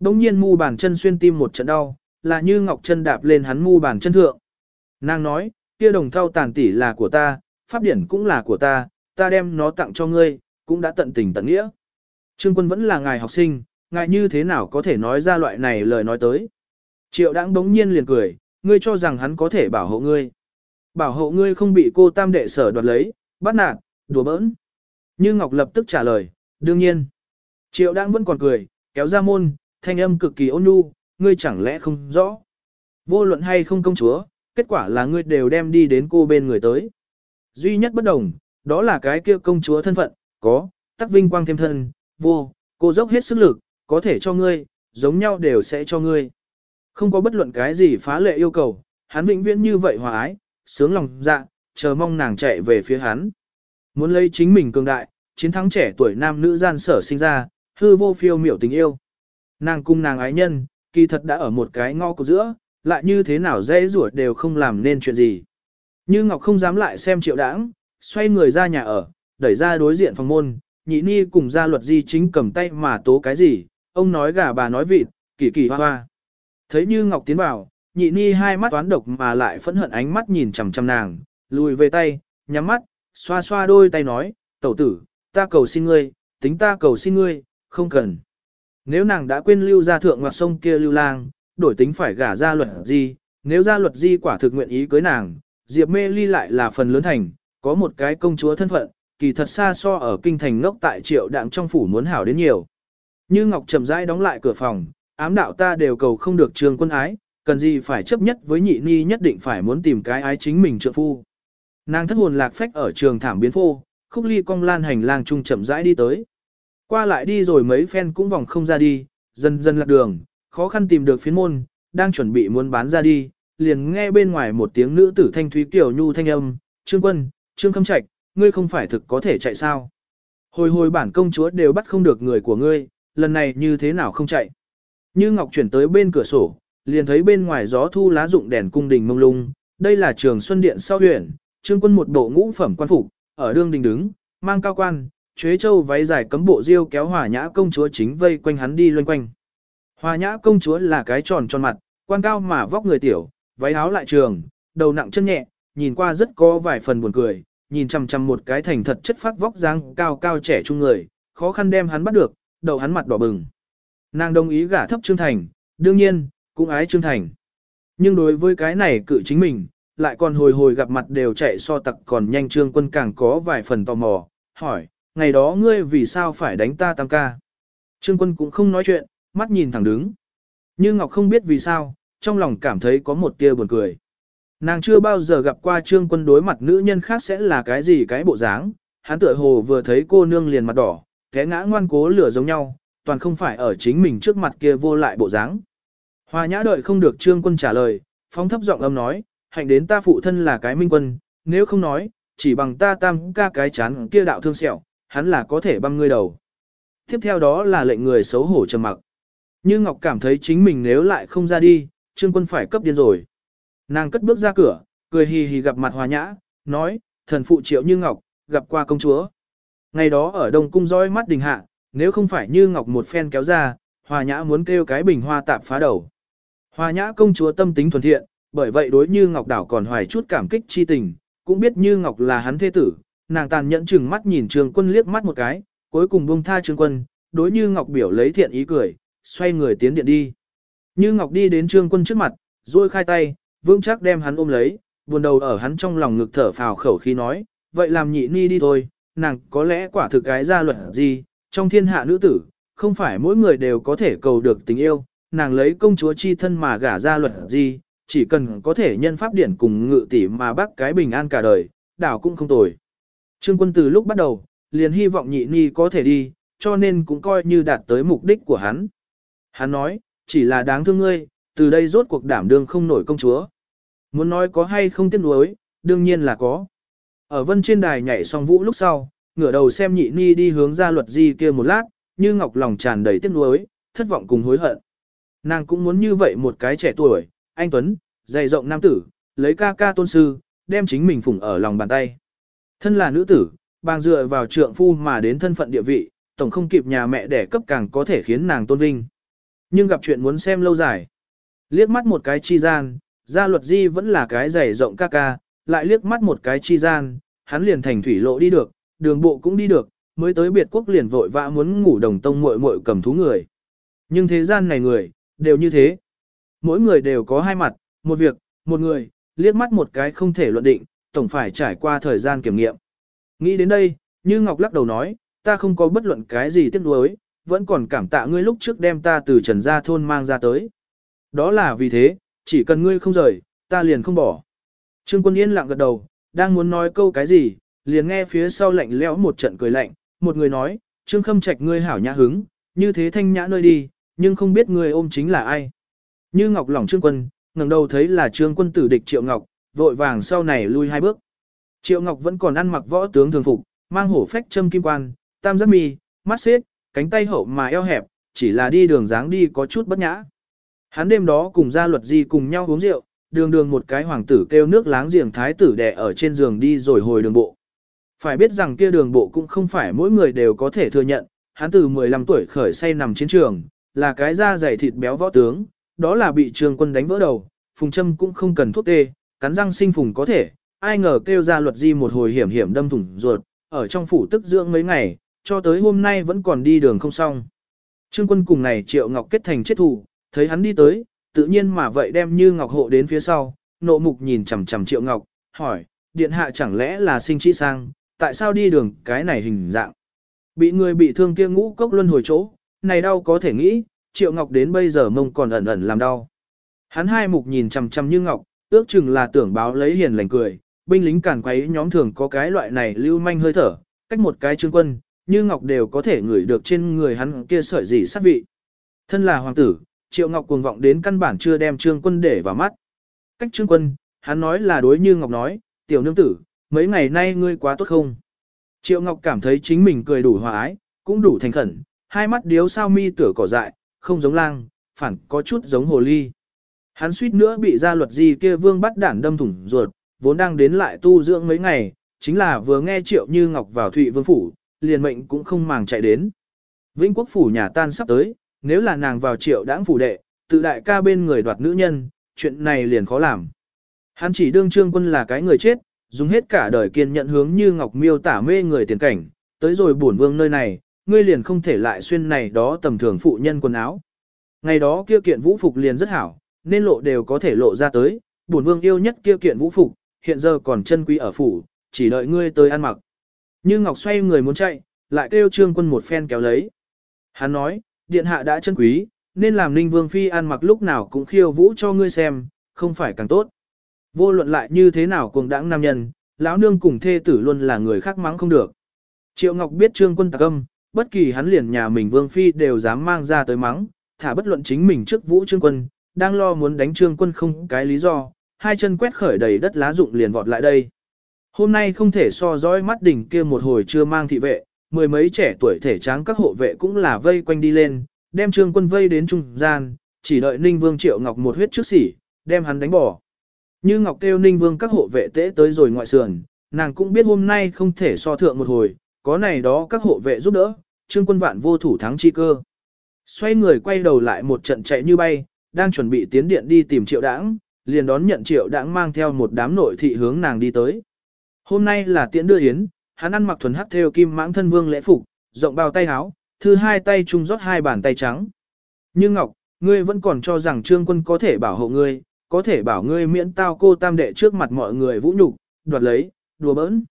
Đông nhiên mu bàn chân xuyên tim một trận đau, là như ngọc chân đạp lên hắn mu bàn chân thượng. Nàng nói, kia đồng thau tàn tỷ là của ta, pháp điển cũng là của ta, ta đem nó tặng cho ngươi, cũng đã tận tình tận nghĩa. Trương quân vẫn là ngài học sinh, ngài như thế nào có thể nói ra loại này lời nói tới. Triệu đãng đống nhiên liền cười, ngươi cho rằng hắn có thể bảo hộ ngươi. Bảo hộ ngươi không bị cô tam đệ sở đoạt lấy, bắt nạt, đùa bỡn. Như Ngọc lập tức trả lời, đương nhiên. Triệu đãng vẫn còn cười, kéo ra môn, thanh âm cực kỳ ôn nhu, ngươi chẳng lẽ không rõ. Vô luận hay không công chúa, kết quả là ngươi đều đem đi đến cô bên người tới. Duy nhất bất đồng, đó là cái kia công chúa thân phận, có, tắc vinh quang thêm thân, vô, cô dốc hết sức lực, có thể cho ngươi, giống nhau đều sẽ cho ngươi. Không có bất luận cái gì phá lệ yêu cầu, hắn vĩnh viễn như vậy hòa ái, sướng lòng dạ, chờ mong nàng chạy về phía hắn. Muốn lấy chính mình cường đại, chiến thắng trẻ tuổi nam nữ gian sở sinh ra, hư vô phiêu miểu tình yêu. Nàng cung nàng ái nhân, kỳ thật đã ở một cái ngõ của giữa, lại như thế nào dễ ruột đều không làm nên chuyện gì. Như Ngọc không dám lại xem triệu đãng, xoay người ra nhà ở, đẩy ra đối diện phòng môn, nhị ni cùng gia luật di chính cầm tay mà tố cái gì, ông nói gà bà nói vịt, kỳ kỳ hoa hoa. Thấy như Ngọc tiến vào, nhị ni hai mắt toán độc mà lại phẫn hận ánh mắt nhìn chằm chằm nàng, lùi về tay, nhắm mắt, xoa xoa đôi tay nói, tẩu tử, ta cầu xin ngươi, tính ta cầu xin ngươi, không cần. Nếu nàng đã quên lưu ra thượng ngoặc sông kia lưu lang, đổi tính phải gả ra luật di nếu ra luật di quả thực nguyện ý cưới nàng, Diệp mê ly lại là phần lớn thành, có một cái công chúa thân phận, kỳ thật xa so ở kinh thành ngốc tại triệu đạng trong phủ muốn hảo đến nhiều. Như Ngọc chậm rãi đóng lại cửa phòng, ám đạo ta đều cầu không được trường quân ái, cần gì phải chấp nhất với nhị ni nhất định phải muốn tìm cái ái chính mình trợ phu. Nàng thất hồn lạc phách ở trường thảm biến phô, khúc ly cong lan hành lang trung chậm rãi đi tới. Qua lại đi rồi mấy phen cũng vòng không ra đi, dần dần lạc đường, khó khăn tìm được phiến môn, đang chuẩn bị muốn bán ra đi, liền nghe bên ngoài một tiếng nữ tử thanh thúy kiểu nhu thanh âm, Trương Quân, Trương Khâm Trạch, ngươi không phải thực có thể chạy sao? Hồi hồi bản công chúa đều bắt không được người của ngươi, lần này như thế nào không chạy? Như Ngọc chuyển tới bên cửa sổ, liền thấy bên ngoài gió thu lá rụng đèn cung đình mông lung, đây là trường Xuân Điện sau huyện, Trương Quân một bộ ngũ phẩm quan phục, ở đương đình đứng, mang cao quan, chuế châu váy dài cấm bộ diêu kéo hòa nhã công chúa chính vây quanh hắn đi loanh quanh. Hòa nhã công chúa là cái tròn tròn mặt, quan cao mà vóc người tiểu, váy áo lại trường, đầu nặng chân nhẹ, nhìn qua rất có vài phần buồn cười, nhìn chằm chằm một cái thành thật chất phát vóc dáng cao cao trẻ trung người, khó khăn đem hắn bắt được, đầu hắn mặt đỏ bừng. Nàng đồng ý gả thấp Trương Thành, đương nhiên, cũng ái Trương Thành. Nhưng đối với cái này cự chính mình, lại còn hồi hồi gặp mặt đều chạy so tặc còn nhanh Trương quân càng có vài phần tò mò, hỏi, ngày đó ngươi vì sao phải đánh ta tam ca? Trương quân cũng không nói chuyện, mắt nhìn thẳng đứng. Như Ngọc không biết vì sao, trong lòng cảm thấy có một tia buồn cười. Nàng chưa bao giờ gặp qua trương quân đối mặt nữ nhân khác sẽ là cái gì cái bộ dáng, hắn tựa hồ vừa thấy cô nương liền mặt đỏ, té ngã ngoan cố lửa giống nhau, toàn không phải ở chính mình trước mặt kia vô lại bộ dáng. Hoa nhã đợi không được trương quân trả lời, phóng thấp giọng âm nói, hạnh đến ta phụ thân là cái minh quân, nếu không nói, chỉ bằng ta tam ca cái chán kia đạo thương sẹo, hắn là có thể băm ngươi đầu. Tiếp theo đó là lệnh người xấu hổ trầm mặc. Như Ngọc cảm thấy chính mình nếu lại không ra đi, trương quân phải cấp điên rồi. Nàng cất bước ra cửa, cười hì hì gặp mặt hòa nhã, nói, thần phụ triệu như ngọc, gặp qua công chúa. Ngày đó ở Đông Cung dõi mắt đình hạ, nếu không phải như ngọc một phen kéo ra, hòa nhã muốn kêu cái bình hoa tạp phá đầu. Hòa nhã công chúa tâm tính thuần thiện, bởi vậy đối như ngọc đảo còn hoài chút cảm kích chi tình, cũng biết như ngọc là hắn thế tử, nàng tàn nhẫn chừng mắt nhìn trường quân liếc mắt một cái, cuối cùng buông tha trường quân, đối như ngọc biểu lấy thiện ý cười, xoay người tiến điện đi. Như ngọc đi đến trương quân trước mặt, duỗi khai tay, vững chắc đem hắn ôm lấy, buồn đầu ở hắn trong lòng ngực thở phào khẩu khi nói, vậy làm nhị ni đi thôi, nàng có lẽ quả thực cái ra luật gì, trong thiên hạ nữ tử, không phải mỗi người đều có thể cầu được tình yêu, nàng lấy công chúa chi thân mà gả ra luật gì, chỉ cần có thể nhân pháp điển cùng ngự tỷ mà bác cái bình an cả đời, đảo cũng không tồi. Trương quân từ lúc bắt đầu, liền hy vọng nhị ni có thể đi, cho nên cũng coi như đạt tới mục đích của hắn. Hắn nói, chỉ là đáng thương ngươi, từ đây rốt cuộc đảm đương không nổi công chúa. Muốn nói có hay không tiếc nuối, đương nhiên là có. Ở vân trên đài nhảy xong vũ lúc sau, ngửa đầu xem nhị ni đi hướng ra luật di kia một lát, như ngọc lòng tràn đầy tiếc nuối, thất vọng cùng hối hận. Nàng cũng muốn như vậy một cái trẻ tuổi, anh Tuấn, dày rộng nam tử, lấy ca ca tôn sư, đem chính mình phủng ở lòng bàn tay. Thân là nữ tử, bàng dựa vào trượng phu mà đến thân phận địa vị, tổng không kịp nhà mẹ đẻ cấp càng có thể khiến nàng tôn vinh. Nhưng gặp chuyện muốn xem lâu dài. Liếc mắt một cái chi gian, gia luật di vẫn là cái dày rộng ca ca, lại liếc mắt một cái chi gian, hắn liền thành thủy lộ đi được, đường bộ cũng đi được, mới tới biệt quốc liền vội vã muốn ngủ đồng tông muội muội cầm thú người. Nhưng thế gian này người, đều như thế. Mỗi người đều có hai mặt, một việc, một người, liếc mắt một cái không thể luận định, tổng phải trải qua thời gian kiểm nghiệm. Nghĩ đến đây, như Ngọc lắc đầu nói, ta không có bất luận cái gì tiếc nuối, vẫn còn cảm tạ ngươi lúc trước đem ta từ trần gia thôn mang ra tới. Đó là vì thế, chỉ cần ngươi không rời, ta liền không bỏ. Trương quân yên lặng gật đầu, đang muốn nói câu cái gì, liền nghe phía sau lạnh lẽo một trận cười lạnh, một người nói, Trương Khâm Trạch ngươi hảo nhã hứng, như thế thanh nhã nơi đi, nhưng không biết người ôm chính là ai. Như Ngọc lỏng Trương Quân, ngẩng đầu thấy là Trương Quân tử địch Triệu Ngọc, vội vàng sau này lui hai bước. Triệu Ngọc vẫn còn ăn mặc võ tướng thường phục, mang hổ phách châm kim quan, tam giác mi, mắt xếp, cánh tay hậu mà eo hẹp, chỉ là đi đường dáng đi có chút bất nhã. Hắn đêm đó cùng gia luật di cùng nhau uống rượu, đường đường một cái hoàng tử kêu nước láng giềng thái tử đẻ ở trên giường đi rồi hồi đường bộ. Phải biết rằng kia đường bộ cũng không phải mỗi người đều có thể thừa nhận, hắn từ 15 tuổi khởi say nằm chiến trường, là cái da dày thịt béo võ tướng, đó là bị trường quân đánh vỡ đầu, phùng châm cũng không cần thuốc tê, cắn răng sinh phùng có thể, ai ngờ kêu ra luật di một hồi hiểm hiểm đâm thủng ruột, ở trong phủ tức dưỡng mấy ngày, cho tới hôm nay vẫn còn đi đường không xong. Trương quân cùng này triệu ngọc kết thành chết thủ, thấy hắn đi tới, tự nhiên mà vậy đem như ngọc hộ đến phía sau, nộ mục nhìn chằm chằm triệu ngọc, hỏi, điện hạ chẳng lẽ là sinh trí sang, tại sao đi đường cái này hình dạng. Bị người bị thương kia ngũ cốc luân hồi chỗ, này đau có thể nghĩ, triệu ngọc đến bây giờ mông còn ẩn ẩn làm đau. Hắn hai mục nhìn chằm chằm như ngọc, ước chừng là tưởng báo lấy hiền lành cười, binh lính cản quấy nhóm thường có cái loại này lưu manh hơi thở, cách một cái trương quân, như ngọc đều có thể ngửi được trên người hắn kia sợi gì sát vị. Thân là hoàng tử, triệu ngọc cuồng vọng đến căn bản chưa đem trương quân để vào mắt. Cách trương quân, hắn nói là đối như ngọc nói, tiểu nương tử, mấy ngày nay ngươi quá tốt không? Triệu ngọc cảm thấy chính mình cười đủ hòa ái, cũng đủ thành khẩn, hai mắt điếu sao mi tửa cỏ dại, không giống lang, phản có chút giống hồ ly. Hắn suýt nữa bị gia luật gì kia vương bắt đản đâm thủng ruột, vốn đang đến lại tu dưỡng mấy ngày, chính là vừa nghe triệu như ngọc vào thụy vương phủ, liền mệnh cũng không màng chạy đến. Vĩnh quốc phủ nhà tan sắp tới, nếu là nàng vào triệu đãng phủ đệ, tự đại ca bên người đoạt nữ nhân, chuyện này liền khó làm. Hắn chỉ đương trương quân là cái người chết, dùng hết cả đời kiên nhận hướng như ngọc miêu tả mê người tiền cảnh, tới rồi bổn vương nơi này, ngươi liền không thể lại xuyên này đó tầm thường phụ nhân quần áo. Ngày đó kia kiện vũ phục liền rất hảo, nên lộ đều có thể lộ ra tới, bổn vương yêu nhất kia kiện vũ phục, hiện giờ còn chân quý ở phủ, chỉ đợi ngươi tới ăn mặc. Như Ngọc xoay người muốn chạy, lại kêu trương quân một phen kéo lấy. Hắn nói, điện hạ đã chân quý, nên làm ninh vương phi ăn mặc lúc nào cũng khiêu vũ cho ngươi xem, không phải càng tốt. Vô luận lại như thế nào cùng đãng nam nhân, lão nương cùng thê tử luôn là người khác mắng không được. Triệu Ngọc biết trương quân tạc âm, bất kỳ hắn liền nhà mình vương phi đều dám mang ra tới mắng, thả bất luận chính mình trước vũ trương quân, đang lo muốn đánh trương quân không cái lý do, hai chân quét khởi đầy đất lá rụng liền vọt lại đây. Hôm nay không thể so dõi mắt đỉnh kia một hồi chưa mang thị vệ, mười mấy trẻ tuổi thể tráng các hộ vệ cũng là vây quanh đi lên, đem trương quân vây đến trung gian, chỉ đợi Ninh Vương Triệu Ngọc một huyết trước sỉ đem hắn đánh bỏ. Như Ngọc kêu Ninh Vương các hộ vệ tế tới rồi ngoại sườn, nàng cũng biết hôm nay không thể so thượng một hồi, có này đó các hộ vệ giúp đỡ, trương quân vạn vô thủ thắng chi cơ. Xoay người quay đầu lại một trận chạy như bay, đang chuẩn bị tiến điện đi tìm triệu đãng, liền đón nhận triệu đãng mang theo một đám nội thị hướng nàng đi tới. Hôm nay là tiễn đưa yến, hắn ăn mặc thuần hắc theo kim mãng thân vương lễ phục, rộng bao tay áo, thư hai tay chung rót hai bàn tay trắng. Như Ngọc, ngươi vẫn còn cho rằng trương quân có thể bảo hộ ngươi, có thể bảo ngươi miễn tao cô tam đệ trước mặt mọi người vũ nhục, đoạt lấy, đùa bỡn.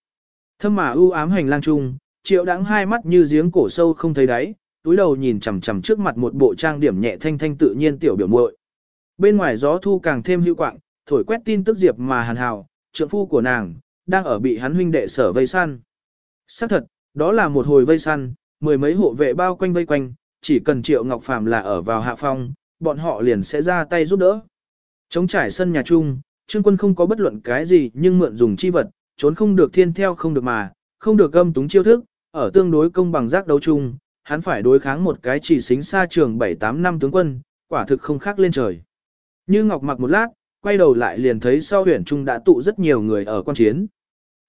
Thâm mà ưu ám hành lang chung, triệu đãng hai mắt như giếng cổ sâu không thấy đáy, túi đầu nhìn chằm chằm trước mặt một bộ trang điểm nhẹ thanh thanh tự nhiên tiểu biểu muội. Bên ngoài gió thu càng thêm hữu quạng, thổi quét tin tức diệp mà hàn hào, trượng phu của nàng, đang ở bị hắn huynh đệ sở vây săn. Xác thật, đó là một hồi vây săn, mười mấy hộ vệ bao quanh vây quanh, chỉ cần Triệu Ngọc Phàm là ở vào hạ phong, bọn họ liền sẽ ra tay giúp đỡ. Chống trải sân nhà chung, Trương Quân không có bất luận cái gì nhưng mượn dùng chi vật, trốn không được thiên theo không được mà, không được gâm túng chiêu thức, ở tương đối công bằng giác đấu chung, hắn phải đối kháng một cái chỉ xính xa trường 7-8 năm tướng quân, quả thực không khác lên trời. Như Ngọc mặc một lát, quay đầu lại liền thấy sau huyện trung đã tụ rất nhiều người ở quan chiến.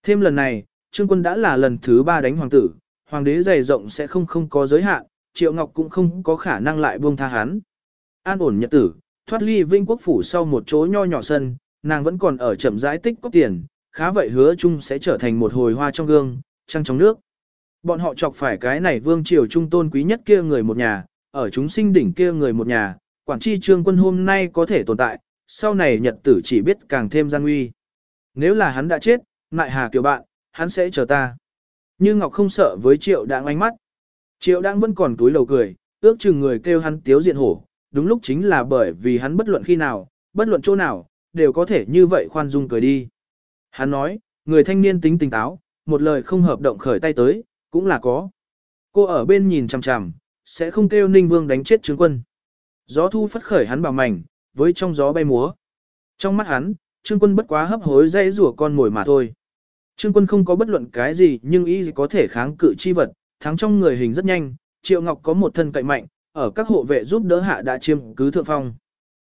Thêm lần này, Trương Quân đã là lần thứ ba đánh hoàng tử, hoàng đế dày rộng sẽ không không có giới hạn, Triệu Ngọc cũng không có khả năng lại buông tha hắn. An ổn nhật tử, thoát ly vinh quốc phủ sau một chỗ nho nhỏ sân, nàng vẫn còn ở chậm rãi tích có tiền, khá vậy hứa chung sẽ trở thành một hồi hoa trong gương, trăng trong nước. Bọn họ chọc phải cái này vương triều trung tôn quý nhất kia người một nhà, ở chúng sinh đỉnh kia người một nhà, quản chi trương quân hôm nay có thể tồn tại, sau này nhật tử chỉ biết càng thêm gian nguy. Nếu là hắn đã chết, nại hà kiểu bạn, hắn sẽ chờ ta. Như Ngọc không sợ với triệu đãng ánh mắt. Triệu đãng vẫn còn túi lầu cười, ước chừng người kêu hắn tiếu diện hổ, đúng lúc chính là bởi vì hắn bất luận khi nào, bất luận chỗ nào, đều có thể như vậy khoan dung cười đi. Hắn nói, người thanh niên tính tỉnh táo, một lời không hợp động khởi tay tới, cũng là có. Cô ở bên nhìn chằm chằm, sẽ không kêu Ninh Vương đánh chết trướng quân. Gió thu phất khởi hắn bảo mảnh, với trong gió bay múa. Trong mắt hắn, trương quân bất quá hấp hối dây rủa con mồi mà thôi. Trương quân không có bất luận cái gì nhưng y có thể kháng cự chi vật, thắng trong người hình rất nhanh, Triệu Ngọc có một thân cậy mạnh, ở các hộ vệ giúp đỡ hạ đã chiêm cứ thượng phong.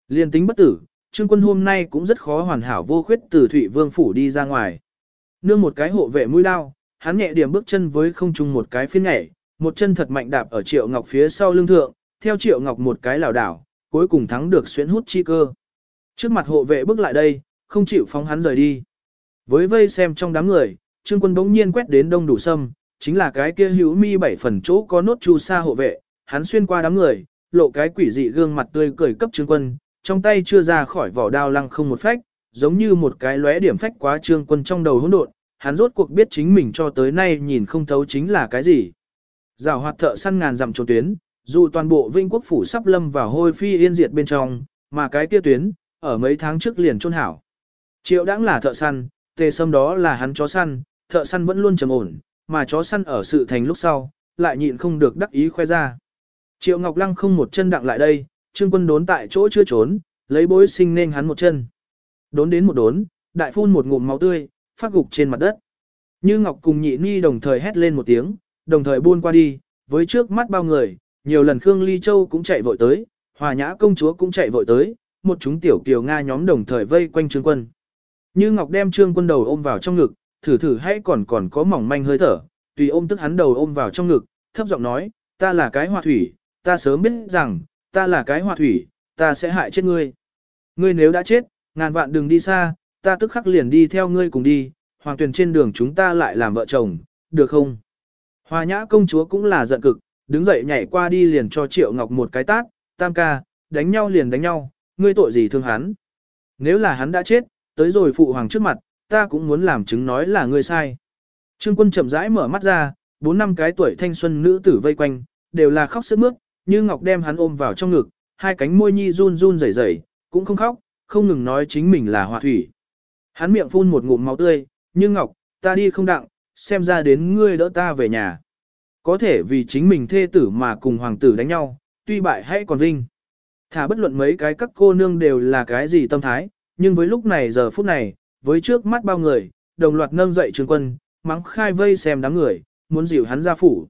Liên tính bất tử, Trương quân hôm nay cũng rất khó hoàn hảo vô khuyết từ Thụy Vương phủ đi ra ngoài. Nương một cái hộ vệ mũi đao, hắn nhẹ điểm bước chân với không trung một cái phiên nhảy, một chân thật mạnh đạp ở Triệu Ngọc phía sau lưng thượng, theo Triệu Ngọc một cái lảo đảo, cuối cùng thắng được xuyến hút chi cơ. Trước mặt hộ vệ bước lại đây, không chịu phóng hắn rời đi. Với vây xem trong đám người, Trương Quân bỗng nhiên quét đến đông đủ sâm, chính là cái kia hữu mi bảy phần chỗ có nốt chu sa hộ vệ, hắn xuyên qua đám người, lộ cái quỷ dị gương mặt tươi cười cấp Trương Quân, trong tay chưa ra khỏi vỏ đao lăng không một phách, giống như một cái lóe điểm phách quá Trương Quân trong đầu hỗn độn, hắn rốt cuộc biết chính mình cho tới nay nhìn không thấu chính là cái gì. Giảo hoạt thợ săn ngàn dặm trốn tuyến, dù toàn bộ Vinh quốc phủ sắp lâm vào hôi phi yên diệt bên trong, mà cái kia tuyến, ở mấy tháng trước liền trôn hảo. Triệu đãng là thợ săn, tề sâm đó là hắn chó săn, thợ săn vẫn luôn trầm ổn, mà chó săn ở sự thành lúc sau, lại nhịn không được đắc ý khoe ra. Triệu Ngọc Lăng không một chân đặng lại đây, trương quân đốn tại chỗ chưa trốn, lấy bối sinh nên hắn một chân. Đốn đến một đốn, đại phun một ngụm máu tươi, phát gục trên mặt đất. Như Ngọc cùng nhị ni đồng thời hét lên một tiếng, đồng thời buôn qua đi, với trước mắt bao người, nhiều lần Khương Ly Châu cũng chạy vội tới, Hòa Nhã công chúa cũng chạy vội tới, một chúng tiểu kiều Nga nhóm đồng thời vây quanh Trương Quân. Như Ngọc đem Trương Quân đầu ôm vào trong ngực, thử thử hay còn còn có mỏng manh hơi thở, tùy ôm tức hắn đầu ôm vào trong ngực, thấp giọng nói, ta là cái hòa thủy, ta sớm biết rằng, ta là cái hòa thủy, ta sẽ hại chết ngươi. Ngươi nếu đã chết, ngàn vạn đừng đi xa, ta tức khắc liền đi theo ngươi cùng đi, hoàng tuyển trên đường chúng ta lại làm vợ chồng, được không? hoa nhã công chúa cũng là giận cực, đứng dậy nhảy qua đi liền cho Triệu Ngọc một cái tát, tam ca, đánh nhau liền đánh nhau, ngươi tội gì thương hắn. Nếu là hắn đã chết, tới rồi phụ hoàng trước mặt, ta cũng muốn làm chứng nói là ngươi sai. Trương quân chậm rãi mở mắt ra, bốn năm cái tuổi thanh xuân nữ tử vây quanh, đều là khóc sướt mướt, như Ngọc đem hắn ôm vào trong ngực, hai cánh môi nhi run run rẩy rẩy, cũng không khóc, không ngừng nói chính mình là hòa thủy. Hắn miệng phun một ngụm máu tươi, nhưng Ngọc, ta đi không đặng, xem ra đến ngươi đỡ ta về nhà. Có thể vì chính mình thê tử mà cùng hoàng tử đánh nhau, tuy bại hay còn vinh. Thả bất luận mấy cái các cô nương đều là cái gì tâm thái, nhưng với lúc này giờ phút này, với trước mắt bao người, đồng loạt nâng dậy trường quân, mắng khai vây xem đám người, muốn dìu hắn ra phủ.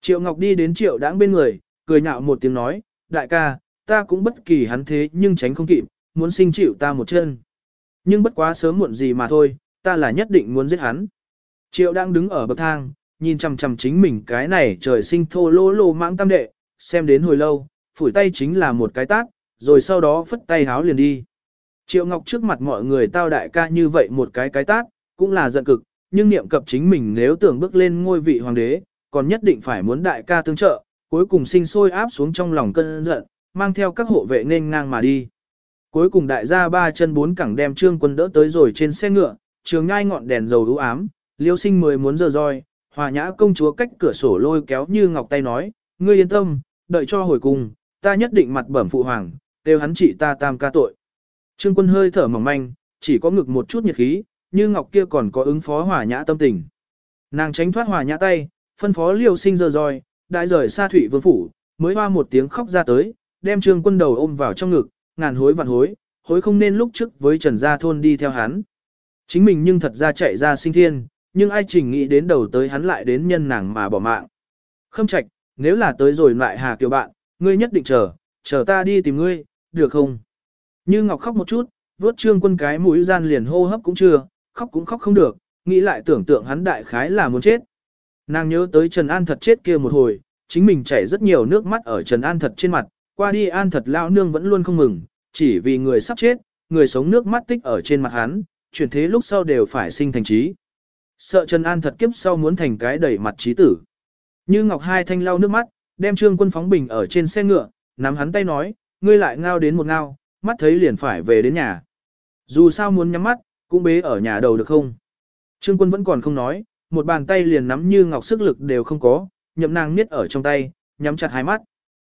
Triệu Ngọc đi đến triệu đãng bên người, cười nhạo một tiếng nói, đại ca, ta cũng bất kỳ hắn thế nhưng tránh không kịp, muốn sinh chịu ta một chân. Nhưng bất quá sớm muộn gì mà thôi, ta là nhất định muốn giết hắn. Triệu đang đứng ở bậc thang, nhìn chằm chằm chính mình cái này trời sinh thô lô lô mãng tam đệ, xem đến hồi lâu, phủi tay chính là một cái tát, rồi sau đó phất tay háo liền đi. Triệu Ngọc trước mặt mọi người tao đại ca như vậy một cái cái tát, cũng là giận cực, nhưng niệm cập chính mình nếu tưởng bước lên ngôi vị hoàng đế, còn nhất định phải muốn đại ca tương trợ, cuối cùng sinh sôi áp xuống trong lòng cơn giận, mang theo các hộ vệ nên ngang mà đi. Cuối cùng đại gia ba chân bốn cẳng đem trương quân đỡ tới rồi trên xe ngựa, trường ngai ngọn đèn dầu ưu ám, liêu sinh mười muốn giờ roi, hòa nhã công chúa cách cửa sổ lôi kéo như ngọc tay nói, ngươi yên tâm, đợi cho hồi cùng, ta nhất định mặt bẩm phụ hoàng, đều hắn trị ta tam ca tội. Trương quân hơi thở mỏng manh, chỉ có ngực một chút nhiệt khí, như ngọc kia còn có ứng phó hòa nhã tâm tình. Nàng tránh thoát hòa nhã tay, phân phó liêu sinh giờ roi, đại rời xa thủy vương phủ, mới hoa một tiếng khóc ra tới, đem trương quân đầu ôm vào trong ngực, ngàn hối vạn hối, hối không nên lúc trước với trần gia thôn đi theo hắn. Chính mình nhưng thật ra chạy ra sinh thiên, nhưng ai chỉnh nghĩ đến đầu tới hắn lại đến nhân nàng mà bỏ mạng. Khâm trạch, nếu là tới rồi lại hà kiều bạn, ngươi nhất định chờ, chờ ta đi tìm ngươi, được không? Như Ngọc khóc một chút, vuốt trương quân cái mũi gian liền hô hấp cũng chưa, khóc cũng khóc không được, nghĩ lại tưởng tượng hắn đại khái là muốn chết. Nàng nhớ tới Trần An thật chết kia một hồi, chính mình chảy rất nhiều nước mắt ở Trần An thật trên mặt, qua đi An thật lao nương vẫn luôn không mừng, chỉ vì người sắp chết, người sống nước mắt tích ở trên mặt hắn, chuyển thế lúc sau đều phải sinh thành trí. Sợ Trần An thật kiếp sau muốn thành cái đẩy mặt trí tử. Như Ngọc Hai thanh lau nước mắt, đem Trương Quân phóng bình ở trên xe ngựa, nắm hắn tay nói, ngươi lại ngao đến một ngao, mắt thấy liền phải về đến nhà. Dù sao muốn nhắm mắt, cũng bế ở nhà đầu được không? Trương Quân vẫn còn không nói, một bàn tay liền nắm Như Ngọc sức lực đều không có, nhậm nàng niết ở trong tay, nhắm chặt hai mắt.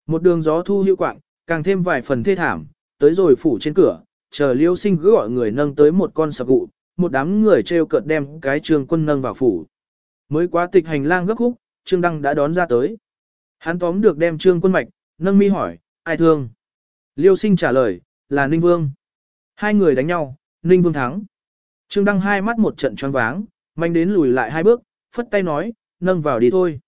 Một đường gió thu hữu quạng, càng thêm vài phần thê thảm, tới rồi phủ trên cửa, chờ liêu sinh cứ gọi người nâng tới một con sạc gụ, một đám người treo cợt đem cái trường quân nâng vào phủ. Mới quá tịch hành lang gấp khúc, Trương Đăng đã đón ra tới. Hắn tóm được đem Trương quân mạch, nâng mi hỏi, ai thương? Liêu sinh trả lời, là Ninh Vương. Hai người đánh nhau, Ninh Vương thắng. Trương Đăng hai mắt một trận choáng váng, manh đến lùi lại hai bước, phất tay nói, nâng vào đi thôi.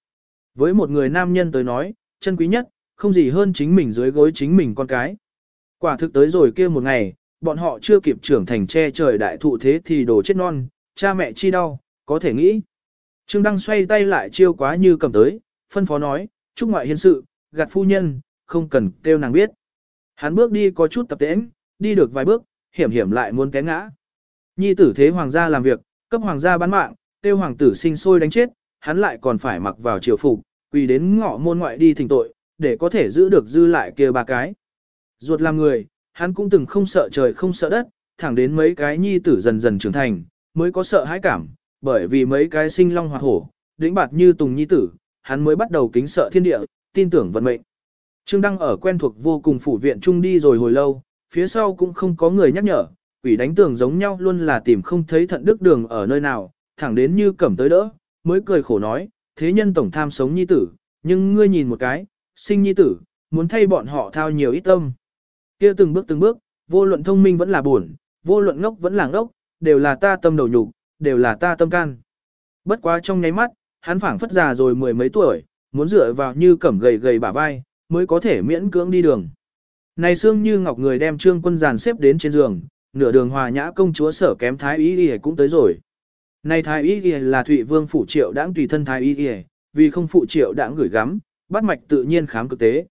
Với một người nam nhân tới nói, chân quý nhất, không gì hơn chính mình dưới gối chính mình con cái. Quả thực tới rồi kia một ngày, bọn họ chưa kịp trưởng thành che trời đại thụ thế thì đổ chết non, cha mẹ chi đau, có thể nghĩ. Trương Đăng xoay tay lại chiêu quá như cầm tới, phân phó nói, chúc ngoại hiên sự, gạt phu nhân, không cần kêu nàng biết. Hắn bước đi có chút tập tễnh, đi được vài bước, hiểm hiểm lại muốn té ngã. Nhi tử thế hoàng gia làm việc, cấp hoàng gia bán mạng, tiêu hoàng tử sinh sôi đánh chết, hắn lại còn phải mặc vào triều phục, quỳ đến ngõ môn ngoại đi thỉnh tội, để có thể giữ được dư lại kia ba cái. Ruột làm người, hắn cũng từng không sợ trời không sợ đất, thẳng đến mấy cái nhi tử dần dần trưởng thành, mới có sợ hãi cảm, bởi vì mấy cái sinh long hoạt hổ, đĩnh bạt như tùng nhi tử, hắn mới bắt đầu kính sợ thiên địa, tin tưởng vận mệnh. Trương Đăng ở quen thuộc vô cùng phủ viện trung đi rồi hồi lâu, phía sau cũng không có người nhắc nhở, quỷ đánh tường giống nhau luôn là tìm không thấy thận đức đường ở nơi nào, thẳng đến như cẩm tới đỡ, mới cười khổ nói, thế nhân tổng tham sống nhi tử, nhưng ngươi nhìn một cái, sinh nhi tử, muốn thay bọn họ thao nhiều ít tâm. kia từng bước từng bước, vô luận thông minh vẫn là buồn, vô luận ngốc vẫn là ngốc, đều là ta tâm đầu nhục, đều là ta tâm can. Bất quá trong nháy mắt, hắn phảng phất già rồi mười mấy tuổi, muốn dựa vào như cẩm gầy gầy bả vai, mới có thể miễn cưỡng đi đường. Này xương như ngọc người đem trương quân giàn xếp đến trên giường, nửa đường hòa nhã công chúa sở kém thái ý y cũng tới rồi. Này thái ý y là thụy vương phụ triệu đãng tùy thân thái ý y, vì không phụ triệu đãng gửi gắm, bắt mạch tự nhiên khám cực tế.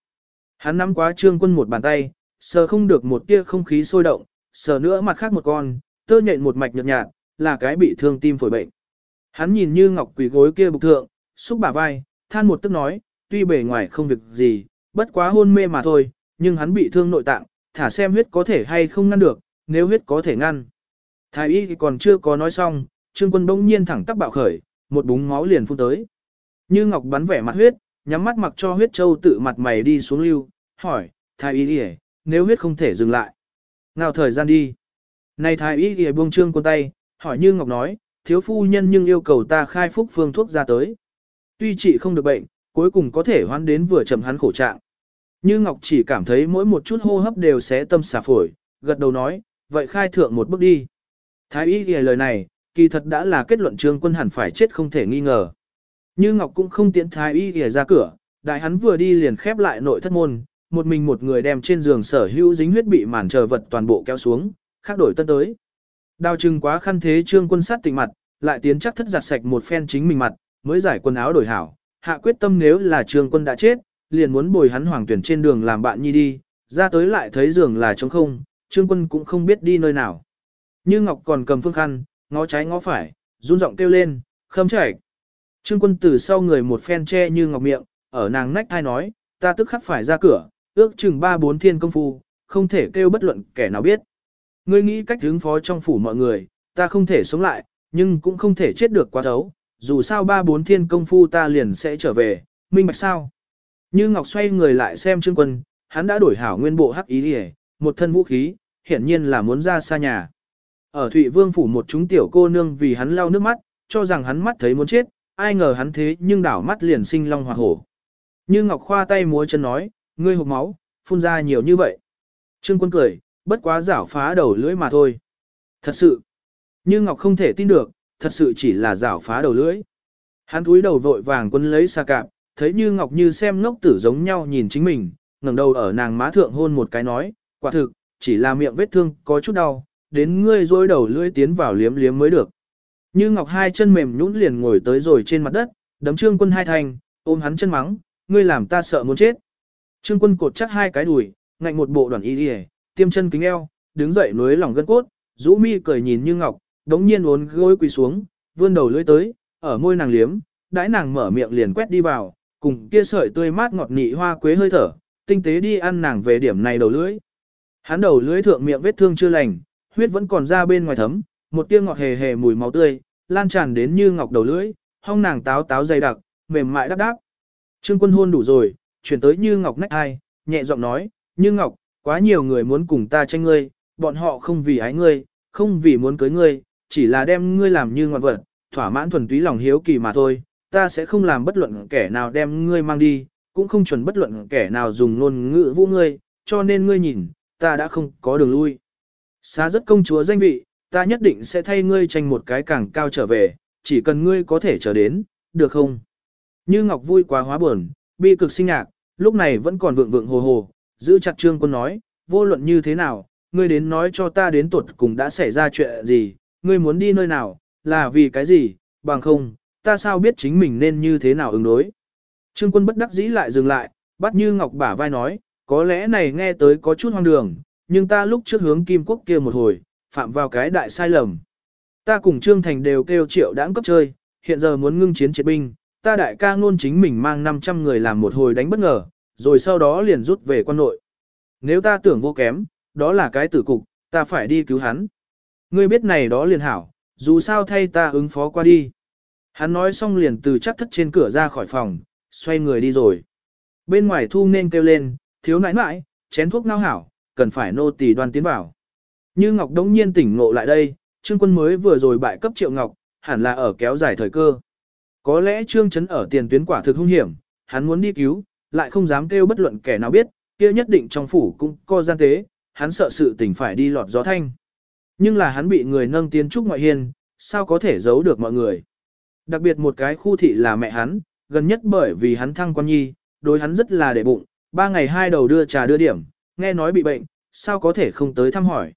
Hắn nắm quá trương quân một bàn tay, sờ không được một tia không khí sôi động, sờ nữa mặt khác một con, tơ nhện một mạch nhợt nhạt, là cái bị thương tim phổi bệnh. Hắn nhìn như ngọc quỷ gối kia bục thượng, xúc bả vai, than một tức nói, tuy bề ngoài không việc gì, bất quá hôn mê mà thôi, nhưng hắn bị thương nội tạng, thả xem huyết có thể hay không ngăn được, nếu huyết có thể ngăn. Thái y còn chưa có nói xong, trương quân bỗng nhiên thẳng tắp bạo khởi, một búng máu liền phun tới. Như ngọc bắn vẻ mặt huyết, nhắm mắt mặc cho huyết châu tự mặt mày đi xuống lưu, hỏi, thái y đi nếu huyết không thể dừng lại. Nào thời gian đi. Này thái y đi buông trương con tay, hỏi như ngọc nói, thiếu phu nhân nhưng yêu cầu ta khai phúc phương thuốc ra tới. Tuy chị không được bệnh, cuối cùng có thể hoán đến vừa chậm hắn khổ trạng. Như Ngọc chỉ cảm thấy mỗi một chút hô hấp đều sẽ tâm xà phổi, gật đầu nói, vậy khai thượng một bước đi. Thái y ghi lời này, kỳ thật đã là kết luận trương quân hẳn phải chết không thể nghi ngờ. Như Ngọc cũng không tiện thái y để ra cửa, đại hắn vừa đi liền khép lại nội thất môn, một mình một người đem trên giường sở hữu dính huyết bị màn chờ vật toàn bộ kéo xuống, khác đổi tân tới. Đào trừng quá khăn thế trương quân sát tịnh mặt, lại tiến chắc thất giặt sạch một phen chính mình mặt, mới giải quần áo đổi hảo, hạ quyết tâm nếu là trương quân đã chết, liền muốn bồi hắn hoàng tuyển trên đường làm bạn nhi đi, ra tới lại thấy giường là trống không, trương quân cũng không biết đi nơi nào. Như Ngọc còn cầm phương khăn, ngó trái ngó phải, run giọng kêu lên, khâm chảy. Trương quân từ sau người một phen che như ngọc miệng, ở nàng nách thai nói, ta tức khắc phải ra cửa, ước chừng ba bốn thiên công phu, không thể kêu bất luận kẻ nào biết. Ngươi nghĩ cách ứng phó trong phủ mọi người, ta không thể sống lại, nhưng cũng không thể chết được quá thấu, dù sao ba bốn thiên công phu ta liền sẽ trở về, minh bạch sao. Như Ngọc xoay người lại xem Trương Quân, hắn đã đổi hảo nguyên bộ hắc ý đi một thân vũ khí, hiển nhiên là muốn ra xa nhà. Ở Thụy Vương phủ một chúng tiểu cô nương vì hắn lau nước mắt, cho rằng hắn mắt thấy muốn chết, ai ngờ hắn thế nhưng đảo mắt liền sinh long hoặc hổ. Như Ngọc Khoa tay múa chân nói, ngươi hộp máu, phun ra nhiều như vậy. Trương quân cười, bất quá giảo phá đầu lưỡi mà thôi. Thật sự, như Ngọc không thể tin được, thật sự chỉ là giảo phá đầu lưỡi. Hắn túi đầu vội vàng quân lấy xa cạp, thấy như Ngọc như xem ngốc tử giống nhau nhìn chính mình, ngẩng đầu ở nàng má thượng hôn một cái nói, quả thực, chỉ là miệng vết thương có chút đau, đến ngươi rôi đầu lưỡi tiến vào liếm liếm mới được. Như Ngọc hai chân mềm nhũn liền ngồi tới rồi trên mặt đất, đấm trương quân hai thành, ôm hắn chân mắng, ngươi làm ta sợ muốn chết. Trương quân cột chắc hai cái đùi, ngạnh một bộ đoàn y đi tiêm chân kính eo, đứng dậy núi lòng gân cốt, rũ mi cười nhìn như ngọc, đống nhiên uốn gối quỳ xuống, vươn đầu lưỡi tới, ở môi nàng liếm, đãi nàng mở miệng liền quét đi vào, cùng kia sợi tươi mát ngọt nị hoa quế hơi thở, tinh tế đi ăn nàng về điểm này đầu lưỡi. Hắn đầu lưỡi thượng miệng vết thương chưa lành, huyết vẫn còn ra bên ngoài thấm, một tia ngọt hề hề mùi máu tươi, lan tràn đến như ngọc đầu lưỡi, hong nàng táo táo dày đặc, mềm mại đáp đáp. Trương quân hôn đủ rồi, chuyển tới như ngọc nách ai, nhẹ giọng nói, như ngọc, quá nhiều người muốn cùng ta tranh ngươi, bọn họ không vì ái ngươi, không vì muốn cưới ngươi, chỉ là đem ngươi làm như ngoạn vật, thỏa mãn thuần túy lòng hiếu kỳ mà thôi, ta sẽ không làm bất luận kẻ nào đem ngươi mang đi, cũng không chuẩn bất luận kẻ nào dùng ngôn ngữ vũ ngươi, cho nên ngươi nhìn, ta đã không có đường lui. Xá rất công chúa danh vị, ta nhất định sẽ thay ngươi tranh một cái càng cao trở về, chỉ cần ngươi có thể trở đến, được không? Như Ngọc vui quá hóa buồn, bi cực sinh nhạc, lúc này vẫn còn vượng vượng hồ hồ, giữ chặt trương quân nói, vô luận như thế nào, ngươi đến nói cho ta đến tuột cùng đã xảy ra chuyện gì, ngươi muốn đi nơi nào, là vì cái gì, bằng không, ta sao biết chính mình nên như thế nào ứng đối. Trương quân bất đắc dĩ lại dừng lại, bắt như ngọc bả vai nói, có lẽ này nghe tới có chút hoang đường, nhưng ta lúc trước hướng kim quốc kia một hồi, phạm vào cái đại sai lầm. Ta cùng Trương Thành đều kêu triệu đãng cấp chơi, hiện giờ muốn ngưng chiến triệt binh, ta đại ca ngôn chính mình mang 500 người làm một hồi đánh bất ngờ, rồi sau đó liền rút về quan nội. Nếu ta tưởng vô kém, đó là cái tử cục, ta phải đi cứu hắn. Ngươi biết này đó liền hảo, dù sao thay ta ứng phó qua đi. Hắn nói xong liền từ chắc thất trên cửa ra khỏi phòng, xoay người đi rồi. Bên ngoài thu nên kêu lên, thiếu nãi nãi, chén thuốc ngao hảo, cần phải nô tỳ đoan tiến vào. Như Ngọc đống nhiên tỉnh ngộ lại đây, Trương quân mới vừa rồi bại cấp triệu Ngọc, hẳn là ở kéo dài thời cơ. Có lẽ Trương Trấn ở tiền tuyến quả thực hung hiểm, hắn muốn đi cứu, lại không dám kêu bất luận kẻ nào biết, kia nhất định trong phủ cũng có gian tế, hắn sợ sự tình phải đi lọt gió thanh. Nhưng là hắn bị người nâng tiến trúc ngoại hiên, sao có thể giấu được mọi người. Đặc biệt một cái khu thị là mẹ hắn, gần nhất bởi vì hắn thăng quan nhi, đối hắn rất là để bụng, ba ngày hai đầu đưa trà đưa điểm, nghe nói bị bệnh, sao có thể không tới thăm hỏi.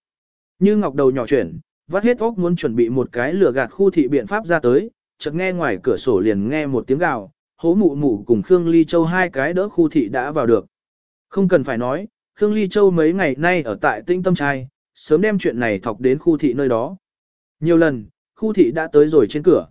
Như ngọc đầu nhỏ chuyển, vắt hết óc muốn chuẩn bị một cái lửa gạt khu thị biện pháp ra tới, chợt nghe ngoài cửa sổ liền nghe một tiếng gào, hố mụ mụ cùng Khương Ly Châu hai cái đỡ khu thị đã vào được. Không cần phải nói, Khương Ly Châu mấy ngày nay ở tại tinh tâm trai, sớm đem chuyện này thọc đến khu thị nơi đó. Nhiều lần, khu thị đã tới rồi trên cửa.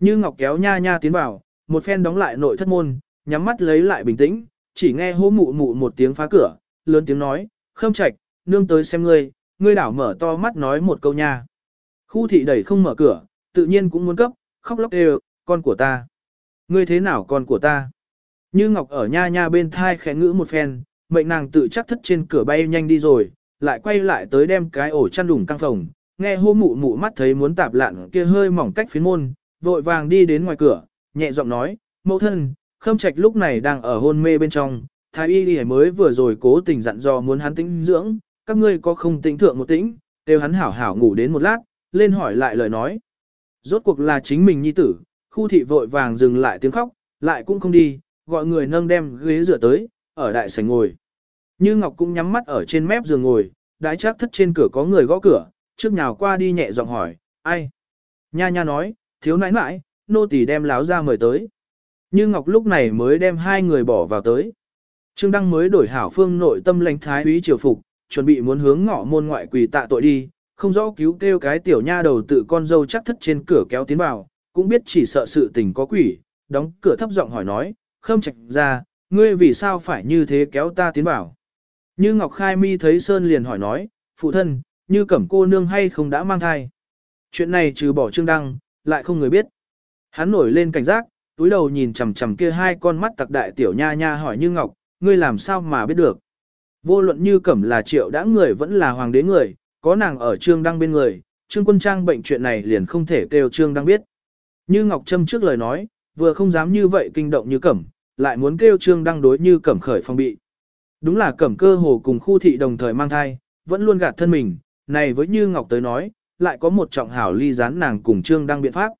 Như Ngọc kéo nha nha tiến vào, một phen đóng lại nội thất môn, nhắm mắt lấy lại bình tĩnh, chỉ nghe hố mụ mụ một tiếng phá cửa, lớn tiếng nói, khâm trạch, nương tới xem ngươi, ngươi đảo mở to mắt nói một câu nha. Khu thị đẩy không mở cửa, tự nhiên cũng muốn cấp, khóc lóc đều, con của ta. Ngươi thế nào con của ta? Như Ngọc ở nha nha bên thai khẽ ngữ một phen, mệnh nàng tự chắc thất trên cửa bay nhanh đi rồi, lại quay lại tới đem cái ổ chăn đùng căng phòng, nghe hô mụ mụ mắt thấy muốn tạp lạn kia hơi mỏng cách phiến môn, vội vàng đi đến ngoài cửa, nhẹ giọng nói, mẫu thân, khâm trạch lúc này đang ở hôn mê bên trong, thái y đi mới vừa rồi cố tình dặn dò muốn hắn tĩnh dưỡng, các ngươi có không tĩnh thượng một tĩnh, đều hắn hảo hảo ngủ đến một lát, lên hỏi lại lời nói. Rốt cuộc là chính mình nhi tử, khu thị vội vàng dừng lại tiếng khóc, lại cũng không đi, gọi người nâng đem ghế rửa tới, ở đại sảnh ngồi. Như Ngọc cũng nhắm mắt ở trên mép giường ngồi, đái chắc thất trên cửa có người gõ cửa, trước nhào qua đi nhẹ giọng hỏi, ai? Nha nha nói, thiếu nãi nãi, nô tỳ đem láo ra mời tới. Như Ngọc lúc này mới đem hai người bỏ vào tới. Trương Đăng mới đổi hảo phương nội tâm lãnh thái úy triều phục, chuẩn bị muốn hướng ngõ môn ngoại quỳ tạ tội đi, không rõ cứu kêu cái tiểu nha đầu tự con dâu chắc thất trên cửa kéo tiến vào, cũng biết chỉ sợ sự tình có quỷ, đóng cửa thấp giọng hỏi nói, khâm trạch ra, ngươi vì sao phải như thế kéo ta tiến vào. Như Ngọc Khai Mi thấy Sơn liền hỏi nói, phụ thân, như cẩm cô nương hay không đã mang thai. Chuyện này trừ bỏ trương đăng, lại không người biết. Hắn nổi lên cảnh giác, túi đầu nhìn chằm chằm kia hai con mắt tặc đại tiểu nha nha hỏi như Ngọc, ngươi làm sao mà biết được. Vô luận như cẩm là triệu đã người vẫn là hoàng đế người, có nàng ở trương đăng bên người, Trương Quân Trang bệnh chuyện này liền không thể kêu Trương đăng biết. Như Ngọc Trâm trước lời nói, vừa không dám như vậy kinh động như cẩm, lại muốn kêu Trương Đăng đối như cẩm khởi phong bị. Đúng là cẩm cơ hồ cùng khu thị đồng thời mang thai, vẫn luôn gạt thân mình, này với Như Ngọc tới nói, lại có một trọng hảo ly gián nàng cùng Trương Đăng biện pháp.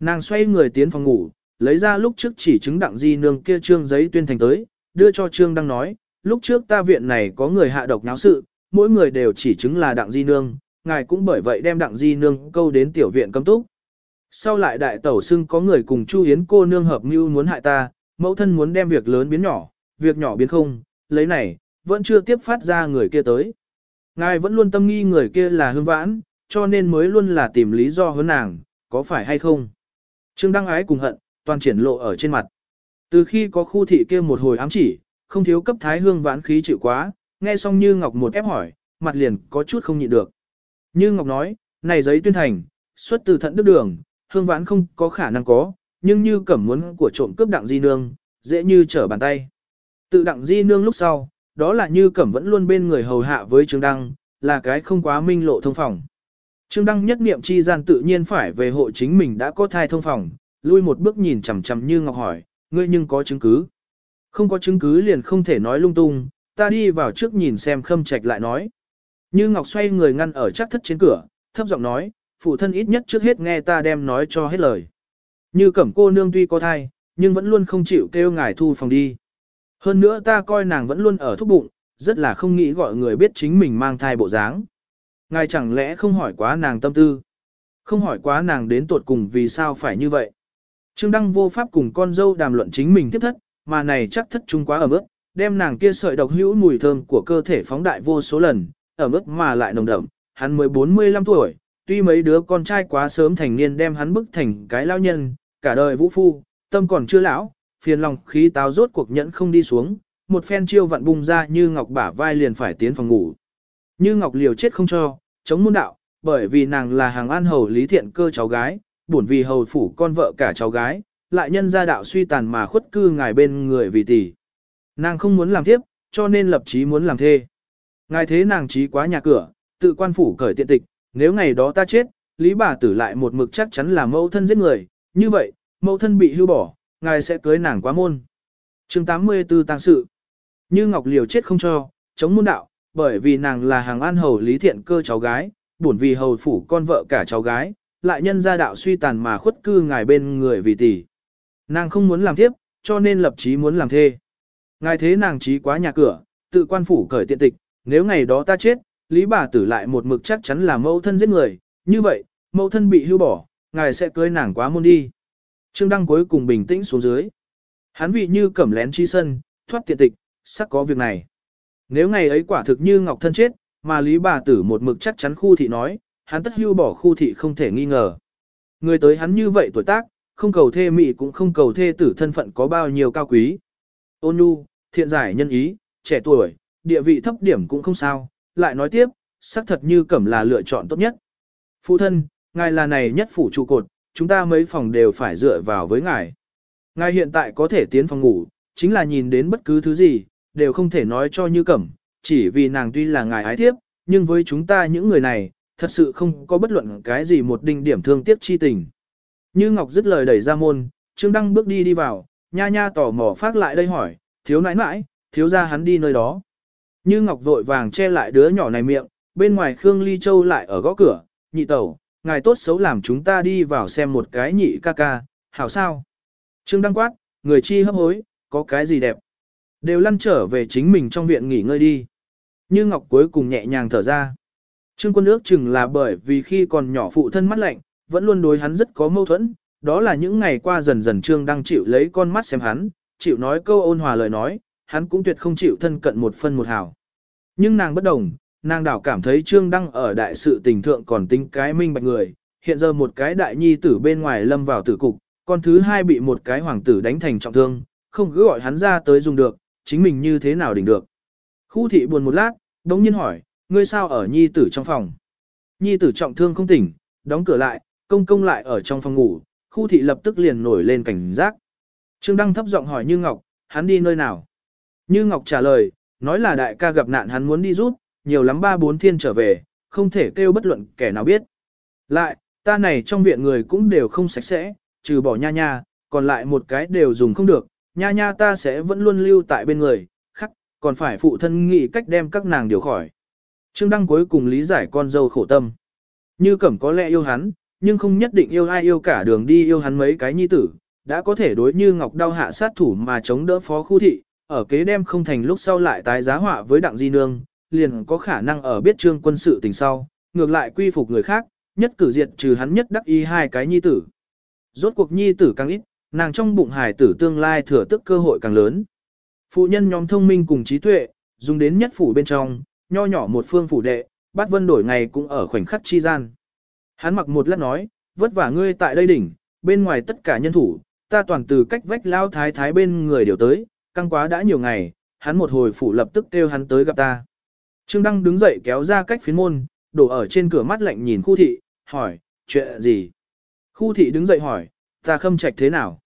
Nàng xoay người tiến phòng ngủ, lấy ra lúc trước chỉ chứng đặng di nương kia trương giấy tuyên thành tới, đưa cho Trương Đăng nói, lúc trước ta viện này có người hạ độc náo sự, mỗi người đều chỉ chứng là đặng di nương, ngài cũng bởi vậy đem đặng di nương câu đến tiểu viện cấm túc. Sau lại đại tẩu xưng có người cùng Chu Yến cô nương hợp mưu muốn hại ta, mẫu thân muốn đem việc lớn biến nhỏ, việc nhỏ biến không, lấy này, vẫn chưa tiếp phát ra người kia tới. Ngài vẫn luôn tâm nghi người kia là hương vãn, cho nên mới luôn là tìm lý do hơn nàng, có phải hay không? Trương Đăng Ái cùng hận, toàn triển lộ ở trên mặt. Từ khi có khu thị kia một hồi ám chỉ, không thiếu cấp thái hương vãn khí chịu quá, nghe xong Như Ngọc một ép hỏi, mặt liền có chút không nhịn được. Như Ngọc nói, này giấy tuyên thành, xuất từ thận đức đường, hương vãn không có khả năng có, nhưng như cẩm muốn của trộm cướp đặng di nương, dễ như trở bàn tay. Tự đặng di nương lúc sau, đó là như cẩm vẫn luôn bên người hầu hạ với Trương Đăng, là cái không quá minh lộ thông phòng. Trương Đăng nhất niệm chi gian tự nhiên phải về hộ chính mình đã có thai thông phòng, lui một bước nhìn chằm chằm như Ngọc hỏi, ngươi nhưng có chứng cứ. Không có chứng cứ liền không thể nói lung tung, ta đi vào trước nhìn xem khâm trạch lại nói. Như Ngọc xoay người ngăn ở chắc thất trên cửa, thấp giọng nói, phụ thân ít nhất trước hết nghe ta đem nói cho hết lời. Như cẩm cô nương tuy có thai, nhưng vẫn luôn không chịu kêu ngài thu phòng đi. Hơn nữa ta coi nàng vẫn luôn ở thúc bụng, rất là không nghĩ gọi người biết chính mình mang thai bộ dáng. Ngài chẳng lẽ không hỏi quá nàng tâm tư? Không hỏi quá nàng đến tuột cùng vì sao phải như vậy? Trương Đăng vô pháp cùng con dâu đàm luận chính mình tiếp thất, mà này chắc thất trung quá ở mức, đem nàng kia sợi độc hữu mùi thơm của cơ thể phóng đại vô số lần, ở mức mà lại nồng đậm, hắn mới 45 tuổi, tuy mấy đứa con trai quá sớm thành niên đem hắn bức thành cái lao nhân, cả đời vũ phu, tâm còn chưa lão, phiền lòng khí táo rốt cuộc nhẫn không đi xuống, một phen chiêu vặn bung ra như ngọc bả vai liền phải tiến phòng ngủ. Như ngọc liều chết không cho, chống môn đạo, bởi vì nàng là hàng an hầu lý thiện cơ cháu gái, buồn vì hầu phủ con vợ cả cháu gái, lại nhân gia đạo suy tàn mà khuất cư ngài bên người vì tỷ. Nàng không muốn làm tiếp, cho nên lập chí muốn làm thê. Ngài thế nàng trí quá nhà cửa, tự quan phủ cởi tiện tịch, nếu ngày đó ta chết, lý bà tử lại một mực chắc chắn là mẫu thân giết người, như vậy, mẫu thân bị hưu bỏ, ngài sẽ cưới nàng quá môn. chương 84 tăng sự. Như Ngọc Liều chết không cho, chống môn đạo, bởi vì nàng là hàng an hầu lý thiện cơ cháu gái, buồn vì hầu phủ con vợ cả cháu gái, lại nhân gia đạo suy tàn mà khuất cư ngài bên người vì tỷ. Nàng không muốn làm tiếp, cho nên lập chí muốn làm thê. Ngài thế nàng trí quá nhà cửa, tự quan phủ cởi tiện tịch, nếu ngày đó ta chết, lý bà tử lại một mực chắc chắn là mẫu thân giết người, như vậy, mẫu thân bị hưu bỏ, ngài sẽ cưới nàng quá môn đi. Trương Đăng cuối cùng bình tĩnh xuống dưới. Hắn vị như cẩm lén chi sân, thoát tiện tịch, sắc có việc này. Nếu ngày ấy quả thực như ngọc thân chết, mà lý bà tử một mực chắc chắn khu thị nói, hắn tất hưu bỏ khu thị không thể nghi ngờ. Người tới hắn như vậy tuổi tác, không cầu thê mị cũng không cầu thê tử thân phận có bao nhiêu cao quý. Ôn nhu, thiện giải nhân ý, trẻ tuổi, địa vị thấp điểm cũng không sao, lại nói tiếp, xác thật như cẩm là lựa chọn tốt nhất. Phụ thân, ngài là này nhất phủ trụ cột, chúng ta mấy phòng đều phải dựa vào với ngài. Ngài hiện tại có thể tiến phòng ngủ, chính là nhìn đến bất cứ thứ gì, đều không thể nói cho như cẩm, chỉ vì nàng tuy là ngài ái thiếp, nhưng với chúng ta những người này, thật sự không có bất luận cái gì một đinh điểm thương tiếc chi tình. Như Ngọc dứt lời đẩy ra môn, Trương Đăng bước đi đi vào, nha nha tỏ mò phát lại đây hỏi, thiếu nãi nãi, thiếu ra hắn đi nơi đó. Như Ngọc vội vàng che lại đứa nhỏ này miệng, bên ngoài Khương Ly Châu lại ở gõ cửa, nhị tẩu, ngài tốt xấu làm chúng ta đi vào xem một cái nhị ca ca, hảo sao. Trương Đăng quát, người chi hấp hối, có cái gì đẹp. Đều lăn trở về chính mình trong viện nghỉ ngơi đi. Như Ngọc cuối cùng nhẹ nhàng thở ra. Trương quân ước chừng là bởi vì khi còn nhỏ phụ thân mắt lạnh, vẫn luôn đối hắn rất có mâu thuẫn, đó là những ngày qua dần dần Trương đang chịu lấy con mắt xem hắn, chịu nói câu ôn hòa lời nói, hắn cũng tuyệt không chịu thân cận một phân một hào. Nhưng nàng bất đồng, nàng đảo cảm thấy Trương Đăng ở đại sự tình thượng còn tính cái minh bạch người, hiện giờ một cái đại nhi tử bên ngoài lâm vào tử cục, con thứ hai bị một cái hoàng tử đánh thành trọng thương, không cứ gọi hắn ra tới dùng được, chính mình như thế nào đỉnh được. Khu thị buồn một lát, đống nhiên hỏi, ngươi sao ở nhi tử trong phòng? Nhi tử trọng thương không tỉnh, đóng cửa lại, công công lại ở trong phòng ngủ, khu thị lập tức liền nổi lên cảnh giác. Trương Đăng thấp giọng hỏi Như Ngọc, hắn đi nơi nào? Như Ngọc trả lời, nói là đại ca gặp nạn hắn muốn đi rút, nhiều lắm ba bốn thiên trở về, không thể kêu bất luận kẻ nào biết. Lại, ta này trong viện người cũng đều không sạch sẽ, trừ bỏ nha nha, còn lại một cái đều dùng không được, nha nha ta sẽ vẫn luôn lưu tại bên người, khắc, còn phải phụ thân nghĩ cách đem các nàng điều khỏi. Trương Đăng cuối cùng lý giải con dâu khổ tâm. Như Cẩm có lẽ yêu hắn, nhưng không nhất định yêu ai yêu cả đường đi yêu hắn mấy cái nhi tử, đã có thể đối như Ngọc đau hạ sát thủ mà chống đỡ phó khu thị, ở kế đem không thành lúc sau lại tái giá họa với đặng di nương, liền có khả năng ở biết trương quân sự tình sau, ngược lại quy phục người khác, nhất cử diệt trừ hắn nhất đắc y hai cái nhi tử. Rốt cuộc nhi tử càng ít, nàng trong bụng hải tử tương lai thừa tức cơ hội càng lớn. Phụ nhân nhóm thông minh cùng trí tuệ, dùng đến nhất phủ bên trong, nho nhỏ một phương phủ đệ, bát vân đổi ngày cũng ở khoảnh khắc chi gian. Hắn mặc một lát nói, vất vả ngươi tại đây đỉnh, bên ngoài tất cả nhân thủ, ta toàn từ cách vách lao thái thái bên người đều tới, căng quá đã nhiều ngày, hắn một hồi phủ lập tức kêu hắn tới gặp ta. Trương Đăng đứng dậy kéo ra cách phiến môn, đổ ở trên cửa mắt lạnh nhìn khu thị, hỏi, chuyện gì? Khu thị đứng dậy hỏi, ta khâm trạch thế nào?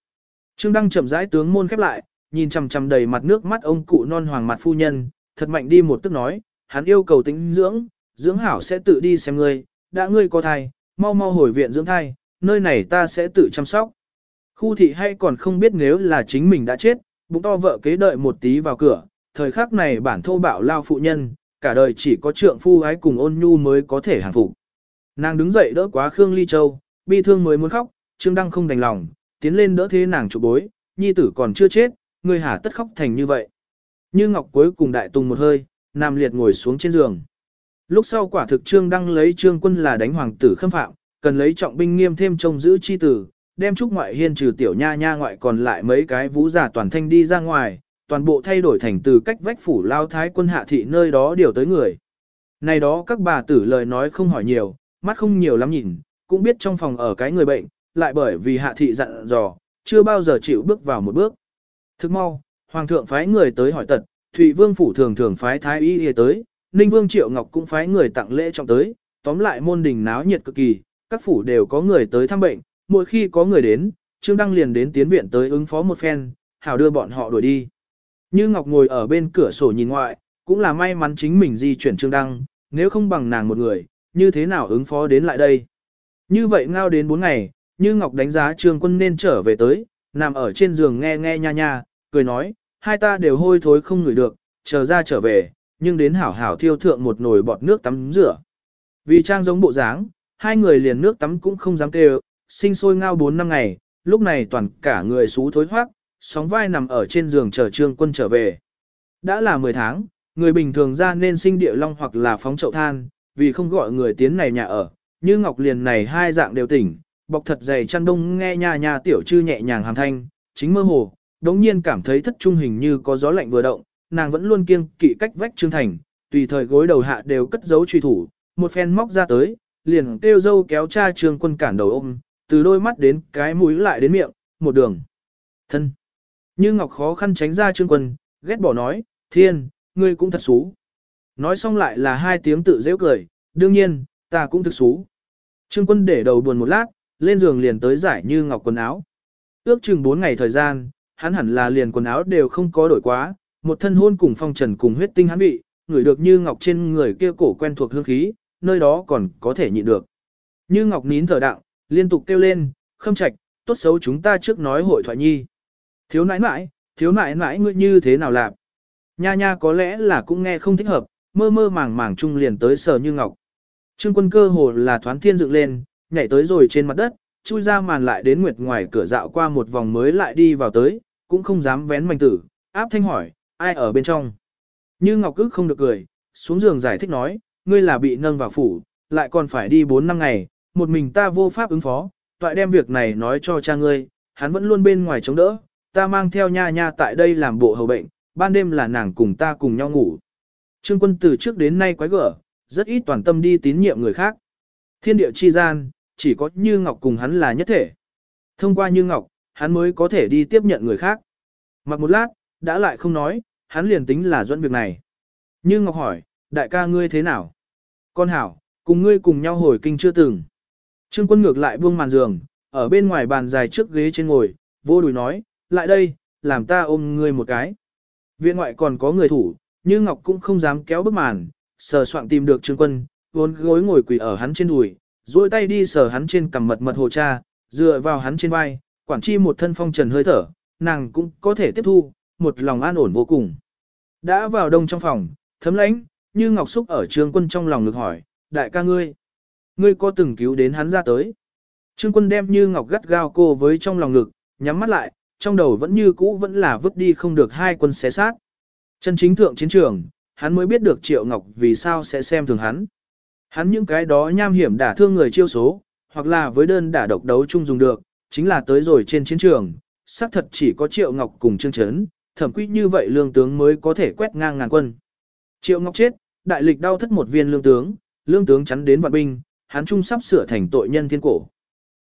Trương Đăng chậm rãi tướng môn khép lại, nhìn chằm chằm đầy mặt nước mắt ông cụ non hoàng mặt phu nhân, thật mạnh đi một tức nói, hắn yêu cầu tính dưỡng, dưỡng hảo sẽ tự đi xem ngươi, đã ngươi có thai, mau mau hồi viện dưỡng thai, nơi này ta sẽ tự chăm sóc. Khu thị hay còn không biết nếu là chính mình đã chết, bụng to vợ kế đợi một tí vào cửa, thời khắc này bản thô bạo lao phụ nhân, cả đời chỉ có trượng phu ái cùng ôn nhu mới có thể hàng phục. Nàng đứng dậy đỡ quá Khương Ly Châu, bi thương mới muốn khóc, Trương Đăng không đành lòng, tiến lên đỡ thế nàng chụp bối, nhi tử còn chưa chết, người hả tất khóc thành như vậy. Như Ngọc cuối cùng đại tùng một hơi, nam liệt ngồi xuống trên giường. Lúc sau quả thực Trương Đăng lấy Trương quân là đánh hoàng tử khâm phạm, cần lấy trọng binh nghiêm thêm trông giữ chi tử, đem trúc ngoại hiên trừ tiểu nha nha ngoại còn lại mấy cái vũ giả toàn thanh đi ra ngoài, toàn bộ thay đổi thành từ cách vách phủ lao thái quân hạ thị nơi đó điều tới người. Này đó các bà tử lời nói không hỏi nhiều, mắt không nhiều lắm nhìn, cũng biết trong phòng ở cái người bệnh, lại bởi vì hạ thị dặn dò, chưa bao giờ chịu bước vào một bước. Thức mau, hoàng thượng phái người tới hỏi tật, Thụy Vương phủ thường thường phái thái y y tới, Ninh Vương Triệu Ngọc cũng phái người tặng lễ trọng tới, tóm lại môn đình náo nhiệt cực kỳ, các phủ đều có người tới thăm bệnh, mỗi khi có người đến, Trương Đăng liền đến tiến viện tới ứng phó một phen, hảo đưa bọn họ đuổi đi. Như Ngọc ngồi ở bên cửa sổ nhìn ngoại, cũng là may mắn chính mình di chuyển Trương Đăng, nếu không bằng nàng một người, như thế nào ứng phó đến lại đây. Như vậy ngao đến 4 ngày, Như Ngọc đánh giá Trương Quân nên trở về tới, nằm ở trên giường nghe nghe nha nha, cười nói, hai ta đều hôi thối không ngửi được, chờ ra trở về, nhưng đến hảo hảo thiêu thượng một nồi bọt nước tắm rửa. Vì trang giống bộ dáng, hai người liền nước tắm cũng không dám kêu, sinh sôi ngao 4 năm ngày, lúc này toàn cả người xú thối thoát, sóng vai nằm ở trên giường chờ trương quân trở về. Đã là 10 tháng, người bình thường ra nên sinh địa long hoặc là phóng chậu than, vì không gọi người tiến này nhà ở, như ngọc liền này hai dạng đều tỉnh, bọc thật dày chăn đông nghe nhà nhà tiểu chư nhẹ nhàng hàm thanh, chính mơ hồ, đống nhiên cảm thấy thất trung hình như có gió lạnh vừa động, nàng vẫn luôn kiêng kỵ cách vách trương thành, tùy thời gối đầu hạ đều cất giấu truy thủ, một phen móc ra tới, liền kêu dâu kéo cha trương quân cản đầu ôm, từ đôi mắt đến cái mũi lại đến miệng, một đường. Thân. Như Ngọc khó khăn tránh ra trương quân, ghét bỏ nói, thiên, ngươi cũng thật xú. Nói xong lại là hai tiếng tự dễ cười, đương nhiên, ta cũng thực xú. Trương quân để đầu buồn một lát, lên giường liền tới giải Như Ngọc quần áo. Ước chừng bốn ngày thời gian, hắn hẳn là liền quần áo đều không có đổi quá, một thân hôn cùng phong trần cùng huyết tinh hắn bị, ngửi được Như Ngọc trên người kia cổ quen thuộc hương khí, nơi đó còn có thể nhịn được. Như Ngọc nín thở đạo, liên tục kêu lên, khâm trạch, tốt xấu chúng ta trước nói hội thoại nhi. Thiếu nãi nãi, thiếu nãi nãi ngươi như thế nào làm? Nha nha có lẽ là cũng nghe không thích hợp, mơ mơ màng màng chung liền tới sờ như ngọc. Trương quân cơ hồ là thoán thiên dựng lên, nhảy tới rồi trên mặt đất, chui ra màn lại đến nguyệt ngoài cửa dạo qua một vòng mới lại đi vào tới, cũng không dám vén mảnh tử, áp thanh hỏi, ai ở bên trong. Như ngọc Cức không được cười, xuống giường giải thích nói, ngươi là bị nâng vào phủ, lại còn phải đi 4 năm ngày, một mình ta vô pháp ứng phó, toại đem việc này nói cho cha ngươi, hắn vẫn luôn bên ngoài chống đỡ, ta mang theo nha nha tại đây làm bộ hầu bệnh, ban đêm là nàng cùng ta cùng nhau ngủ. Trương quân từ trước đến nay quái gở, rất ít toàn tâm đi tín nhiệm người khác. Thiên địa chi gian, chỉ có Như Ngọc cùng hắn là nhất thể. Thông qua Như Ngọc, hắn mới có thể đi tiếp nhận người khác. Mặc một lát, đã lại không nói, hắn liền tính là dẫn việc này. Như Ngọc hỏi, đại ca ngươi thế nào? Con hảo, cùng ngươi cùng nhau hồi kinh chưa từng. Trương quân ngược lại buông màn giường, ở bên ngoài bàn dài trước ghế trên ngồi, vô đùi nói, lại đây, làm ta ôm ngươi một cái. Viện ngoại còn có người thủ, như Ngọc cũng không dám kéo bức màn, sờ soạn tìm được Trương quân, vốn gối ngồi quỳ ở hắn trên đùi, duỗi tay đi sờ hắn trên cằm mật mật hồ cha, dựa vào hắn trên vai, quản chi một thân phong trần hơi thở, nàng cũng có thể tiếp thu, một lòng an ổn vô cùng. Đã vào đông trong phòng, thấm lãnh, như ngọc xúc ở trường quân trong lòng ngực hỏi, đại ca ngươi, ngươi có từng cứu đến hắn ra tới. Trương quân đem như ngọc gắt gao cô với trong lòng ngực, nhắm mắt lại, trong đầu vẫn như cũ vẫn là vứt đi không được hai quân xé sát. Chân chính thượng chiến trường, hắn mới biết được Triệu Ngọc vì sao sẽ xem thường hắn. Hắn những cái đó nham hiểm đả thương người chiêu số, hoặc là với đơn đả độc đấu chung dùng được, chính là tới rồi trên chiến trường, xác thật chỉ có Triệu Ngọc cùng Trương Trấn, thẩm quy như vậy lương tướng mới có thể quét ngang ngàn quân. Triệu Ngọc chết, đại lịch đau thất một viên lương tướng, lương tướng chắn đến vạn binh, hắn trung sắp sửa thành tội nhân thiên cổ.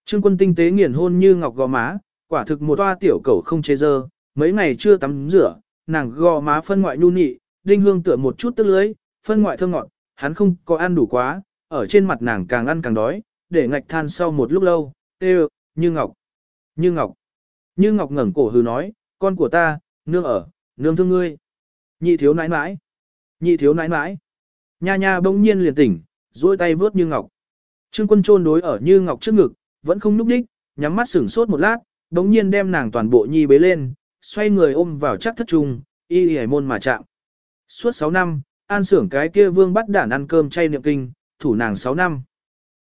Trương quân tinh tế nghiền hôn như ngọc gò má, quả thực một toa tiểu cầu không chế dơ, mấy ngày chưa tắm rửa, nàng gò má phân ngoại nhu nị, đinh hương tựa một chút tức lưới, phân ngoại thơm ngọt, hắn không có ăn đủ quá, ở trên mặt nàng càng ăn càng đói, để ngạch than sau một lúc lâu, tê như ngọc, như ngọc, như ngọc ngẩng cổ hừ nói, con của ta, nương ở, nương thương ngươi, nhị thiếu nãi nãi, nhị thiếu nãi nãi, nha nha bỗng nhiên liền tỉnh, duỗi tay vớt như ngọc, trương quân trôn đối ở như ngọc trước ngực, vẫn không núp đích, nhắm mắt sửng sốt một lát, bỗng nhiên đem nàng toàn bộ nhi bế lên, xoay người ôm vào chắc thất trung, y y môn mà chạm. Suốt 6 năm, an sưởng cái kia vương bắt đản ăn cơm chay niệm kinh, thủ nàng 6 năm.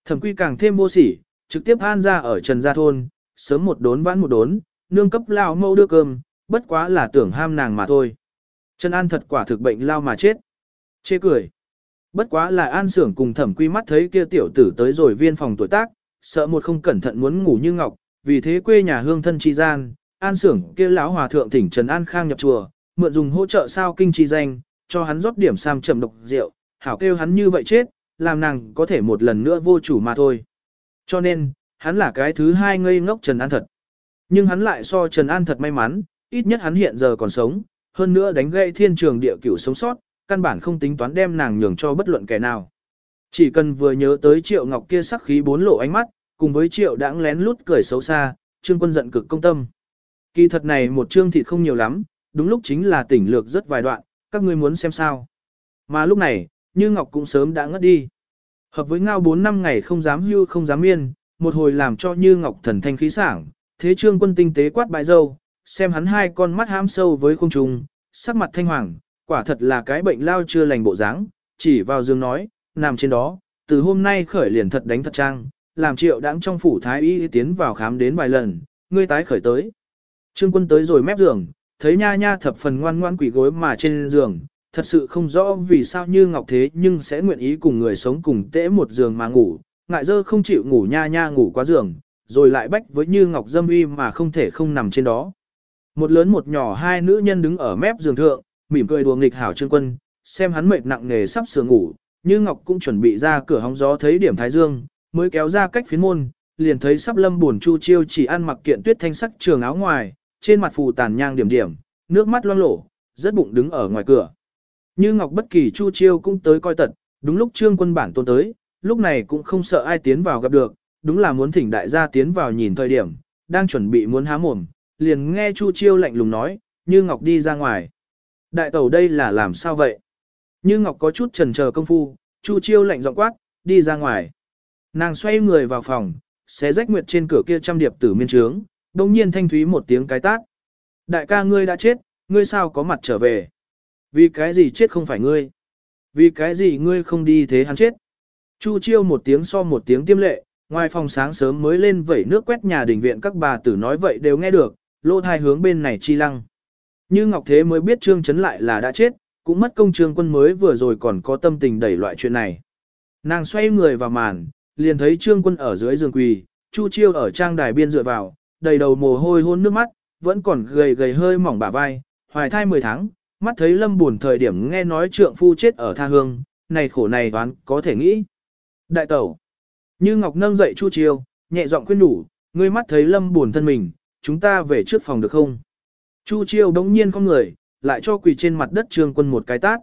Thẩm quy càng thêm vô sỉ, trực tiếp an ra ở Trần Gia Thôn, sớm một đốn vãn một đốn, nương cấp lao mâu đưa cơm, bất quá là tưởng ham nàng mà thôi. Trần An thật quả thực bệnh lao mà chết. Chê cười. Bất quá là an sưởng cùng thẩm quy mắt thấy kia tiểu tử tới rồi viên phòng tuổi tác, sợ một không cẩn thận muốn ngủ như ngọc, vì thế quê nhà hương thân chi gian, an sưởng kia lão hòa thượng thỉnh Trần An Khang nhập chùa, mượn dùng hỗ trợ sao kinh chi danh, cho hắn rót điểm sam trầm độc rượu, hảo kêu hắn như vậy chết, làm nàng có thể một lần nữa vô chủ mà thôi. Cho nên, hắn là cái thứ hai ngây ngốc Trần An thật. Nhưng hắn lại so Trần An thật may mắn, ít nhất hắn hiện giờ còn sống, hơn nữa đánh gậy thiên trường địa cửu sống sót, căn bản không tính toán đem nàng nhường cho bất luận kẻ nào. Chỉ cần vừa nhớ tới Triệu Ngọc kia sắc khí bốn lộ ánh mắt, cùng với Triệu đãng lén lút cười xấu xa, Trương Quân giận cực công tâm. Kỳ thật này một chương thịt không nhiều lắm, đúng lúc chính là tỉnh lược rất vài đoạn, các ngươi muốn xem sao. Mà lúc này, Như Ngọc cũng sớm đã ngất đi. Hợp với ngao 4 năm ngày không dám hưu không dám miên, một hồi làm cho Như Ngọc thần thanh khí sảng, thế trương quân tinh tế quát bài dâu, xem hắn hai con mắt hãm sâu với không trùng, sắc mặt thanh hoàng, quả thật là cái bệnh lao chưa lành bộ dáng, chỉ vào giường nói, nằm trên đó, từ hôm nay khởi liền thật đánh thật trang, làm triệu đáng trong phủ thái y tiến vào khám đến vài lần, ngươi tái khởi tới. Trương quân tới rồi mép giường, thấy nha nha thập phần ngoan ngoan quỷ gối mà trên giường, thật sự không rõ vì sao như ngọc thế nhưng sẽ nguyện ý cùng người sống cùng tễ một giường mà ngủ, ngại dơ không chịu ngủ nha nha ngủ quá giường, rồi lại bách với như ngọc dâm uy mà không thể không nằm trên đó. Một lớn một nhỏ hai nữ nhân đứng ở mép giường thượng, mỉm cười đùa nghịch hảo trương quân, xem hắn mệt nặng nề sắp sửa ngủ, như ngọc cũng chuẩn bị ra cửa hóng gió thấy điểm thái dương, mới kéo ra cách phiến môn, liền thấy sắp lâm buồn chu chiêu chỉ ăn mặc kiện tuyết thanh sắc trường áo ngoài, trên mặt phù tàn nhang điểm điểm, nước mắt loang lổ, rất bụng đứng ở ngoài cửa. Như Ngọc bất kỳ Chu Chiêu cũng tới coi tật, đúng lúc trương quân bản tôn tới, lúc này cũng không sợ ai tiến vào gặp được, đúng là muốn thỉnh đại gia tiến vào nhìn thời điểm, đang chuẩn bị muốn há mồm, liền nghe Chu Chiêu lạnh lùng nói, Như Ngọc đi ra ngoài. Đại tẩu đây là làm sao vậy? Như Ngọc có chút trần chờ công phu, Chu Chiêu lạnh giọng quát, đi ra ngoài. Nàng xoay người vào phòng, xé rách nguyệt trên cửa kia trăm điệp tử miên trướng, đồng nhiên thanh thúy một tiếng cái tát. Đại ca ngươi đã chết, ngươi sao có mặt trở về? Vì cái gì chết không phải ngươi? Vì cái gì ngươi không đi thế hắn chết? Chu chiêu một tiếng so một tiếng tiêm lệ, ngoài phòng sáng sớm mới lên vẩy nước quét nhà đình viện các bà tử nói vậy đều nghe được, lô thai hướng bên này chi lăng. Như Ngọc Thế mới biết Trương Chấn lại là đã chết, cũng mất công trương quân mới vừa rồi còn có tâm tình đẩy loại chuyện này. Nàng xoay người vào màn, liền thấy trương quân ở dưới giường quỳ, Chu Chiêu ở trang đài biên dựa vào, đầy đầu mồ hôi hôn nước mắt, vẫn còn gầy gầy hơi mỏng bả vai, hoài thai 10 tháng, mắt thấy lâm buồn thời điểm nghe nói trượng phu chết ở tha hương, này khổ này đoán có thể nghĩ. Đại tẩu, như Ngọc nâng dậy Chu Chiêu, nhẹ giọng khuyên đủ, ngươi mắt thấy lâm buồn thân mình, chúng ta về trước phòng được không? Chu Chiêu đống nhiên con người, lại cho quỳ trên mặt đất trương quân một cái tát.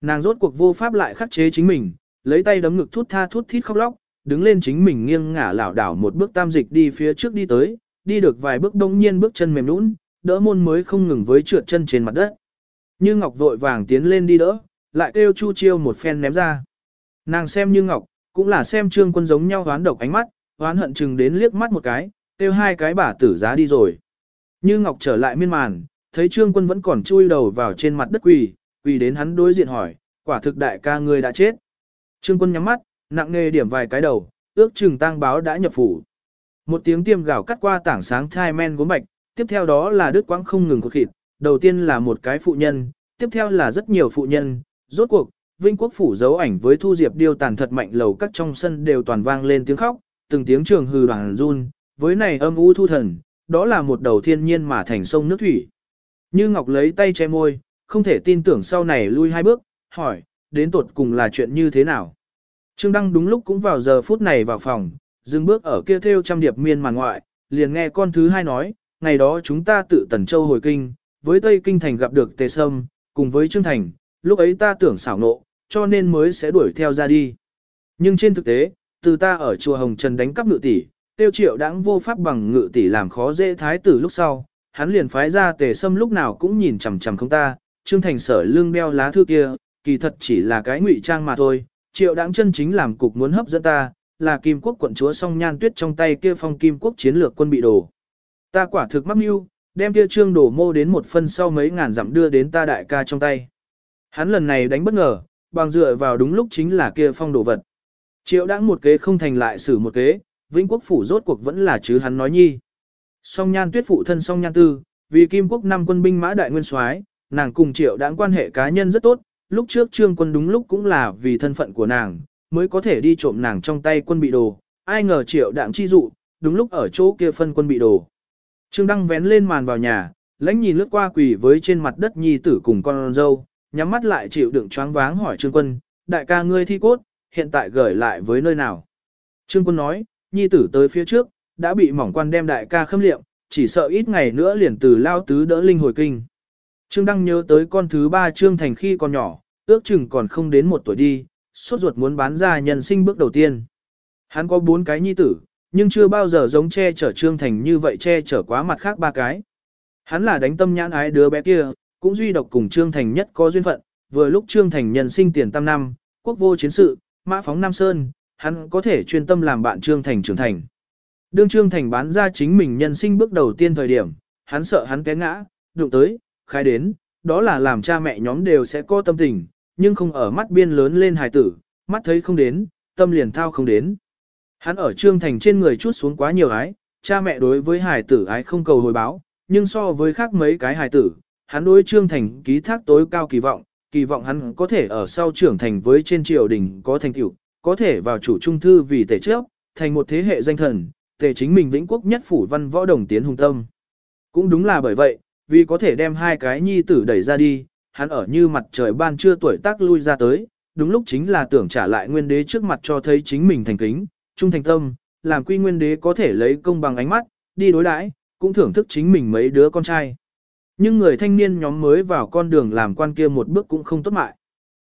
Nàng rốt cuộc vô pháp lại khắc chế chính mình, lấy tay đấm ngực thút tha thút thít khóc lóc, đứng lên chính mình nghiêng ngả lảo đảo một bước tam dịch đi phía trước đi tới, đi được vài bước đống nhiên bước chân mềm nũng, đỡ môn mới không ngừng với trượt chân trên mặt đất. Như Ngọc vội vàng tiến lên đi đỡ, lại kêu Chu Chiêu một phen ném ra. Nàng xem Như Ngọc, cũng là xem trương quân giống nhau hoán độc ánh mắt, hoán hận chừng đến liếc mắt một cái, kêu hai cái bả tử giá đi rồi. Như Ngọc trở lại miên màn, thấy trương quân vẫn còn chui đầu vào trên mặt đất quỳ, quỳ đến hắn đối diện hỏi, quả thực đại ca ngươi đã chết. Trương quân nhắm mắt, nặng nề điểm vài cái đầu, ước chừng tang báo đã nhập phủ. Một tiếng tiêm gào cắt qua tảng sáng thai men gốm bạch, tiếp theo đó là đứt quãng không ngừng cột thịt, đầu tiên là một cái phụ nhân, tiếp theo là rất nhiều phụ nhân, rốt cuộc, Vinh Quốc phủ giấu ảnh với Thu Diệp điêu tàn thật mạnh lầu các trong sân đều toàn vang lên tiếng khóc, từng tiếng trường hừ đoàn run, với này âm u thu thần, đó là một đầu thiên nhiên mà thành sông nước thủy. Như Ngọc lấy tay che môi, không thể tin tưởng sau này lui hai bước, hỏi, đến tột cùng là chuyện như thế nào. Trương Đăng đúng lúc cũng vào giờ phút này vào phòng, dừng bước ở kia theo trăm điệp miên màn ngoại, liền nghe con thứ hai nói, ngày đó chúng ta tự Tần Châu hồi kinh, với Tây Kinh Thành gặp được Tề Sâm, cùng với Trương Thành, lúc ấy ta tưởng xảo nộ, cho nên mới sẽ đuổi theo ra đi. Nhưng trên thực tế, từ ta ở chùa Hồng Trần đánh cắp ngự tỷ, tiêu triệu đãng vô pháp bằng ngự tỷ làm khó dễ thái tử lúc sau, hắn liền phái ra Tề Sâm lúc nào cũng nhìn chằm chằm không ta, Trương Thành sở lương đeo lá thư kia, kỳ thật chỉ là cái ngụy trang mà thôi, triệu đãng chân chính làm cục muốn hấp dẫn ta, là kim quốc quận chúa song nhan tuyết trong tay kia phong kim quốc chiến lược quân bị đổ, Ta quả thực mắc mưu, đem kia trương đổ mô đến một phân sau mấy ngàn dặm đưa đến ta đại ca trong tay. Hắn lần này đánh bất ngờ, bằng dựa vào đúng lúc chính là kia phong đồ vật. Triệu đãng một kế không thành lại xử một kế, Vĩnh Quốc phủ rốt cuộc vẫn là chứ hắn nói nhi. Song nhan tuyết phụ thân song nhan tư, vì Kim Quốc năm quân binh mã đại nguyên soái, nàng cùng Triệu đãng quan hệ cá nhân rất tốt, lúc trước trương quân đúng lúc cũng là vì thân phận của nàng, mới có thể đi trộm nàng trong tay quân bị đồ, ai ngờ Triệu đãng chi dụ, đúng lúc ở chỗ kia phân quân bị đồ. Trương Đăng vén lên màn vào nhà, lãnh nhìn lướt qua quỳ với trên mặt đất nhi tử cùng con dâu, nhắm mắt lại chịu đựng choáng váng hỏi Trương Quân, đại ca ngươi thi cốt, hiện tại gửi lại với nơi nào. Trương Quân nói, nhi tử tới phía trước, đã bị mỏng quan đem đại ca khâm liệm, chỉ sợ ít ngày nữa liền từ lao tứ đỡ linh hồi kinh. Trương Đăng nhớ tới con thứ ba Trương Thành khi còn nhỏ, ước chừng còn không đến một tuổi đi, suốt ruột muốn bán ra nhân sinh bước đầu tiên. Hắn có bốn cái nhi tử, nhưng chưa bao giờ giống che chở Trương Thành như vậy che chở quá mặt khác ba cái. Hắn là đánh tâm nhãn ái đứa bé kia, cũng duy độc cùng Trương Thành nhất có duyên phận, vừa lúc Trương Thành nhân sinh tiền tam năm, quốc vô chiến sự, mã phóng Nam Sơn, hắn có thể chuyên tâm làm bạn Trương Thành trưởng thành. Đương Trương Thành bán ra chính mình nhân sinh bước đầu tiên thời điểm, hắn sợ hắn té ngã, đụng tới, khai đến, đó là làm cha mẹ nhóm đều sẽ có tâm tình, nhưng không ở mắt biên lớn lên hài tử, mắt thấy không đến, tâm liền thao không đến. Hắn ở Trương Thành trên người chút xuống quá nhiều ái, cha mẹ đối với hài tử ái không cầu hồi báo, nhưng so với khác mấy cái hài tử, hắn đối Trương Thành ký thác tối cao kỳ vọng, kỳ vọng hắn có thể ở sau trưởng thành với trên triều đình có thành tựu, có thể vào chủ trung thư vì tể trước, thành một thế hệ danh thần, tề chính mình vĩnh quốc nhất phủ văn võ đồng tiến hùng tâm. Cũng đúng là bởi vậy, vì có thể đem hai cái nhi tử đẩy ra đi, hắn ở như mặt trời ban trưa tuổi tác lui ra tới, đúng lúc chính là tưởng trả lại nguyên đế trước mặt cho thấy chính mình thành kính, trung thành tâm, làm quy nguyên đế có thể lấy công bằng ánh mắt, đi đối đãi, cũng thưởng thức chính mình mấy đứa con trai. Nhưng người thanh niên nhóm mới vào con đường làm quan kia một bước cũng không tốt mại.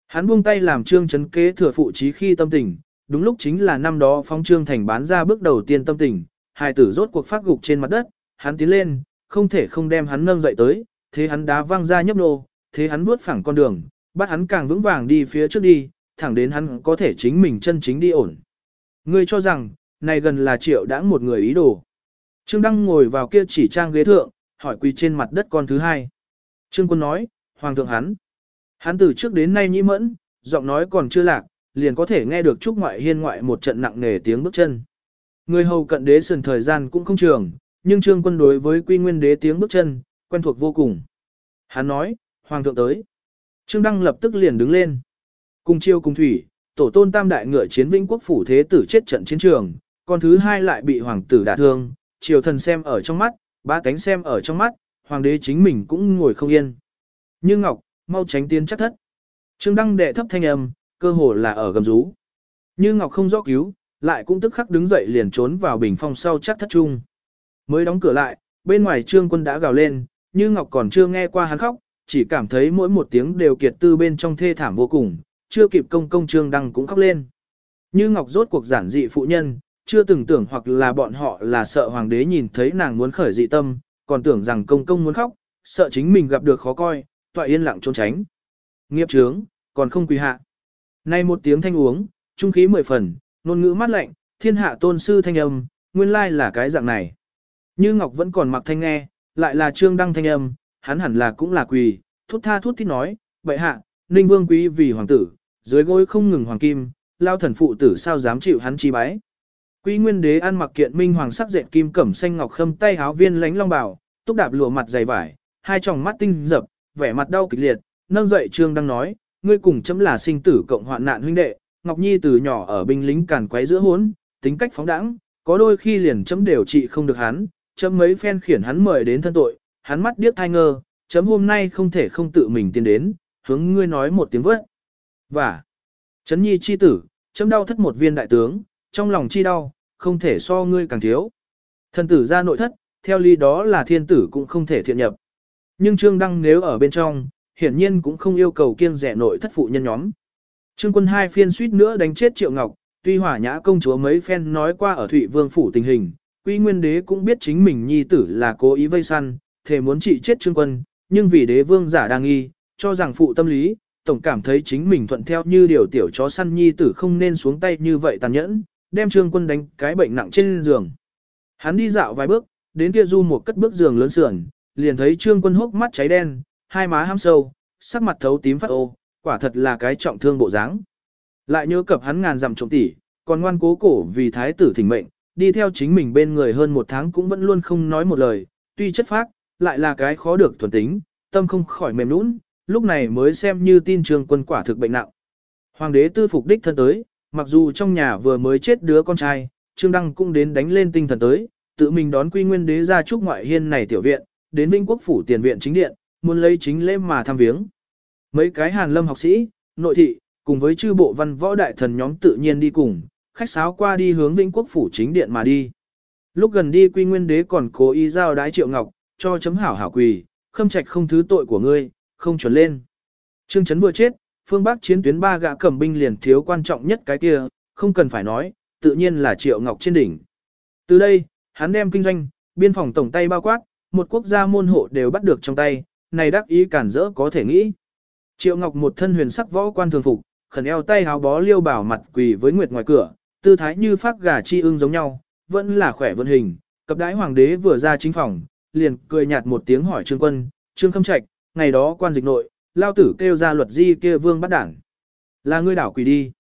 Hắn buông tay làm trương chấn kế thừa phụ trí khi tâm tình, đúng lúc chính là năm đó phong trương thành bán ra bước đầu tiên tâm tình, hài tử rốt cuộc phát gục trên mặt đất, hắn tiến lên, không thể không đem hắn nâng dậy tới, thế hắn đá văng ra nhấp nô, thế hắn vuốt phẳng con đường, bắt hắn càng vững vàng đi phía trước đi, thẳng đến hắn có thể chính mình chân chính đi ổn. Ngươi cho rằng, này gần là triệu đã một người ý đồ. Trương Đăng ngồi vào kia chỉ trang ghế thượng, hỏi quỳ trên mặt đất con thứ hai. Trương Quân nói, Hoàng thượng hắn. Hắn từ trước đến nay nhĩ mẫn, giọng nói còn chưa lạc, liền có thể nghe được trúc ngoại hiên ngoại một trận nặng nề tiếng bước chân. Người hầu cận đế sườn thời gian cũng không trường, nhưng Trương Quân đối với quy nguyên đế tiếng bước chân, quen thuộc vô cùng. Hắn nói, Hoàng thượng tới. Trương Đăng lập tức liền đứng lên. Cùng chiêu cùng thủy, tổ tôn tam đại ngựa chiến vĩnh quốc phủ thế tử chết trận chiến trường, con thứ hai lại bị hoàng tử đả thương, triều thần xem ở trong mắt, ba cánh xem ở trong mắt, hoàng đế chính mình cũng ngồi không yên. Như Ngọc, mau tránh tiến chắc thất. Trương Đăng đệ thấp thanh âm, cơ hồ là ở gầm rú. Như Ngọc không rõ cứu, lại cũng tức khắc đứng dậy liền trốn vào bình phong sau chắc thất chung. Mới đóng cửa lại, bên ngoài Trương Quân đã gào lên, Như Ngọc còn chưa nghe qua hắn khóc, chỉ cảm thấy mỗi một tiếng đều kiệt tư bên trong thê thảm vô cùng, chưa kịp công công Trương Đăng cũng khóc lên. Như Ngọc rốt cuộc giản dị phụ nhân, chưa từng tưởng hoặc là bọn họ là sợ hoàng đế nhìn thấy nàng muốn khởi dị tâm, còn tưởng rằng công công muốn khóc, sợ chính mình gặp được khó coi, tọa yên lặng trốn tránh. Nghiệp trướng, còn không quỳ hạ. Nay một tiếng thanh uống, trung khí mười phần, ngôn ngữ mát lạnh, thiên hạ tôn sư thanh âm, nguyên lai là cái dạng này. Như Ngọc vẫn còn mặc thanh nghe, lại là trương đăng thanh âm, hắn hẳn là cũng là quỳ, thút tha thút thít nói, vậy hạ, ninh vương quý vì hoàng tử, dưới gối không ngừng hoàng kim, lao thần phụ tử sao dám chịu hắn chi bái. Quý nguyên đế ăn mặc kiện minh hoàng sắc dệt kim cẩm xanh ngọc khâm tay áo viên lánh long bào, túc đạp lụa mặt dày vải, hai tròng mắt tinh dập, vẻ mặt đau kịch liệt, nâng dậy trương đang nói, ngươi cùng chấm là sinh tử cộng hoạn nạn huynh đệ, Ngọc Nhi từ nhỏ ở binh lính càn quấy giữa hốn, tính cách phóng đãng, có đôi khi liền chấm đều trị không được hắn, chấm mấy phen khiển hắn mời đến thân tội, hắn mắt điếc thai ngơ, chấm hôm nay không thể không tự mình tiến đến, hướng ngươi nói một tiếng vớt. Và, chấn nhi chi tử, chấm đau thất một viên đại tướng, trong lòng chi đau, không thể so ngươi càng thiếu. Thần tử ra nội thất, theo lý đó là thiên tử cũng không thể thiện nhập. Nhưng Trương Đăng nếu ở bên trong, hiển nhiên cũng không yêu cầu kiêng rẻ nội thất phụ nhân nhóm. Trương quân hai phiên suýt nữa đánh chết Triệu Ngọc, tuy hỏa nhã công chúa mấy phen nói qua ở Thụy Vương phủ tình hình, Quy Nguyên đế cũng biết chính mình nhi tử là cố ý vây săn, thề muốn trị chết Trương quân, nhưng vì đế vương giả đang nghi, cho rằng phụ tâm lý, tổng cảm thấy chính mình thuận theo như điều tiểu chó săn nhi tử không nên xuống tay như vậy tàn nhẫn, đem Trương quân đánh cái bệnh nặng trên giường. Hắn đi dạo vài bước, đến kia du một cất bước giường lớn sườn, liền thấy Trương quân hốc mắt cháy đen, hai má ham sâu, sắc mặt thấu tím phát ô, quả thật là cái trọng thương bộ dáng. Lại nhớ cập hắn ngàn dặm trọng tỷ, còn ngoan cố cổ vì thái tử thỉnh mệnh, đi theo chính mình bên người hơn một tháng cũng vẫn luôn không nói một lời, tuy chất phác, lại là cái khó được thuần tính, tâm không khỏi mềm nũng, lúc này mới xem như tin trương quân quả thực bệnh nặng. Hoàng đế tư phục đích thân tới, mặc dù trong nhà vừa mới chết đứa con trai, Trương Đăng cũng đến đánh lên tinh thần tới, tự mình đón quy nguyên đế ra chúc ngoại hiên này tiểu viện, đến Vinh Quốc phủ tiền viện chính điện, muốn lấy chính lễ mà thăm viếng. Mấy cái hàn lâm học sĩ, nội thị, cùng với chư bộ văn võ đại thần nhóm tự nhiên đi cùng, khách sáo qua đi hướng Vĩnh Quốc phủ chính điện mà đi. Lúc gần đi Quy Nguyên Đế còn cố ý giao đái Triệu Ngọc, cho chấm hảo hảo quỳ, khâm trạch không thứ tội của ngươi, không chuẩn lên. Trương Chấn vừa chết, phương Bắc chiến tuyến ba gã cầm binh liền thiếu quan trọng nhất cái kia, không cần phải nói, tự nhiên là Triệu Ngọc trên đỉnh. Từ đây, hắn đem kinh doanh, biên phòng tổng tay bao quát, một quốc gia môn hộ đều bắt được trong tay, này đắc ý cản rỡ có thể nghĩ. Triệu Ngọc một thân huyền sắc võ quan thường phục, khẩn eo tay háo bó liêu bảo mặt quỳ với nguyệt ngoài cửa, tư thái như phát gà chi ưng giống nhau, vẫn là khỏe vân hình. Cập đái hoàng đế vừa ra chính phòng, liền cười nhạt một tiếng hỏi trương quân, trương khâm trạch, ngày đó quan dịch nội, lao tử kêu ra luật di kia vương bắt đảng. Là ngươi đảo quỳ đi.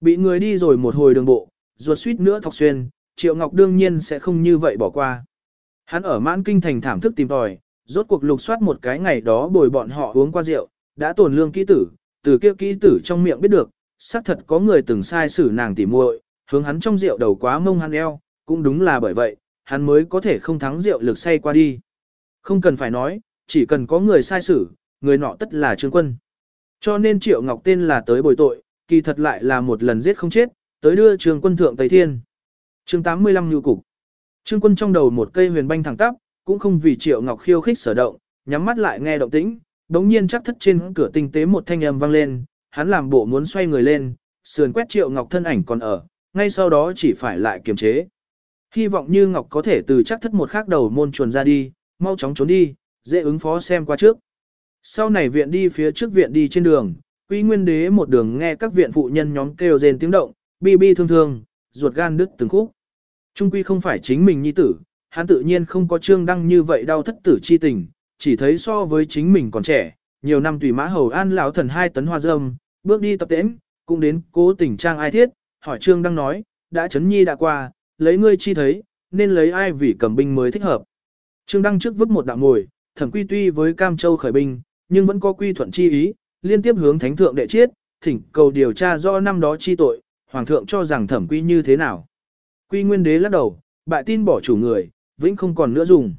Bị người đi rồi một hồi đường bộ, ruột suýt nữa thọc xuyên, triệu ngọc đương nhiên sẽ không như vậy bỏ qua. Hắn ở mãn kinh thành thảm thức tìm tòi, rốt cuộc lục soát một cái ngày đó bồi bọn họ uống qua rượu, đã tổn lương kỹ tử, từ kia kỹ tử trong miệng biết được, xác thật có người từng sai xử nàng tỉ muội, hướng hắn trong rượu đầu quá mông hắn eo, cũng đúng là bởi vậy, hắn mới có thể không thắng rượu lực say qua đi. Không cần phải nói, chỉ cần có người sai xử, người nọ tất là trương quân. Cho nên Triệu Ngọc tên là tới bồi tội, kỳ thật lại là một lần giết không chết, tới đưa trương quân thượng Tây Thiên. chương 85 nhu cục. Trương quân trong đầu một cây huyền banh thẳng tắp, cũng không vì Triệu Ngọc khiêu khích sở động, nhắm mắt lại nghe động tĩnh, đống nhiên chắc thất trên cửa tinh tế một thanh âm vang lên, hắn làm bộ muốn xoay người lên, sườn quét Triệu Ngọc thân ảnh còn ở, ngay sau đó chỉ phải lại kiềm chế. Hy vọng như Ngọc có thể từ chắc thất một khác đầu môn chuồn ra đi, mau chóng trốn đi, dễ ứng phó xem qua trước. Sau này viện đi phía trước viện đi trên đường, Quý Nguyên Đế một đường nghe các viện phụ nhân nhóm kêu rên tiếng động, bi bi thương thương, ruột gan đứt từng khúc. Trung quy không phải chính mình nhi tử, hắn tự nhiên không có trương đăng như vậy đau thất tử chi tình, chỉ thấy so với chính mình còn trẻ, nhiều năm tùy mã hầu an lão thần hai tấn hoa dâm, bước đi tập tễnh, cũng đến cố tình trang ai thiết, hỏi trương đăng nói, đã chấn nhi đã qua, lấy ngươi chi thấy, nên lấy ai vì cầm binh mới thích hợp. Trương đăng trước vứt một đạo ngồi, thẩm quy tuy với Cam Châu khởi binh, nhưng vẫn có quy thuận chi ý, liên tiếp hướng thánh thượng đệ chiết, thỉnh cầu điều tra do năm đó chi tội, hoàng thượng cho rằng thẩm quy như thế nào. Quy nguyên đế lắc đầu, bại tin bỏ chủ người, vĩnh không còn nữa dùng.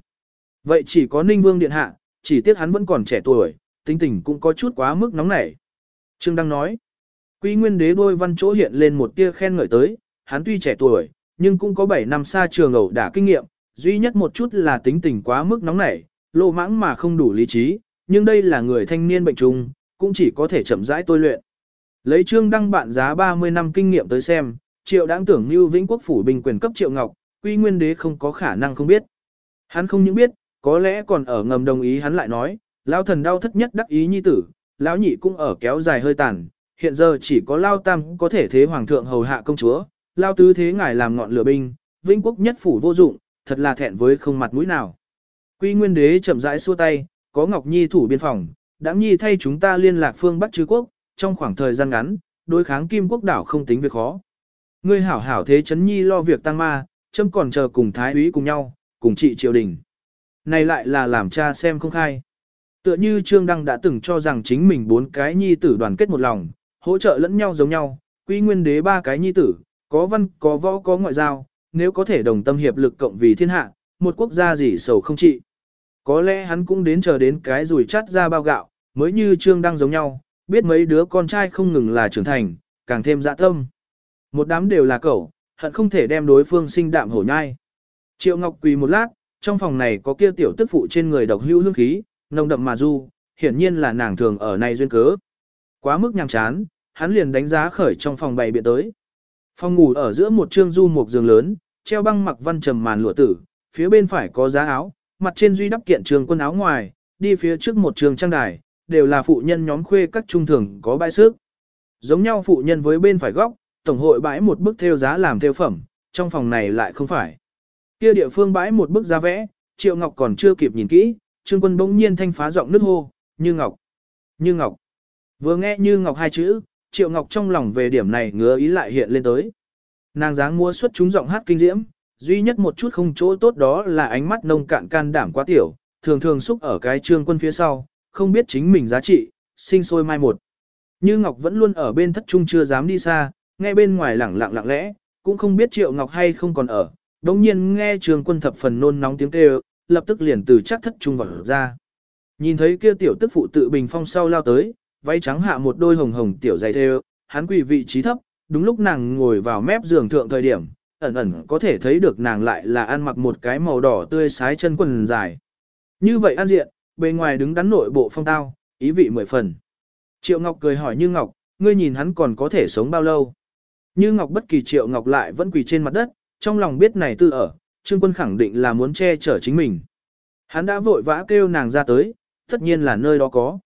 Vậy chỉ có Ninh Vương Điện Hạ, chỉ tiếc hắn vẫn còn trẻ tuổi, tính tình cũng có chút quá mức nóng nảy. Trương Đăng nói, Quy Nguyên Đế đôi văn chỗ hiện lên một tia khen ngợi tới, hắn tuy trẻ tuổi, nhưng cũng có 7 năm xa trường ẩu đả kinh nghiệm, duy nhất một chút là tính tình quá mức nóng nảy, lộ mãng mà không đủ lý trí, nhưng đây là người thanh niên bệnh trùng, cũng chỉ có thể chậm rãi tôi luyện. Lấy Trương Đăng bạn giá 30 năm kinh nghiệm tới xem, triệu đáng tưởng như Vĩnh Quốc Phủ bình quyền cấp triệu ngọc, Quy Nguyên Đế không có khả năng không biết. Hắn không những biết, có lẽ còn ở ngầm đồng ý hắn lại nói, lão thần đau thất nhất đắc ý nhi tử, lão nhị cũng ở kéo dài hơi tàn, hiện giờ chỉ có lao tam có thể thế hoàng thượng hầu hạ công chúa, lao tứ thế ngài làm ngọn lửa binh, Vĩnh quốc nhất phủ vô dụng, thật là thẹn với không mặt mũi nào. Quy Nguyên Đế chậm rãi xua tay, có Ngọc Nhi thủ biên phòng, Đãng Nhi thay chúng ta liên lạc phương Bắc Trư Quốc, trong khoảng thời gian ngắn, đối kháng Kim Quốc đảo không tính việc khó. Ngươi hảo hảo thế chấn Nhi lo việc tăng ma, châm còn chờ cùng Thái úy cùng nhau, cùng trị triều đình. Này lại là làm cha xem không khai. Tựa như Trương Đăng đã từng cho rằng chính mình bốn cái nhi tử đoàn kết một lòng, hỗ trợ lẫn nhau giống nhau, quy nguyên đế ba cái nhi tử, có văn, có võ, có ngoại giao, nếu có thể đồng tâm hiệp lực cộng vì thiên hạ, một quốc gia gì sầu không trị. Có lẽ hắn cũng đến chờ đến cái rùi chắt ra bao gạo, mới như Trương Đăng giống nhau, biết mấy đứa con trai không ngừng là trưởng thành, càng thêm dạ tâm. Một đám đều là cậu, hận không thể đem đối phương sinh đạm hổ nhai. Triệu Ngọc quỳ một lát, trong phòng này có kia tiểu tức phụ trên người độc hữu hương khí, nồng đậm mà du, hiển nhiên là nàng thường ở này duyên cớ. Quá mức nhàm chán, hắn liền đánh giá khởi trong phòng bày biện tới. Phòng ngủ ở giữa một trương du một giường lớn, treo băng mặc văn trầm màn lụa tử, phía bên phải có giá áo, mặt trên duy đắp kiện trường quân áo ngoài, đi phía trước một trường trang đài, đều là phụ nhân nhóm khuê các trung thường có bãi sức. Giống nhau phụ nhân với bên phải góc, tổng hội bãi một bức theo giá làm theo phẩm, trong phòng này lại không phải. Kia địa phương bãi một bức giá vẽ, Triệu Ngọc còn chưa kịp nhìn kỹ, Trương Quân bỗng nhiên thanh phá giọng nước hô, "Như Ngọc, Như Ngọc." Vừa nghe Như Ngọc hai chữ, Triệu Ngọc trong lòng về điểm này ngứa ý lại hiện lên tới. Nàng dáng mua xuất chúng giọng hát kinh diễm, duy nhất một chút không chỗ tốt đó là ánh mắt nông cạn can đảm quá tiểu, thường thường xúc ở cái trương quân phía sau, không biết chính mình giá trị, sinh sôi mai một. Như Ngọc vẫn luôn ở bên thất trung chưa dám đi xa, nghe bên ngoài lẳng lặng lặng lẽ, cũng không biết Triệu Ngọc hay không còn ở. đống nhiên nghe trường quân thập phần nôn nóng tiếng kêu, lập tức liền từ chắc thất trung vào ra. Nhìn thấy kia tiểu tức phụ tự bình phong sau lao tới, váy trắng hạ một đôi hồng hồng tiểu dày thêu, hắn quỳ vị trí thấp, đúng lúc nàng ngồi vào mép giường thượng thời điểm, ẩn ẩn có thể thấy được nàng lại là ăn mặc một cái màu đỏ tươi sái chân quần dài. Như vậy ăn diện, bề ngoài đứng đắn nội bộ phong tao, ý vị mười phần. Triệu Ngọc cười hỏi Như Ngọc, ngươi nhìn hắn còn có thể sống bao lâu? Như Ngọc bất kỳ Triệu Ngọc lại vẫn quỳ trên mặt đất, trong lòng biết này tư ở, Trương Quân khẳng định là muốn che chở chính mình. Hắn đã vội vã kêu nàng ra tới, tất nhiên là nơi đó có.